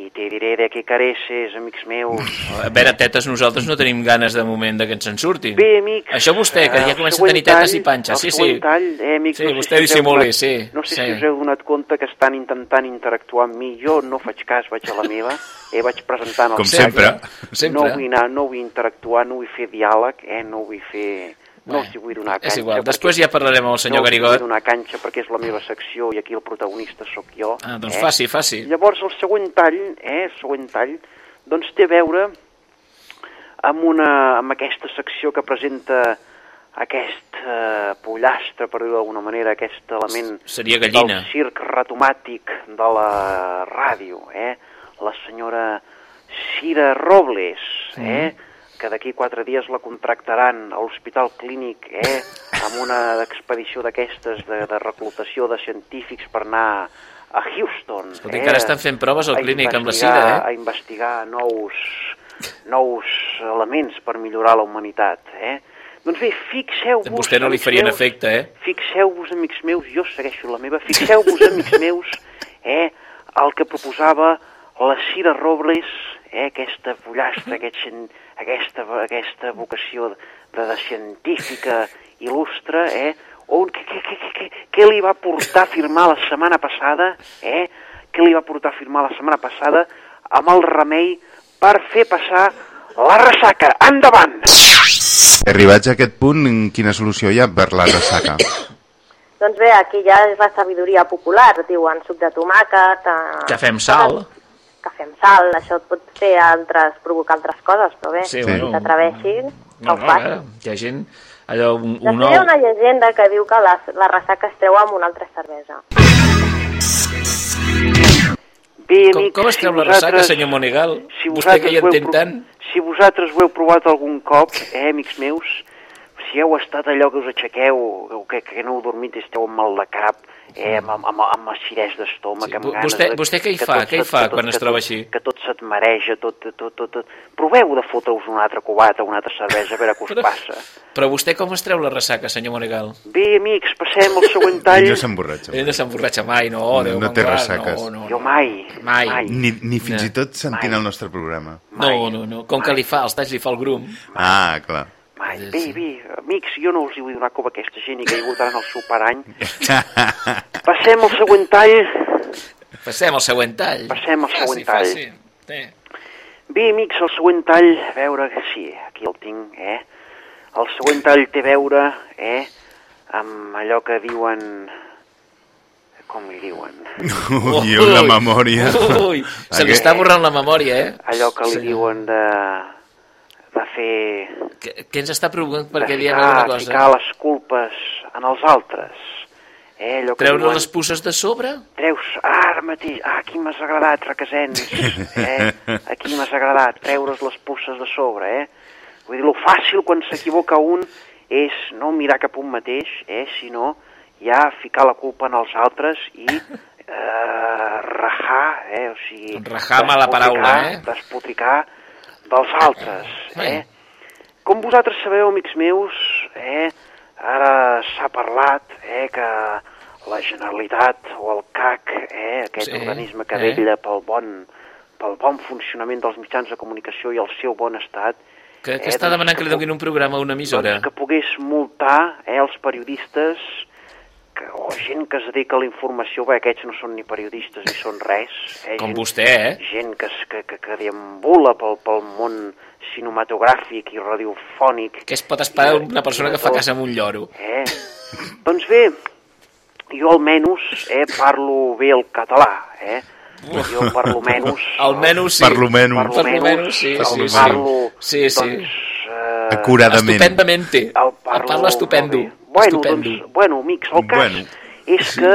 S17: i te diré de què careces, amics meus.
S2: A veure, tetes, nosaltres no tenim ganes de moment de que ens en surtin.
S17: Bé, amics...
S2: Això vostè, que ja comença a tenir tetes
S17: tall-
S2: i panxes. Sí, sí.
S17: Tall, eh, amics,
S2: Sí,
S17: no sé
S2: vostè
S17: si
S2: dissimuli,
S17: donat-
S2: sí,
S17: No sé
S2: sí.
S17: si us heu donat compte que estan intentant interactuar amb mi. Jo no faig cas, vaig a la meva, eh, vaig presentant el
S3: Com sempre.
S2: Sempre.
S17: No vull anar, no vull interactuar, no vull fer diàleg, eh, no vull fer... No els hi vull donar canxa.
S2: És igual, després ja parlarem amb el senyor
S17: no els hi
S2: Garigot.
S17: vull donar canxa perquè és la meva secció i aquí el protagonista sóc jo.
S2: Ah, doncs
S17: eh?
S2: faci, faci.
S17: Llavors el següent tall, eh, el següent tall, doncs té a veure amb, una, amb aquesta secció que presenta aquest eh, pollastre, per dir-ho d'alguna manera, aquest element
S2: Seria gallina.
S17: del circ retomàtic de la ràdio, eh? la senyora Cira Robles, eh? Que d'aquí quatre dies la contractaran a l'Hospital Clínic eh? amb una expedició d'aquestes de, de reclutació de científics per anar a Houston.
S2: Escolta, encara estan fent proves al clínic amb la Cira, eh?
S17: A investigar nous, nous elements per millorar la humanitat. Eh? Doncs bé, fixeu-vos...
S2: Vostè no li farien
S17: meus,
S2: efecte, eh?
S17: Fixeu-vos, amics meus, jo segueixo la meva, fixeu-vos, amics meus, eh, el que proposava la Cira Robles, eh, aquesta pollastra, aquest, aquesta, aquesta vocació de, de científica il·lustre, eh, on, què, què, què, què, què, què li va portar a firmar la setmana passada, eh, què li va portar a firmar la setmana passada amb el remei per fer passar la ressaca. Endavant!
S8: Arribats a aquest punt, quina solució hi ha per la ressaca?
S11: Doncs bé, aquí ja és la sabidoria popular, diuen suc de tomàquet... Eh,
S2: Cafè amb sal.
S11: Cafè amb sal, això et pot fer altres, provocar altres coses, però bé,
S2: Sí,
S11: si
S2: bueno.
S11: t'atreveixis,
S2: No,
S11: no,
S2: no,
S11: ho fas.
S2: eh, hi ha gent... Allò, un, un
S11: Després hi ha una llegenda que diu que la, la ressaca es treu amb una altra cervesa.
S17: Bé,
S2: Com,
S17: amics,
S2: com es treu
S17: si
S2: la ressaca,
S17: vosaltres-
S2: senyor Monegal?
S17: si
S2: Vostè que hi entén tant?
S17: Si vosaltres ho heu provat algun cop, eh, amics meus, si heu estat allò que us aixequeu, o que, que no heu dormit i esteu amb mal de cap, eh, amb, amb, amb, amb acidès d'estómac,
S2: Sí,
S17: amb ganes
S2: vostè-
S17: de,
S2: vostè què hi
S17: que
S2: fa?
S17: tot
S2: Què hi fa
S17: que tot-
S2: quan es troba així?
S17: Que tot se't mareja, tot, tot, tot, tot. Proveu de fotre-us una altra cubata, una altra cervesa, a veure què us passa.
S2: Però vostè com es treu la ressaca, senyor Monegal?
S17: Bé, amics, passem al següent tall.
S3: Ell no s'emborratxa.
S2: Ell no s'emborratxa mai, no, Déu
S3: no té ressaques.
S2: No, no,
S17: Jo mai,
S2: Mai.
S17: mai.
S3: Ni, ni fins
S2: No.
S3: i tot sentint el nostre programa.
S2: No, no, no. Com que li fa, els talls li fa el grum.
S3: Ah, clar.
S17: Mai. Bé, bé, amics, jo no els hi vull donar cop a aquesta gent i que hi votaran el seu parany. Passem al següent tall.
S2: Passem al següent tall.
S17: Passem al següent tall.
S2: faci. Sí.
S17: Bé, amics, el següent tall, a veure, que sí, aquí el tinc, eh? El següent tall té a veure, eh, amb allò que diuen... Com li diuen?
S3: Ui, la memòria.
S2: Ui, se li està borrant la memòria, eh?
S17: Allò que li
S2: Sí.
S17: diuen de, de fer...
S2: Què, què ens està provocant perquè diem alguna cosa?
S17: ficar les culpes en els altres. Eh, allò que
S2: Treure
S17: diuen,
S2: les puces de sobre?
S17: Treus, ah, ara mateix, ah, aquí m'has agradat, requesens, eh? Aquí m'has agradat, treure's les puces de sobre, eh? Vull dir, lo fàcil quan s'equivoca un és no mirar cap un mateix, eh? Sinó ja ficar la culpa en els altres i eh, rajar, eh? O sigui...
S2: Rajar, mala paraula, eh?
S17: Despotricar dels altres, eh? Com vosaltres sabeu, amics meus, eh, ara s'ha parlat eh, que la Generalitat o el CAC, eh, aquest
S2: Sí,
S17: organisme que
S2: eh.
S17: pel bon, pel bon funcionament dels mitjans de comunicació i el seu bon estat,
S2: Que, que
S17: Eh,
S2: està
S17: doncs
S2: demanant que li
S17: que
S2: donin un programa a una emissora.
S17: doncs que pogués multar eh, els periodistes que, o gent que es dedica a la informació, bé, aquests no són ni periodistes ni són res. Eh,
S2: Com
S17: gent,
S2: vostè, eh?
S17: Gent que, que, que, que deambula pel, pel món cinematogràfic i radiofònic.
S2: Què es pot esperar d'una persona que fa casa amb un lloro?
S17: Eh? doncs bé, jo almenys eh, parlo bé el català, eh? Jo parlo menys...
S2: Almenys sí.
S3: Parlo menys.
S17: Parlo
S2: Parlo
S17: menys,
S2: sí, sí, sí.
S17: parlo,
S2: Sí, sí.
S17: doncs... Eh,
S3: Acuradament.
S2: Estupendamente.
S17: el
S2: El parla estupendo.
S17: Bueno,
S2: estupendo.
S17: doncs, bueno, amics, el cas
S3: Bueno.
S17: és que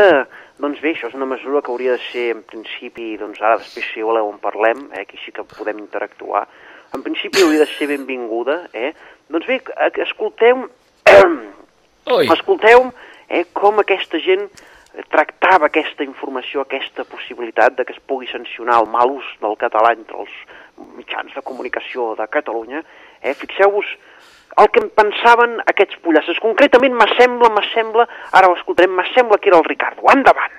S17: doncs bé, això és una mesura que hauria de ser, en principi, doncs ara després si voleu en parlem, eh, aquí sí que podem interactuar, en principi hauria de ser benvinguda, eh? Doncs bé, eh, escolteu,
S2: Oi.
S17: escolteu eh, com aquesta gent tractava aquesta informació, aquesta possibilitat de que es pugui sancionar el mal ús del català entre els mitjans de comunicació de Catalunya. Eh? Fixeu-vos el que en pensaven aquests pollasses. Concretament, m'assembla, m'assembla, ara ho escoltarem, m'assembla que era el Ricardo. Endavant!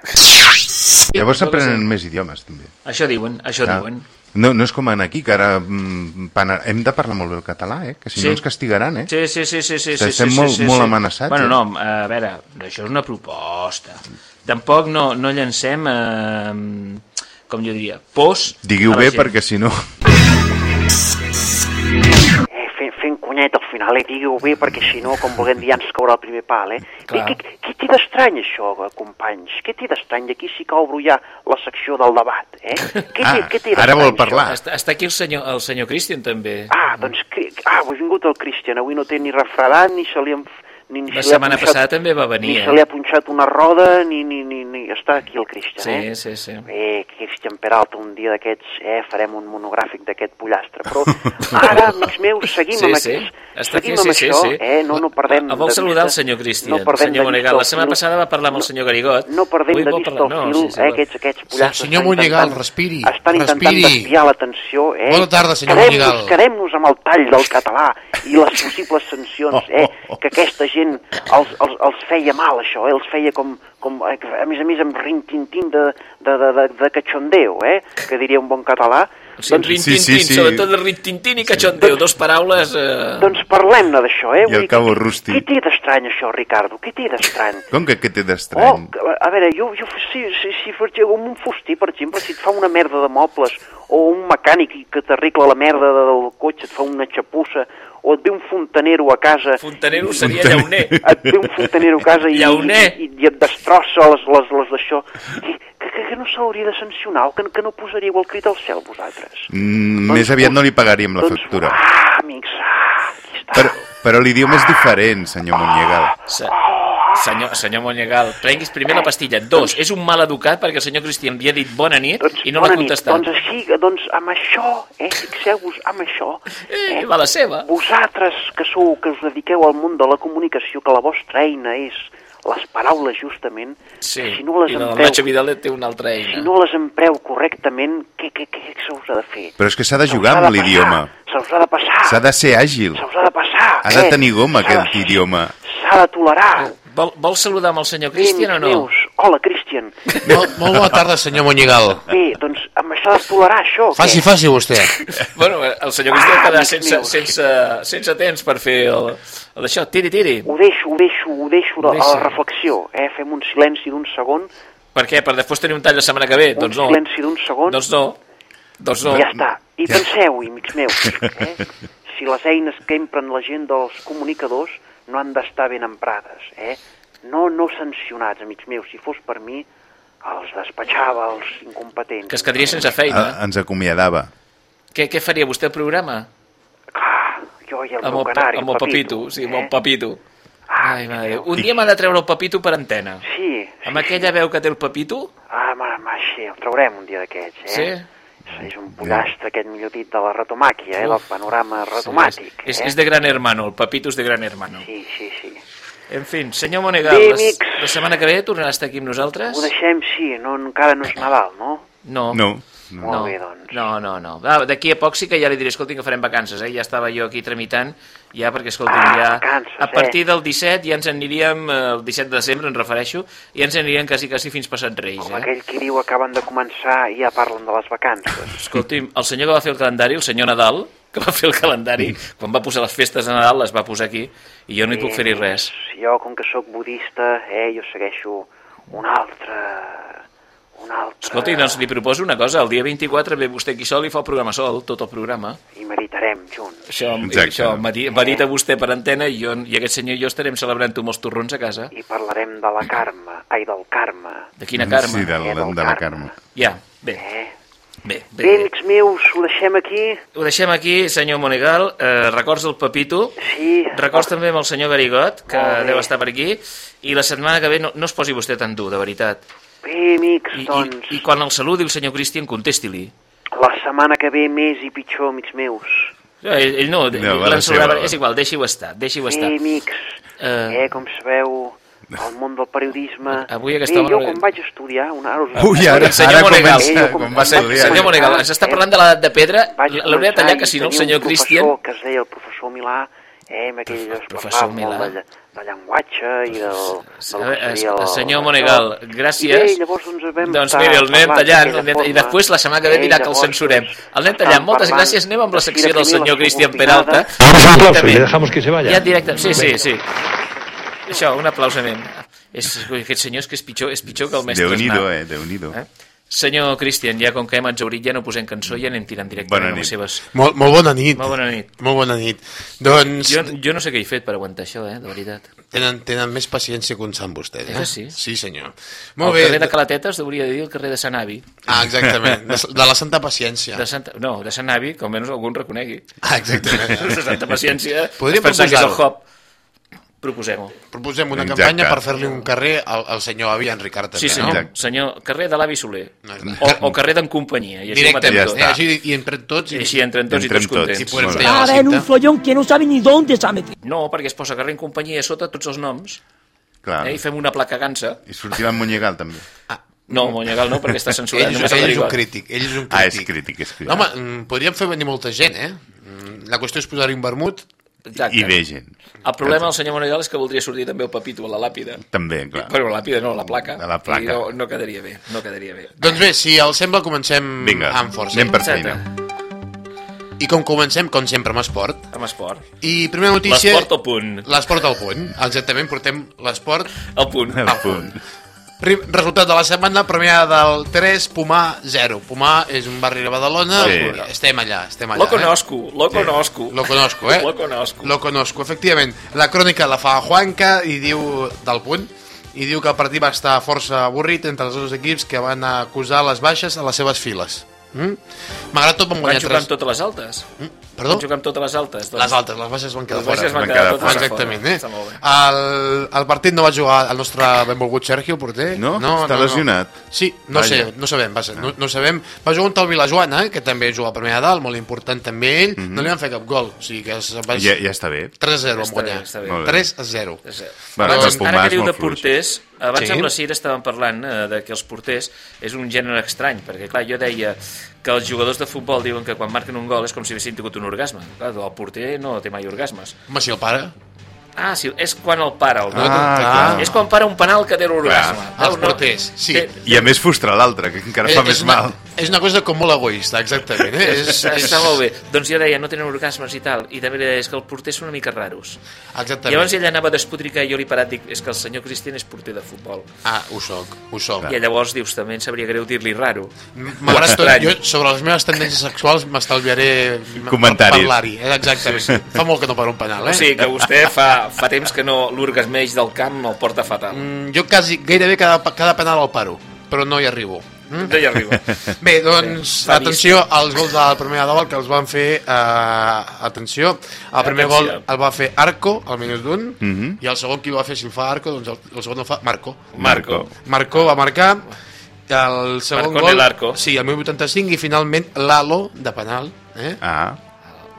S3: Llavors s'aprenen més idiomes, també.
S2: Això diuen, això
S3: Clar.
S2: diuen.
S3: No, no és com en aquí, que ara mm, pana- hem de parlar molt bé el català, eh? que si
S2: Sí.
S3: no ens castigaran, eh?
S2: Sí, sí, sí, sí, sí, sí,
S3: Estem
S2: sí,
S3: molt,
S2: sí, sí,
S3: molt amenaçats.
S2: Bueno,
S3: eh?
S2: no, a veure, això és una proposta. Tampoc no, no llancem, eh, com jo diria, pors
S3: Diguiu bé,
S2: gent.
S3: perquè si no...
S17: Conyet al final, eh, digueu bé, perquè si no, com vulguem dir, ja ens caurà el primer pal, eh? Què,
S2: Clar.
S17: què, què té d'estrany, això, eh, companys? Què té d'estrany? Aquí sí que obro ja la secció del debat, eh? Què té, què té d'estrany, això?
S2: Està, està aquí el senyor, el senyor Christian, també.
S17: Ah, doncs, que, ah, ha vingut el Cristian, avui no té ni refredat, ni se li ha, ni, ni
S2: La
S17: se
S2: setmana
S17: punxat-
S2: passada també va venir,
S17: Ni
S2: eh?
S17: se li ha punxat una roda, ni, ni, ni, ni... Està aquí el Cristian,
S2: Sí,
S17: eh?
S2: sí, sí.
S17: Eh, Cristian Peralta, un dia d'aquests, eh, farem un monogràfic d'aquest pollastre. Però ara, amics meus, seguim
S2: Sí,
S17: amb,
S2: sí.
S17: aquest,
S2: Està aquí,
S17: seguim amb
S2: sí, sí,
S17: això,
S2: sí.
S17: eh? No, no perdem
S2: El vol
S17: de
S2: saludar el senyor Cristian,
S17: no
S2: el
S17: perdem
S2: senyor Monegal. La setmana passada va parlar amb el senyor Garigot.
S17: No perdem
S2: Avui
S17: de
S2: vol
S17: vista el
S2: no,
S17: fil,
S2: sí, sí,
S17: eh, aquests, aquests pollastres
S18: Senyor
S17: estan
S18: Monyegal,
S17: intentant-
S18: respiri,
S17: Estan intentant
S18: respiri.
S17: desviar l'atenció, eh?
S18: Bona tarda, senyor
S17: Quedem-nos-
S18: Monyegal.
S17: Quedem-nos amb el tall del català i les possibles sancions, eh? Que aquesta gent els, els, els feia mal, això, eh? Els feia com, com eh, a més a més, amb rintintín de, de, de, de, de cachondeo, eh? Que diria un bon català.
S2: Sí, rintintín, sobretot de rintintín i cachondeo, dos paraules... Eh...
S17: Doncs parlem-ne d'això, eh?
S3: I el cabo rústic.
S17: Què té d'estrany això, Ricardo? Què té d'estrany?
S3: Com que què té
S17: Oh,
S3: d'estrany?
S17: a veure, jo, jo si, si, si faig amb un fuster, per exemple, si et fa una merda de mobles, o un mecànic que t'arregla la merda de- del cotxe, et fa una xapussa, o et ve un fontanero a casa...
S2: Fontanero seria llauner.
S17: Et ve un fontanero a casa i, i, i et destrossa les, les, les d'això. Que, que, que, que no s'hauria de sancionar, que, que no posaríeu el crit al cel, vosaltres.
S3: Mm, més aviat no li pagaríem la factura.
S17: Ah, amics, ah, aquí està.
S3: Però, però l'idioma és diferent, senyor Monyegal.
S2: Se... Senyor, senyor Monyegal, prenguis primer la pastilla. Dos, és un mal educat perquè el senyor Cristian li ha dit bona nit i no l'ha
S17: Bona nit.
S2: contestat.
S17: Doncs així, doncs amb això, eh, fixeu-vos, amb això...
S2: Eh, va la seva.
S17: Vosaltres que sou, que us dediqueu al món de la comunicació, que la vostra eina és les paraules justament,
S2: Sí,
S17: si no les
S2: i la del
S17: empreu,
S2: Nacho Vidal té una altra
S17: si
S2: eina.
S17: no les empreu correctament, què, què, què se us ha de fer?
S3: Però és que s'ha de jugar
S17: ha
S3: amb
S17: de
S3: l'idioma.
S17: passar, Se us ha de passar,
S3: S'ha de ser àgil.
S17: se us ha de passar.
S3: Ha de
S17: eh?
S3: tenir goma, aquest idioma.
S17: S'ha de tolerar.
S2: Vol, vol saludar amb el senyor Cristian o no?
S17: meus, hola, Cristian.
S18: Molt, molt bona tarda, senyor Monyegal.
S17: Bé, doncs amb això de tolerar això,
S18: Faci,
S17: què?
S18: faci vostè.
S2: Bueno, el senyor Cristian
S17: Ah,
S2: quedarà
S17: amics
S2: sense,
S17: meus.
S2: sense, sense temps per fer el, el d'això. Tiri, tiri.
S17: Ho deixo, ho deixo, ho deixo a
S2: deixa.
S17: la reflexió, eh? Fem un silenci d'un segon,
S2: Per què? Per després tenir un tall la setmana que ve?
S17: un
S2: Doncs no.
S17: silenci d'un segon,
S2: Doncs no. Doncs no.
S17: ja està. I penseu-hi, amics meus, eh? si les eines que empren la gent dels comunicadors no han d'estar ben emprades, eh? No, no sancionats, amics meus. Si fos per mi, els despatxava, els incompetents.
S2: Que es quedaria sense feina.
S3: Ah, ens acomiadava.
S2: Què, què faria vostè al programa?
S17: Jo i el
S2: Amb
S17: meu canari,
S2: amb el papito, sí, amb el papito. Ai, mare. Un dia m'ha de treure el papito per antena.
S17: Sí.
S2: Amb aquella veu que té el papito?
S17: Ah, ma, ma, sí, el traurem un dia d'aquests, eh?
S2: Sí.
S17: És un pollastre, aquest millor dit, de la retomàquia, eh? Del panorama retomàtic.
S2: És, és,
S17: eh?
S2: és de gran hermano, el papito és de gran hermano.
S17: Sí, sí, sí.
S2: En fi, senyor Monegal,
S17: Bé,
S2: la, la setmana que ve tornarà a estar aquí amb nosaltres?
S17: Ho deixem, sí, no, encara no és Nadal, no?
S2: No.
S3: No.
S17: Molt bé, doncs.
S2: No, no, no. Va, D'aquí a poc sí que ja li diré, escolti, que farem vacances, eh? Ja estava jo aquí tramitant, ja perquè, escolti, ja...
S17: vacances,
S2: a partir
S17: eh?
S2: del 17 ja ens aniríem, eh, el 17 de desembre, en refereixo, ja ens aniríem quasi, quasi fins passat Reis,
S17: Com
S2: eh?
S17: aquell qui diu acaben de començar i ja parlen de les vacances.
S2: Escolti'm, el senyor que va fer el calendari, el senyor Nadal, que va fer el calendari, quan va posar les festes de Nadal, les va posar aquí, i jo no hi puc fer-hi res.
S17: Jo, com que sóc budista, eh, jo segueixo un altre... Un altre...
S2: Escolti, doncs li proposo una cosa, el dia 24 ve vostè aquí sol i fa el programa sol, tot el programa.
S17: I meditarem junts.
S2: Això,
S3: Exacte.
S2: això m'ha dit, m'ha dit a vostè per antena i, jo, i aquest senyor i jo estarem celebrant-ho amb els torrons a casa.
S17: I parlarem de la karma, ai, del karma.
S2: De quina karma?
S3: Sí, de, la, de la Carme.
S2: Ja, bé.
S17: Eh?
S2: Bé,
S17: Bé,
S2: bé.
S17: amics meus, ho deixem aquí.
S2: Ho deixem aquí, senyor Monegal. Eh, records el Pepito.
S17: Sí.
S2: Records també amb el senyor Garigot, que deu estar per aquí. I la setmana que ve no, no es posi vostè tan dur, de veritat.
S17: Bé, amics,
S2: I,
S17: doncs,
S2: i, I quan el saludi el senyor Cristian, contesti-li.
S17: la setmana que ve més i pitjor, amics meus.
S2: No, ell, ell no,
S17: No,
S2: saludava,
S17: seva.
S2: és igual, deixi-ho estar, deixi-ho estar.
S17: Bé, amics,
S2: Eh,
S17: eh, com sabeu, el món del periodisme...
S2: Avui aquesta
S17: Bé,
S2: hora-
S17: jo quan vaig estudiar, una...
S2: Ui, ara-
S17: Senyor
S2: ara
S17: Monegal,
S2: comença,
S17: eh, jo
S2: quan va ser el dia. Senyor Monegal, ens està parlant de l'edat de pedra, l'hauré de tallar, que si no el senyor Cristian...
S17: Que es deia el professor Milà, eh, amb aquell es
S2: professor Milà.
S17: de, lla- de llenguatge i del... del
S2: A
S17: seria
S2: el
S17: el-
S2: senyor. Monegal,
S17: I
S2: gràcies.
S17: bé, llavors doncs vam
S2: Doncs miri, el anem tallant, anem- i
S17: forma.
S2: després la setmana que ve dirà que el censurem. El anem tallant, moltes gràcies, anem amb la secció del senyor Cristian. Peralta.
S17: Un aplauso le dejamos que se vaya.
S2: Ja directe, sí, sí, sí. Això, un aplausament. És, aquest senyor és que és pitjor, és pitjor que el mestre
S3: Déu-n'hi-do, eh, Déu-n'hi-do.
S2: Eh? Senyor Cristian, ja com que hem exaurit, ja no posem cançó, ja anem tirant directament
S18: Bona
S2: amb les
S18: nit.
S2: seves...
S18: Molt, molt bona nit.
S2: Molt bona nit.
S18: Molt bona nit. Doncs...
S2: Jo, jo no sé què he fet per aguantar això, eh, de veritat.
S18: Tenen, tenen més paciència que un sant vostès, eh?
S2: És així?
S18: Sí, senyor.
S2: Molt el
S18: bé.
S2: carrer de Calatetes hauria de dir el carrer de Sant Avi.
S18: Ah, exactament. De, de la santa paciència.
S2: De Santa... No, de Sant Avi, que almenys algú en reconegui.
S18: Ah, exactament.
S2: de Santa Paciència,
S18: Podríem
S2: es pensar que és el
S18: proposar-ho.
S2: Hop. Proposem-ho.
S18: Proposem una
S2: Exacte.
S18: campanya per fer-li un carrer al, al senyor avi en Ricard també,
S2: Sí, senyor.
S18: no?
S2: senyor, carrer de l'avi Soler. O, o carrer d'en companyia. I així ho
S18: Directament,
S2: matem tot.
S18: eh? Així i entrem tots.
S2: I així entrem tots i tots contents.
S18: I podem
S2: bé.
S18: tallar la
S19: Ahora en un follón que no sabe ni dónde se ha metido.
S2: No, perquè es posa carrer en companyia sota tots els noms.
S3: Clar.
S2: Eh? I fem una placa gansa.
S3: I sortirà en Monyegal, també.
S2: No, Monyegal no, perquè està censurat.
S18: Ell, ell
S2: el
S18: és un crític, ell és un crític.
S3: Ah, és crític, és crític.
S18: No, home, mm, podríem fer venir molta gent, eh? Mm, La qüestió és posar-hi un vermut.
S2: Exacte.
S3: I ve gent.
S2: El problema del senyor Monegal és que voldria sortir també el papito a la làpida.
S3: També, clar.
S2: Però la làpida no, la placa.
S3: A la placa.
S2: I no, no quedaria bé, no quedaria bé.
S18: Doncs bé, si els sembla, comencem
S3: Vinga,
S18: amb força.
S3: anem per feina.
S18: I com comencem, com sempre, amb esport.
S2: Amb esport.
S18: I primera notícia...
S2: L'esport al punt.
S18: L'esport al punt. Exactament, portem l'esport
S2: al punt.
S18: Al punt. Ri- Resultat de la setmana, premià del 3, Pumà 0. Pumà és un barri de Badalona.
S2: Sí.
S18: Estem allà, estem allà.
S2: Lo conozco, lo
S18: Sí.
S2: conozco.
S18: Lo conozco, eh?
S2: Lo conozco.
S18: Lo conozco, efectivament. La crònica la fa Juanca i diu del punt i diu que el partit va estar força avorrit entre els dos equips que van acusar les baixes a les seves files. Mm? Malgrat tot van
S2: Van
S18: guanyar
S2: jugar
S18: 3...
S2: amb totes les altes.
S18: Perdó?
S2: Van jugar amb totes les altes. Doncs...
S18: Les altes, les baixes van quedar
S2: Les baixes
S18: fora.
S2: van quedar totes
S18: Exactament,
S2: fora.
S18: eh? El, el partit no va jugar el nostre benvolgut Sergio, porter.
S3: No? Està lesionat?
S18: Sí, no
S3: Vaja.
S18: sé, no sabem, va ser, no, no sabem. Va jugar un tal Vilajoana, eh, que també juga a Premià de Dalt, molt important també ell.
S3: Mhm.
S18: No li van fer cap gol, o sigui que es va...
S3: Ja, ja està bé.
S18: 3 a 0
S2: Està
S18: vam guanyar.
S2: bé, està bé.
S3: Molt bé.
S18: 3 a 0.
S3: Bueno,
S2: ara que diu de
S3: fluix.
S2: porters, abans
S18: Sí.
S2: amb la Cira estàvem parlant eh, de que els porters és un gènere estrany, perquè clar, jo deia que els jugadors de futbol diuen que quan marquen un gol és com si haguessin tingut un orgasme. Clar, el porter no té mai orgasmes.
S18: Home, si el pare...
S2: Ah, sí, és quan el para el.
S3: Ah, clar.
S2: És quan para un penal que té l'orgasme.
S18: Clar, els porters, sí.
S2: Té-
S3: I a més frustrar l'altre, que encara fa més
S18: Eh, una,
S3: mal.
S18: És una cosa com molt egoista, exactament. Eh? és,
S2: Està, està molt bé. Doncs jo deia, no tenen orgasmes i tal, i també li deia, és que els porters són una mica raros.
S18: Exactament.
S2: Llavors ell anava a despotricar i jo li parat, dic, és que el senyor Cristian és porter de futbol.
S18: Ah, ho soc, ho soc.
S2: I llavors dius, també em sabria greu dir-li raro.
S18: Malgrat tot, jo sobre les meves tendències sexuals m'estalviaré
S3: Comentaris.
S18: parlar-hi. Eh? Exactament.
S2: Sí, sí.
S18: Fa molt que no paro un penal, eh?
S2: O sigui que vostè fa, fa temps que no l'orgasmeix del camp el porta fatal.
S18: Mm, jo quasi, gairebé cada, cada penal el paro, però no hi arribo. Mm?
S2: No hi arribo.
S18: Bé, doncs,
S2: Fa
S18: atenció als gols de la primera dol que els van fer, eh, atenció, el primer
S2: Atenció.
S18: gol el va fer Arco, al minut d'un,
S3: Mhm.
S18: i el segon qui va fer, si el fa Arco, doncs el, el segon el fa Marco.
S2: Marco.
S18: Marco va marcar, el segon
S2: Marcone
S18: gol...
S2: l'Arco.
S18: Sí, el 85 i finalment Lalo, de penal. Eh?
S3: Ah,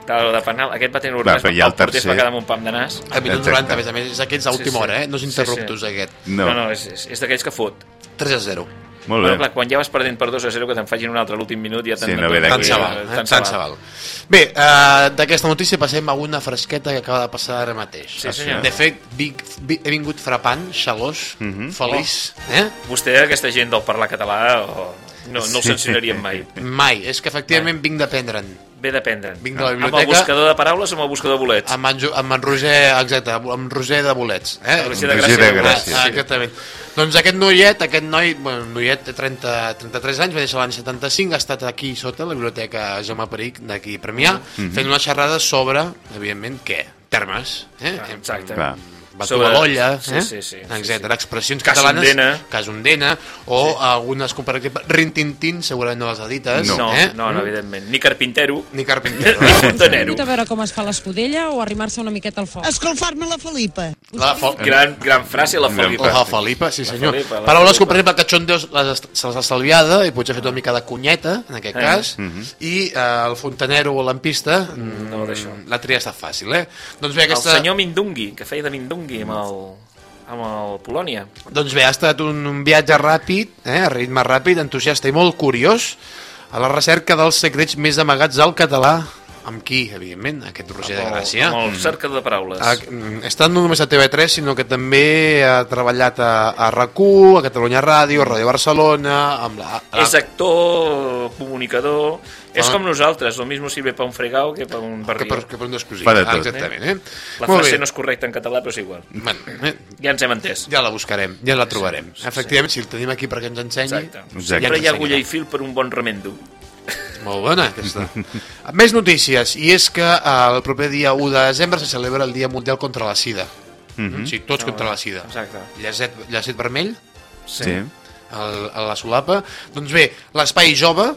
S2: Del de penal, aquest va tenir
S3: Clar,
S2: orgasme,
S3: però hi ha el
S2: porter es va
S3: tercer.
S2: quedar amb un pam de nas.
S18: Al minut
S3: Exacte.
S18: 90, a més a més, és aquests a última
S2: Sí, sí.
S18: hora, eh? No és
S2: Sí,
S18: interruptus,
S2: sí.
S18: aquest.
S3: No.
S2: No, no, és, és, és d'aquells que fot.
S18: 3 a 0.
S3: molt
S2: Però,
S3: bé.
S2: clar, quan ja vas perdent per 2 a 0 que te'n facin un altre a l'últim minut ja te'n
S3: Sí, no ve d'aquí.
S18: Tant se val, eh? tant se val. Bé, uh, d'aquesta notícia passem a una fresqueta que acaba de passar ara mateix.
S2: Sí, senyor.
S18: De fet, vinc, vi- he vingut frapant, xalós,
S3: Mhm.
S18: feliç. Eh?
S2: Vostè, aquesta gent del parlar català, o... no, no el sancionaríem mai.
S18: Mai, és que efectivament vinc d'aprendre'n.
S2: Ve d'aprendre'n.
S18: Vinc de la
S2: Amb el
S18: biblioteca-
S2: buscador de paraules o amb el buscador de bolets?
S18: Amb en, amb en Roger, exacte, amb Roger de Bolets. Eh?
S2: Roger de
S3: Roger
S2: Gràcia.
S3: de Gràcia.
S18: Ah, exactament. Doncs aquest noiet, aquest noi, bueno, noiet de 30, 33 anys, va néixer l'any 75, ha estat aquí sota la biblioteca Jaume Peric d'aquí a Premià,
S3: Mhm.
S18: fent una xerrada sobre, evidentment, què? Termes. Eh?
S2: Ah, exacte.
S3: Clar.
S18: Batu
S2: Sobre-
S18: l'olla,
S2: sí,
S18: eh?
S2: sí, sí, sí,
S18: etc.
S2: sí.
S18: Expressions
S2: Casondena.
S18: catalanes. Casondena. O algunes, com per exemple, rintintín, segurament no les edites.
S2: No,
S18: eh?
S2: no, no, evidentment. Ni carpintero.
S18: Ni carpintero.
S2: Ni fontanero.
S20: a veure com es fa l'escudella o arrimar-se una miqueta al foc? Escalfar-me la Felipa.
S18: La fo...
S2: Gran, gran frase, la Felipa.
S18: La Felipa, sí
S2: La
S18: senyor.
S2: Felipa, la
S18: Paraules com,
S2: Felipa.
S18: per exemple, cachondeos les se les ha estalviada i potser ha fet una mica de cunyeta, en aquest
S2: Eh.
S18: cas,
S2: Mhm.
S18: i eh, el fontanero o l'ampista, mm,
S2: no d'això.
S18: la tria està fàcil, eh? Doncs bé, aquesta...
S2: El senyor Mindungui, que feia de Mindungui amb el, amb el Polònia.
S18: Doncs bé, ha estat un, un viatge ràpid, eh, a ritme ràpid, entusiasta i molt curiós, a la recerca dels secrets més amagats al català, amb qui, evidentment, aquest Roger de
S2: Amb el-
S18: Gràcia.
S2: amb el cerca de paraules.
S18: Ha, mm, està no només a TV3, sinó que també ha treballat a, a RAC1, a Catalunya Ràdio, a Ràdio Barcelona, amb la... la...
S2: És actor, comunicador... És
S18: Ah.
S2: com nosaltres, lo mismo sirve pa un fregau que pa un barril.
S18: Que per- que per un descosit.
S2: De
S18: Ah, exactament, eh?
S2: La
S18: Molt
S2: frase
S18: bé.
S2: no és correcta en català, però és igual.
S18: Bueno, eh?
S2: Ja ens hem entès.
S18: Ja la buscarem, ja la trobarem. Efectivament, si el tenim aquí perquè ens ensenyi...
S2: Exacte.
S18: ja ens
S2: Sempre hi ha agulla i fil per un bon remendo.
S18: Molt bona, aquesta. Més notícies, i és que eh, el proper dia 1 de desembre se celebra el Dia Mundial contra la Sida.
S3: Mhm.
S18: O sigui, tots contra la Sida.
S2: Exacte.
S18: Llacet, llacet vermell,
S3: Sí.
S18: el, a la solapa. Doncs bé, l'Espai Jove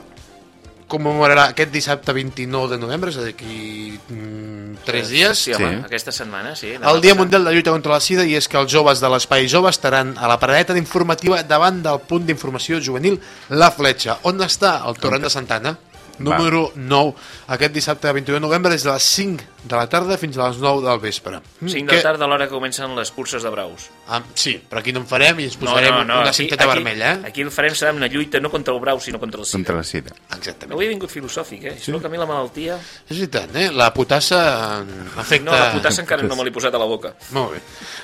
S18: commemorarà aquest dissabte 29 de novembre, és a dir, d'aquí mm, 3 dies.
S2: Sí, home, aquesta setmana, sí.
S18: El Dia Mundial de Lluita contra la Sida i és que els joves de l'Espai Jove estaran a la paradeta d'informativa davant del punt d'informació juvenil La Fletxa. On està? El Torrent de Santana, número 9. Aquest dissabte 21 de novembre des de les 5 de la tarda fins a les 9 del vespre.
S2: 5 de la tarda a l'hora que comencen les curses de braus.
S18: Ah, sí, però aquí no en farem i ens posarem una
S2: aquí-
S18: cinteta
S2: aquí-
S18: vermella, eh?
S2: Aquí el farem serà una lluita no contra el brau, sinó contra el sida.
S3: Contra la sida.
S18: Exactament.
S2: Avui he vingut filosòfic, eh? Sí. que a mi la malaltia...
S18: És veritat, eh? La potassa eh, afecta...
S2: No, la potassa encara no me l'he posat a la boca.
S18: Molt bé.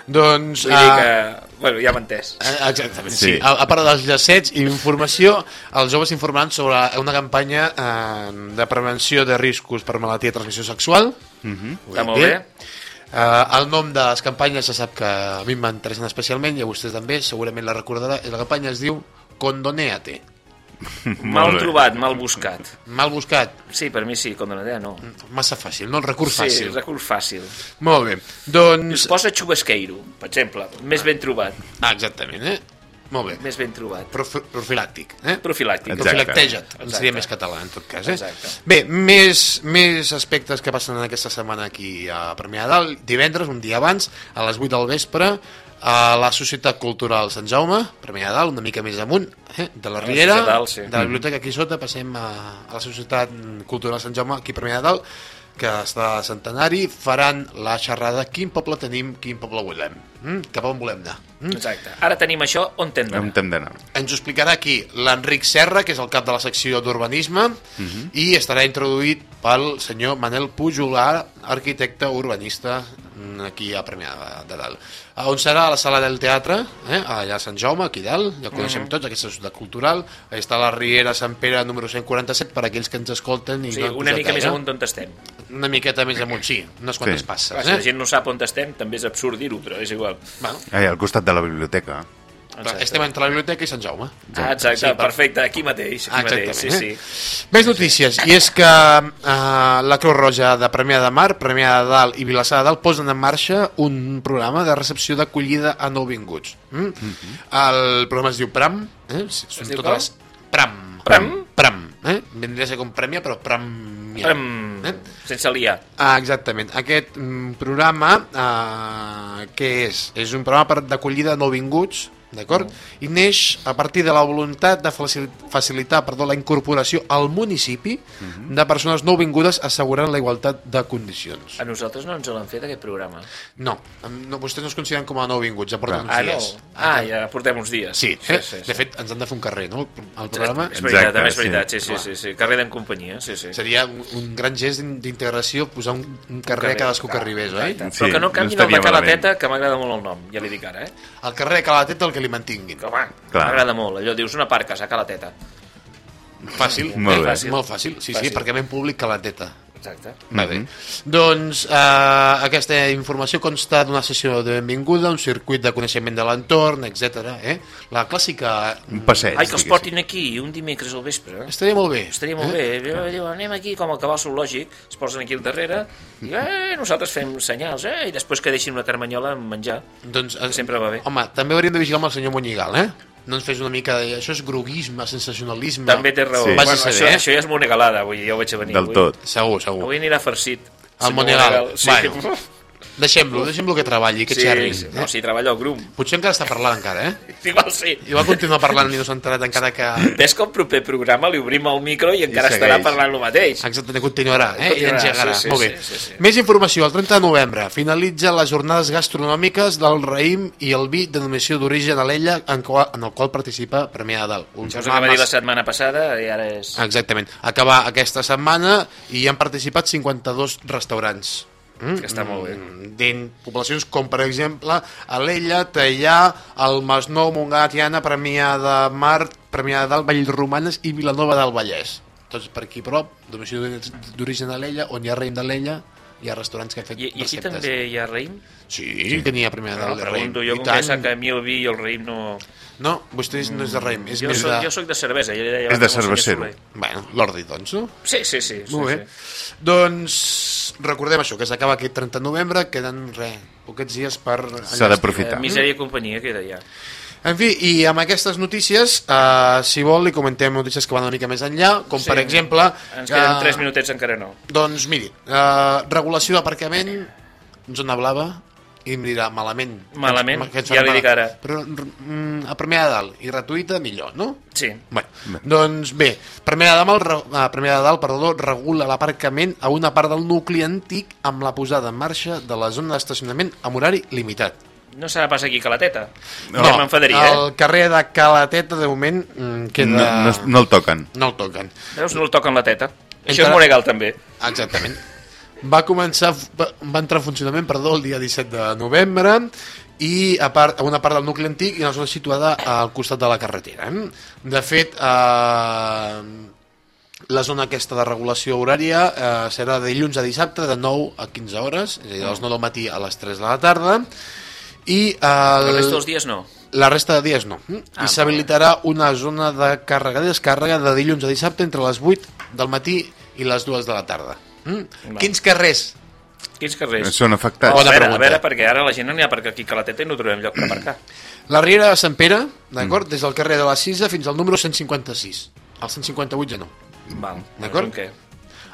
S18: Doncs...
S2: Vull dir
S18: ah,
S2: que... Bueno, ja m'ha entès.
S18: Eh, Exactament, sí.
S2: Sí.
S18: sí. A, a part dels llacets i informació, els joves informaran sobre una campanya eh, de prevenció de riscos per malaltia de transmissió sexual.
S3: Mhm.
S2: Està molt bé.
S18: Eh, el nom de les campanyes se sap que a mi m'interessen especialment i a vostès també, segurament la recordarà. I la campanya es diu Condoneate.
S2: Mal trobat, mal buscat.
S18: Mal buscat.
S2: Sí, per mi sí, condonadea no.
S18: Massa fàcil, no? El recurs
S2: sí,
S18: fàcil.
S2: recurs fàcil.
S18: Molt bé. Doncs...
S2: Es posa xubasqueiro, per exemple. Més ben trobat.
S18: Ah, exactament, eh? Molt bé.
S2: Més ben trobat.
S18: Profi profilàctic, eh?
S2: Profilàctic.
S18: Profilacteja't,
S2: Exacte.
S18: seria més català, en tot cas, eh?
S2: Exacte.
S18: Bé, més, més aspectes que passen en aquesta setmana aquí a Premià de Dalt. Divendres, un dia abans, a les 8 del vespre, a la Societat Cultural Sant Jaume, Premià de Dalt, una mica més amunt, eh? de la
S2: la
S18: Riera,
S2: Societat Dalt, sí.
S18: de la biblioteca aquí sota, passem a, a la Societat Cultural Sant Jaume, aquí a Premià de Dalt, que està a centenari, faran la xerrada Quin poble tenim, quin poble volem. Mm? Cap on volem anar? Mm?
S2: Exacte. Ara tenim això, on t'hem d'anar?
S3: On t'hem d'anar?
S18: Ens ho explicarà aquí l'Enric Serra, que és el cap de la secció d'urbanisme,
S3: Mhm.
S18: i estarà introduït pel senyor Manel Pujolar, arquitecte urbanista aquí a Premià de, de Dalt. On serà a la sala del teatre, eh? allà a Sant Jaume, aquí dalt, ja coneixem
S2: Mhm.
S18: tots, aquesta societat cultural. Allà està la Riera Sant Pere número 147, per aquells que ens escolten. I
S2: Sí,
S18: no han
S2: una mica més
S18: gaire.
S2: amunt d'on estem.
S18: Una miqueta més amunt, sí, unes quantes
S3: Sí.
S18: passes.
S2: Clar, si la gent no sap on estem, també és absurd dir-ho, però és igual.
S18: Bueno,
S3: Allà al costat de la biblioteca.
S18: Exacte. Estem entre la biblioteca i Sant Jaume.
S2: Ah, exacte,
S18: Sí, per-
S2: perfecte, aquí mateix. Aquí
S18: Exactament,
S2: mateix, sí,
S18: eh?
S2: sí.
S18: Més notícies, i és que uh, la Creu Roja de Premià de Mar, Premià de Dalt i Vilassar de Dalt posen en marxa un programa de recepció d'acollida a nouvinguts. Mm? El programa es diu PRAM, eh? Són totes les... Pram.
S2: Pram?
S18: Pram. Eh? Vendria a ser com prèmia, però Pram...
S2: Pram.
S18: Eh?
S2: Sense liar.
S18: Ah, exactament. Aquest mm, programa, eh, què és? És un programa d'acollida de nouvinguts, d'acord? I neix a partir de la voluntat de facil- facilitar perdó, la incorporació al municipi de persones nouvingudes assegurant la igualtat de condicions.
S2: A nosaltres no ens l'han fet, aquest programa.
S18: No, no, vostès no es consideren com a nouvinguts, ja porten uns
S2: Ah, no?
S18: dies.
S2: Ah, ja portem uns dies.
S18: Sí,
S2: sí,
S18: eh?
S2: sí, sí.
S18: de fet, ens han de fer un carrer, no? El programa...
S2: És veritat, també és
S3: sí.
S2: veritat, sí, sí,
S18: Clar.
S2: sí, sí. Carrer d'en companyia, sí, sí.
S18: Seria un, un gran gest d'in- d'integració posar un, un carrer a cadascú que arribés, oi?
S2: Exacte. Però que no canviin el de Calateta, que m'agrada molt el nom, ja li dic ara, eh?
S18: El carrer de Calateta el que li mantinguin.
S2: Home, m'agrada molt, allò dius una parca, a Calateta.
S18: Fàcil,
S3: Molt bé.
S18: Fàcil. Molt fàcil, sí, sí,
S2: Fàcil.
S18: perquè ben públic Calateta.
S2: Exacte.
S18: Va bé. Doncs eh, aquesta informació consta d'una sessió de benvinguda, un circuit de coneixement de l'entorn, etc. Eh? La clàssica...
S3: Un passeig,
S2: Ai, que els portin aquí un dimecres al vespre.
S18: Estaria molt bé.
S2: Estaria molt
S18: Eh?
S2: bé. Eh? Diu, anem aquí com el cabal zoològic, es posen aquí al darrere, i eh, nosaltres fem senyals, eh? i després que deixin una carmanyola menjar.
S18: Doncs, eh,
S2: Sempre va bé.
S18: Home, també hauríem de vigilar amb el senyor Monyigal, eh? No ens fes una mica de... Això és groguisme, sensacionalisme...
S2: També té raó.
S18: Sí.
S2: Bueno,
S18: a
S2: això,
S18: saber, eh?
S2: això ja és monegalada, vull dir, ja ho veig a venir.
S18: Del
S2: avui.
S18: tot. Segur, segur.
S2: Avui anirà farcit.
S18: El
S2: Senyor
S18: Monegal.
S2: Sí.
S18: Bueno, deixem-lo, deixem-lo que treballi, que
S2: Sí,
S18: xerri.
S2: sí. No, sí, treballa al grup.
S18: Potser encara està parlant encara, eh?
S2: Igual sí.
S18: I va continuar parlant i no s'ha enterat encara que...
S2: Ves que el proper programa li obrim el micro i encara
S18: I
S2: estarà parlant el mateix.
S18: Exactament, continuarà, eh? I
S2: Continuarà,
S18: engegarà.
S2: sí, sí,
S18: Molt bé.
S2: sí, sí, sí.
S18: Més informació. El 30 de novembre finalitza les jornades gastronòmiques del raïm i el vi de denominació d'origen a l'ella en, qual, en el qual participa Premià de Dalt. Un
S2: Això és el que va dir la setmana passada i ara és...
S18: Exactament. Acabar aquesta setmana i hi han participat 52 restaurants. Mm?
S2: Que està molt bé.
S18: Dins poblacions com, per exemple, Alella, Teià, el Masnou, Montgat, Tiana, Premià de Mar, Premià de Dalt, Vallromanes i Vilanova del Vallès. Tots per aquí a prop, donació d'origen d'Alella, on hi ha raïm d'Alella, hi ha restaurants que han fet
S2: I, i aquí
S18: receptes.
S2: també hi ha raïm?
S18: Sí, que n'hi ha Premià de
S2: No,
S18: de raïm.
S2: pregunto, jo
S18: I
S2: com
S18: tant.
S2: que sap que a mi el vi i el raïm no...
S18: No, vostè no és de raïm, és
S2: jo,
S18: més
S2: soc,
S18: de...
S2: jo soc de cervesa. Ja deia
S18: És de cervecero. Bueno, l'ordi, doncs, no?
S2: Sí, sí, sí. sí,
S18: Molt bé.
S2: sí.
S18: Doncs recordem això, que s'acaba aquest 30 de novembre, queden, res, poquets dies per...
S3: S'ha d'aprofitar.
S2: Eh, misèria i companyia queda ja.
S18: En fi, i amb aquestes notícies, eh, si vol, li comentem notícies que van una mica més enllà, com
S2: Sí.
S18: per exemple...
S2: Ens queden
S18: eh,
S2: 3 minutets encara no.
S18: Doncs miri, eh, regulació d'aparcament, zona blava, i em dirà malament.
S2: Malament?
S18: Que ens
S2: Ja li dic ara.
S18: Però mm, a Premià de Dalt i gratuïta, millor, no?
S2: Sí.
S18: Bueno, doncs bé, Premià de Dalt, re- eh, Premià de Dalt perdó, regula l'aparcament a una part del nucli antic amb la posada en marxa de la zona d'estacionament amb horari limitat.
S2: No serà pas aquí Calateta.
S18: No,
S2: Ja m'enfadaria,
S18: el
S2: eh?
S18: carrer de Calateta, de moment, mm, queda...
S3: No, no, no el toquen.
S18: No el toquen.
S2: Veus, no el toquen la teta. Això
S18: Encara-
S2: és Monegal, també.
S18: Exactament. Va començar, va, va entrar en funcionament, perdó, el dia 17 de novembre i a, part, a una part del nucli antic i una zona situada al costat de la carretera. eh? De fet, eh, la zona aquesta de regulació horària eh, serà de dilluns a dissabte de 9 a 15 hores, és a dir, de les 9 del matí a les 3 de la tarda i el,
S2: La resta dels dies no.
S18: la resta de dies no.
S2: Ah,
S18: I s'habilitarà una zona de càrrega i descàrrega de dilluns a dissabte entre les 8 del matí i les 2 de la tarda. Mm? Quins carrers?
S2: Quins carrers?
S3: Són afectats.
S2: A
S18: Bona
S2: veure, a veure, perquè ara la gent no n'hi ha perquè aquí a Calateta i no trobem lloc per aparcar.
S18: La Riera de Sant Pere, d'acord? Des del carrer de la Cisa fins al número 156. El 158 ja no.
S2: Val.
S18: D'acord?
S2: Què?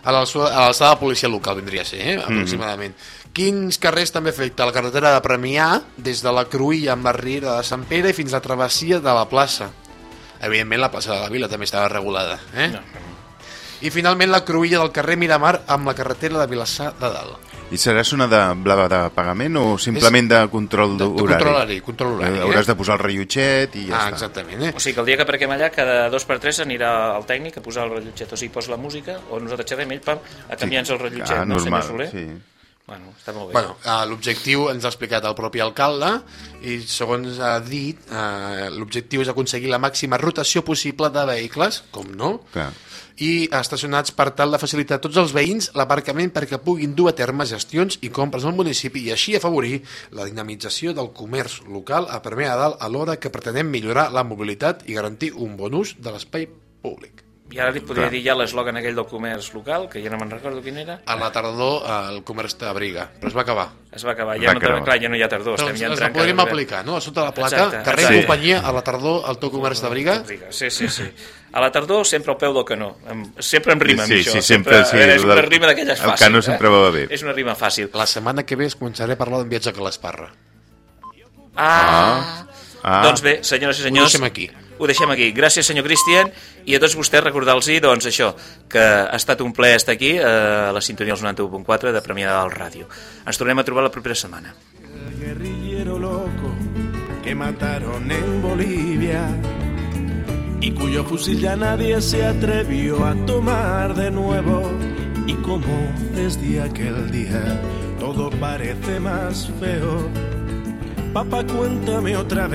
S18: A l'alçada a de policia local vindria a ser, eh? aproximadament. Quins carrers també afecta? La carretera de Premià, des de la Cruïlla amb la Riera de Sant Pere i fins a la travessia de la plaça. Evidentment la plaça de la Vila també estava regulada. Eh?
S2: No.
S18: I finalment la Cruïlla del carrer Miramar amb la carretera de Vilassar de Dalt.
S3: I serà una de blava de pagament o simplement de control
S18: de
S3: horari?
S18: control horari, control horari,
S3: Eh, Hauràs
S18: eh?
S3: de posar el rellotget i ja
S18: Ah,
S3: està.
S18: exactament, eh?
S2: O sigui que el dia que aparquem allà, cada dos per tres anirà el tècnic a posar el rellotget. O sigui, posa la música, o nosaltres xerrem ell, pam, a canviar-nos el rellotget,
S3: Ah,
S2: no, senyor
S3: normal,
S2: Soler?
S3: sí.
S2: Bueno, està molt bé.
S18: Bueno, eh, l'objectiu ens ha explicat el propi alcalde i segons ha dit eh, l'objectiu és aconseguir la màxima rotació possible de vehicles, com no,
S3: Clar.
S18: i estacionats per tal de facilitar a tots els veïns l'aparcament perquè puguin dur a terme gestions i compres al municipi i així afavorir la dinamització del comerç local a Premià de Dalt alhora que pretenem millorar la mobilitat i garantir un bon ús de l'espai públic.
S2: I ara li podria
S18: Clar.
S2: dir ja l'eslògan aquell del comerç local, que ja no me'n recordo quin era.
S18: A la tardor eh, el comerç t'abriga, però es va acabar.
S2: Es va acabar,
S18: Va
S2: ja no,
S18: acabar.
S2: clar, ja no hi ha tardor,
S18: Però
S2: estem ja
S18: ens la podríem
S2: cada-
S18: aplicar, no? A sota la placa,
S2: Exacte,
S18: carrer
S2: exacte.
S18: companyia, a la tardor, el teu comerç d'abriga.
S2: Sí, sí, sí. A la tardor sempre al peu del canó. Em- Sempre em rima
S3: Sí,
S2: amb això.
S3: sí, sempre, sí,
S2: a veure, és
S3: el
S2: una rima d'aquelles
S3: el
S2: fàcils.
S3: canó sempre va bé.
S2: És una rima fàcil.
S18: La setmana que ve es començaré a parlar d'un viatge a Calasparra.
S2: Ah.
S18: Ah.
S2: Doncs bé, senyores i senyors...
S18: Ho deixem aquí.
S2: Ho deixem aquí. Gràcies, senyor Cristian, i a tots vostès recordar-los, doncs, això, que ha estat un plaer estar aquí eh, a la sintonia dels 91.4 de Premià del Ràdio. Ens tornem a trobar la propera setmana.
S10: guerrillero loco que mataron en Bolivia y cuyo fusil ya nadie se atrevió a tomar de nuevo y como desde aquel día todo parece más feo papá cuéntame otra vez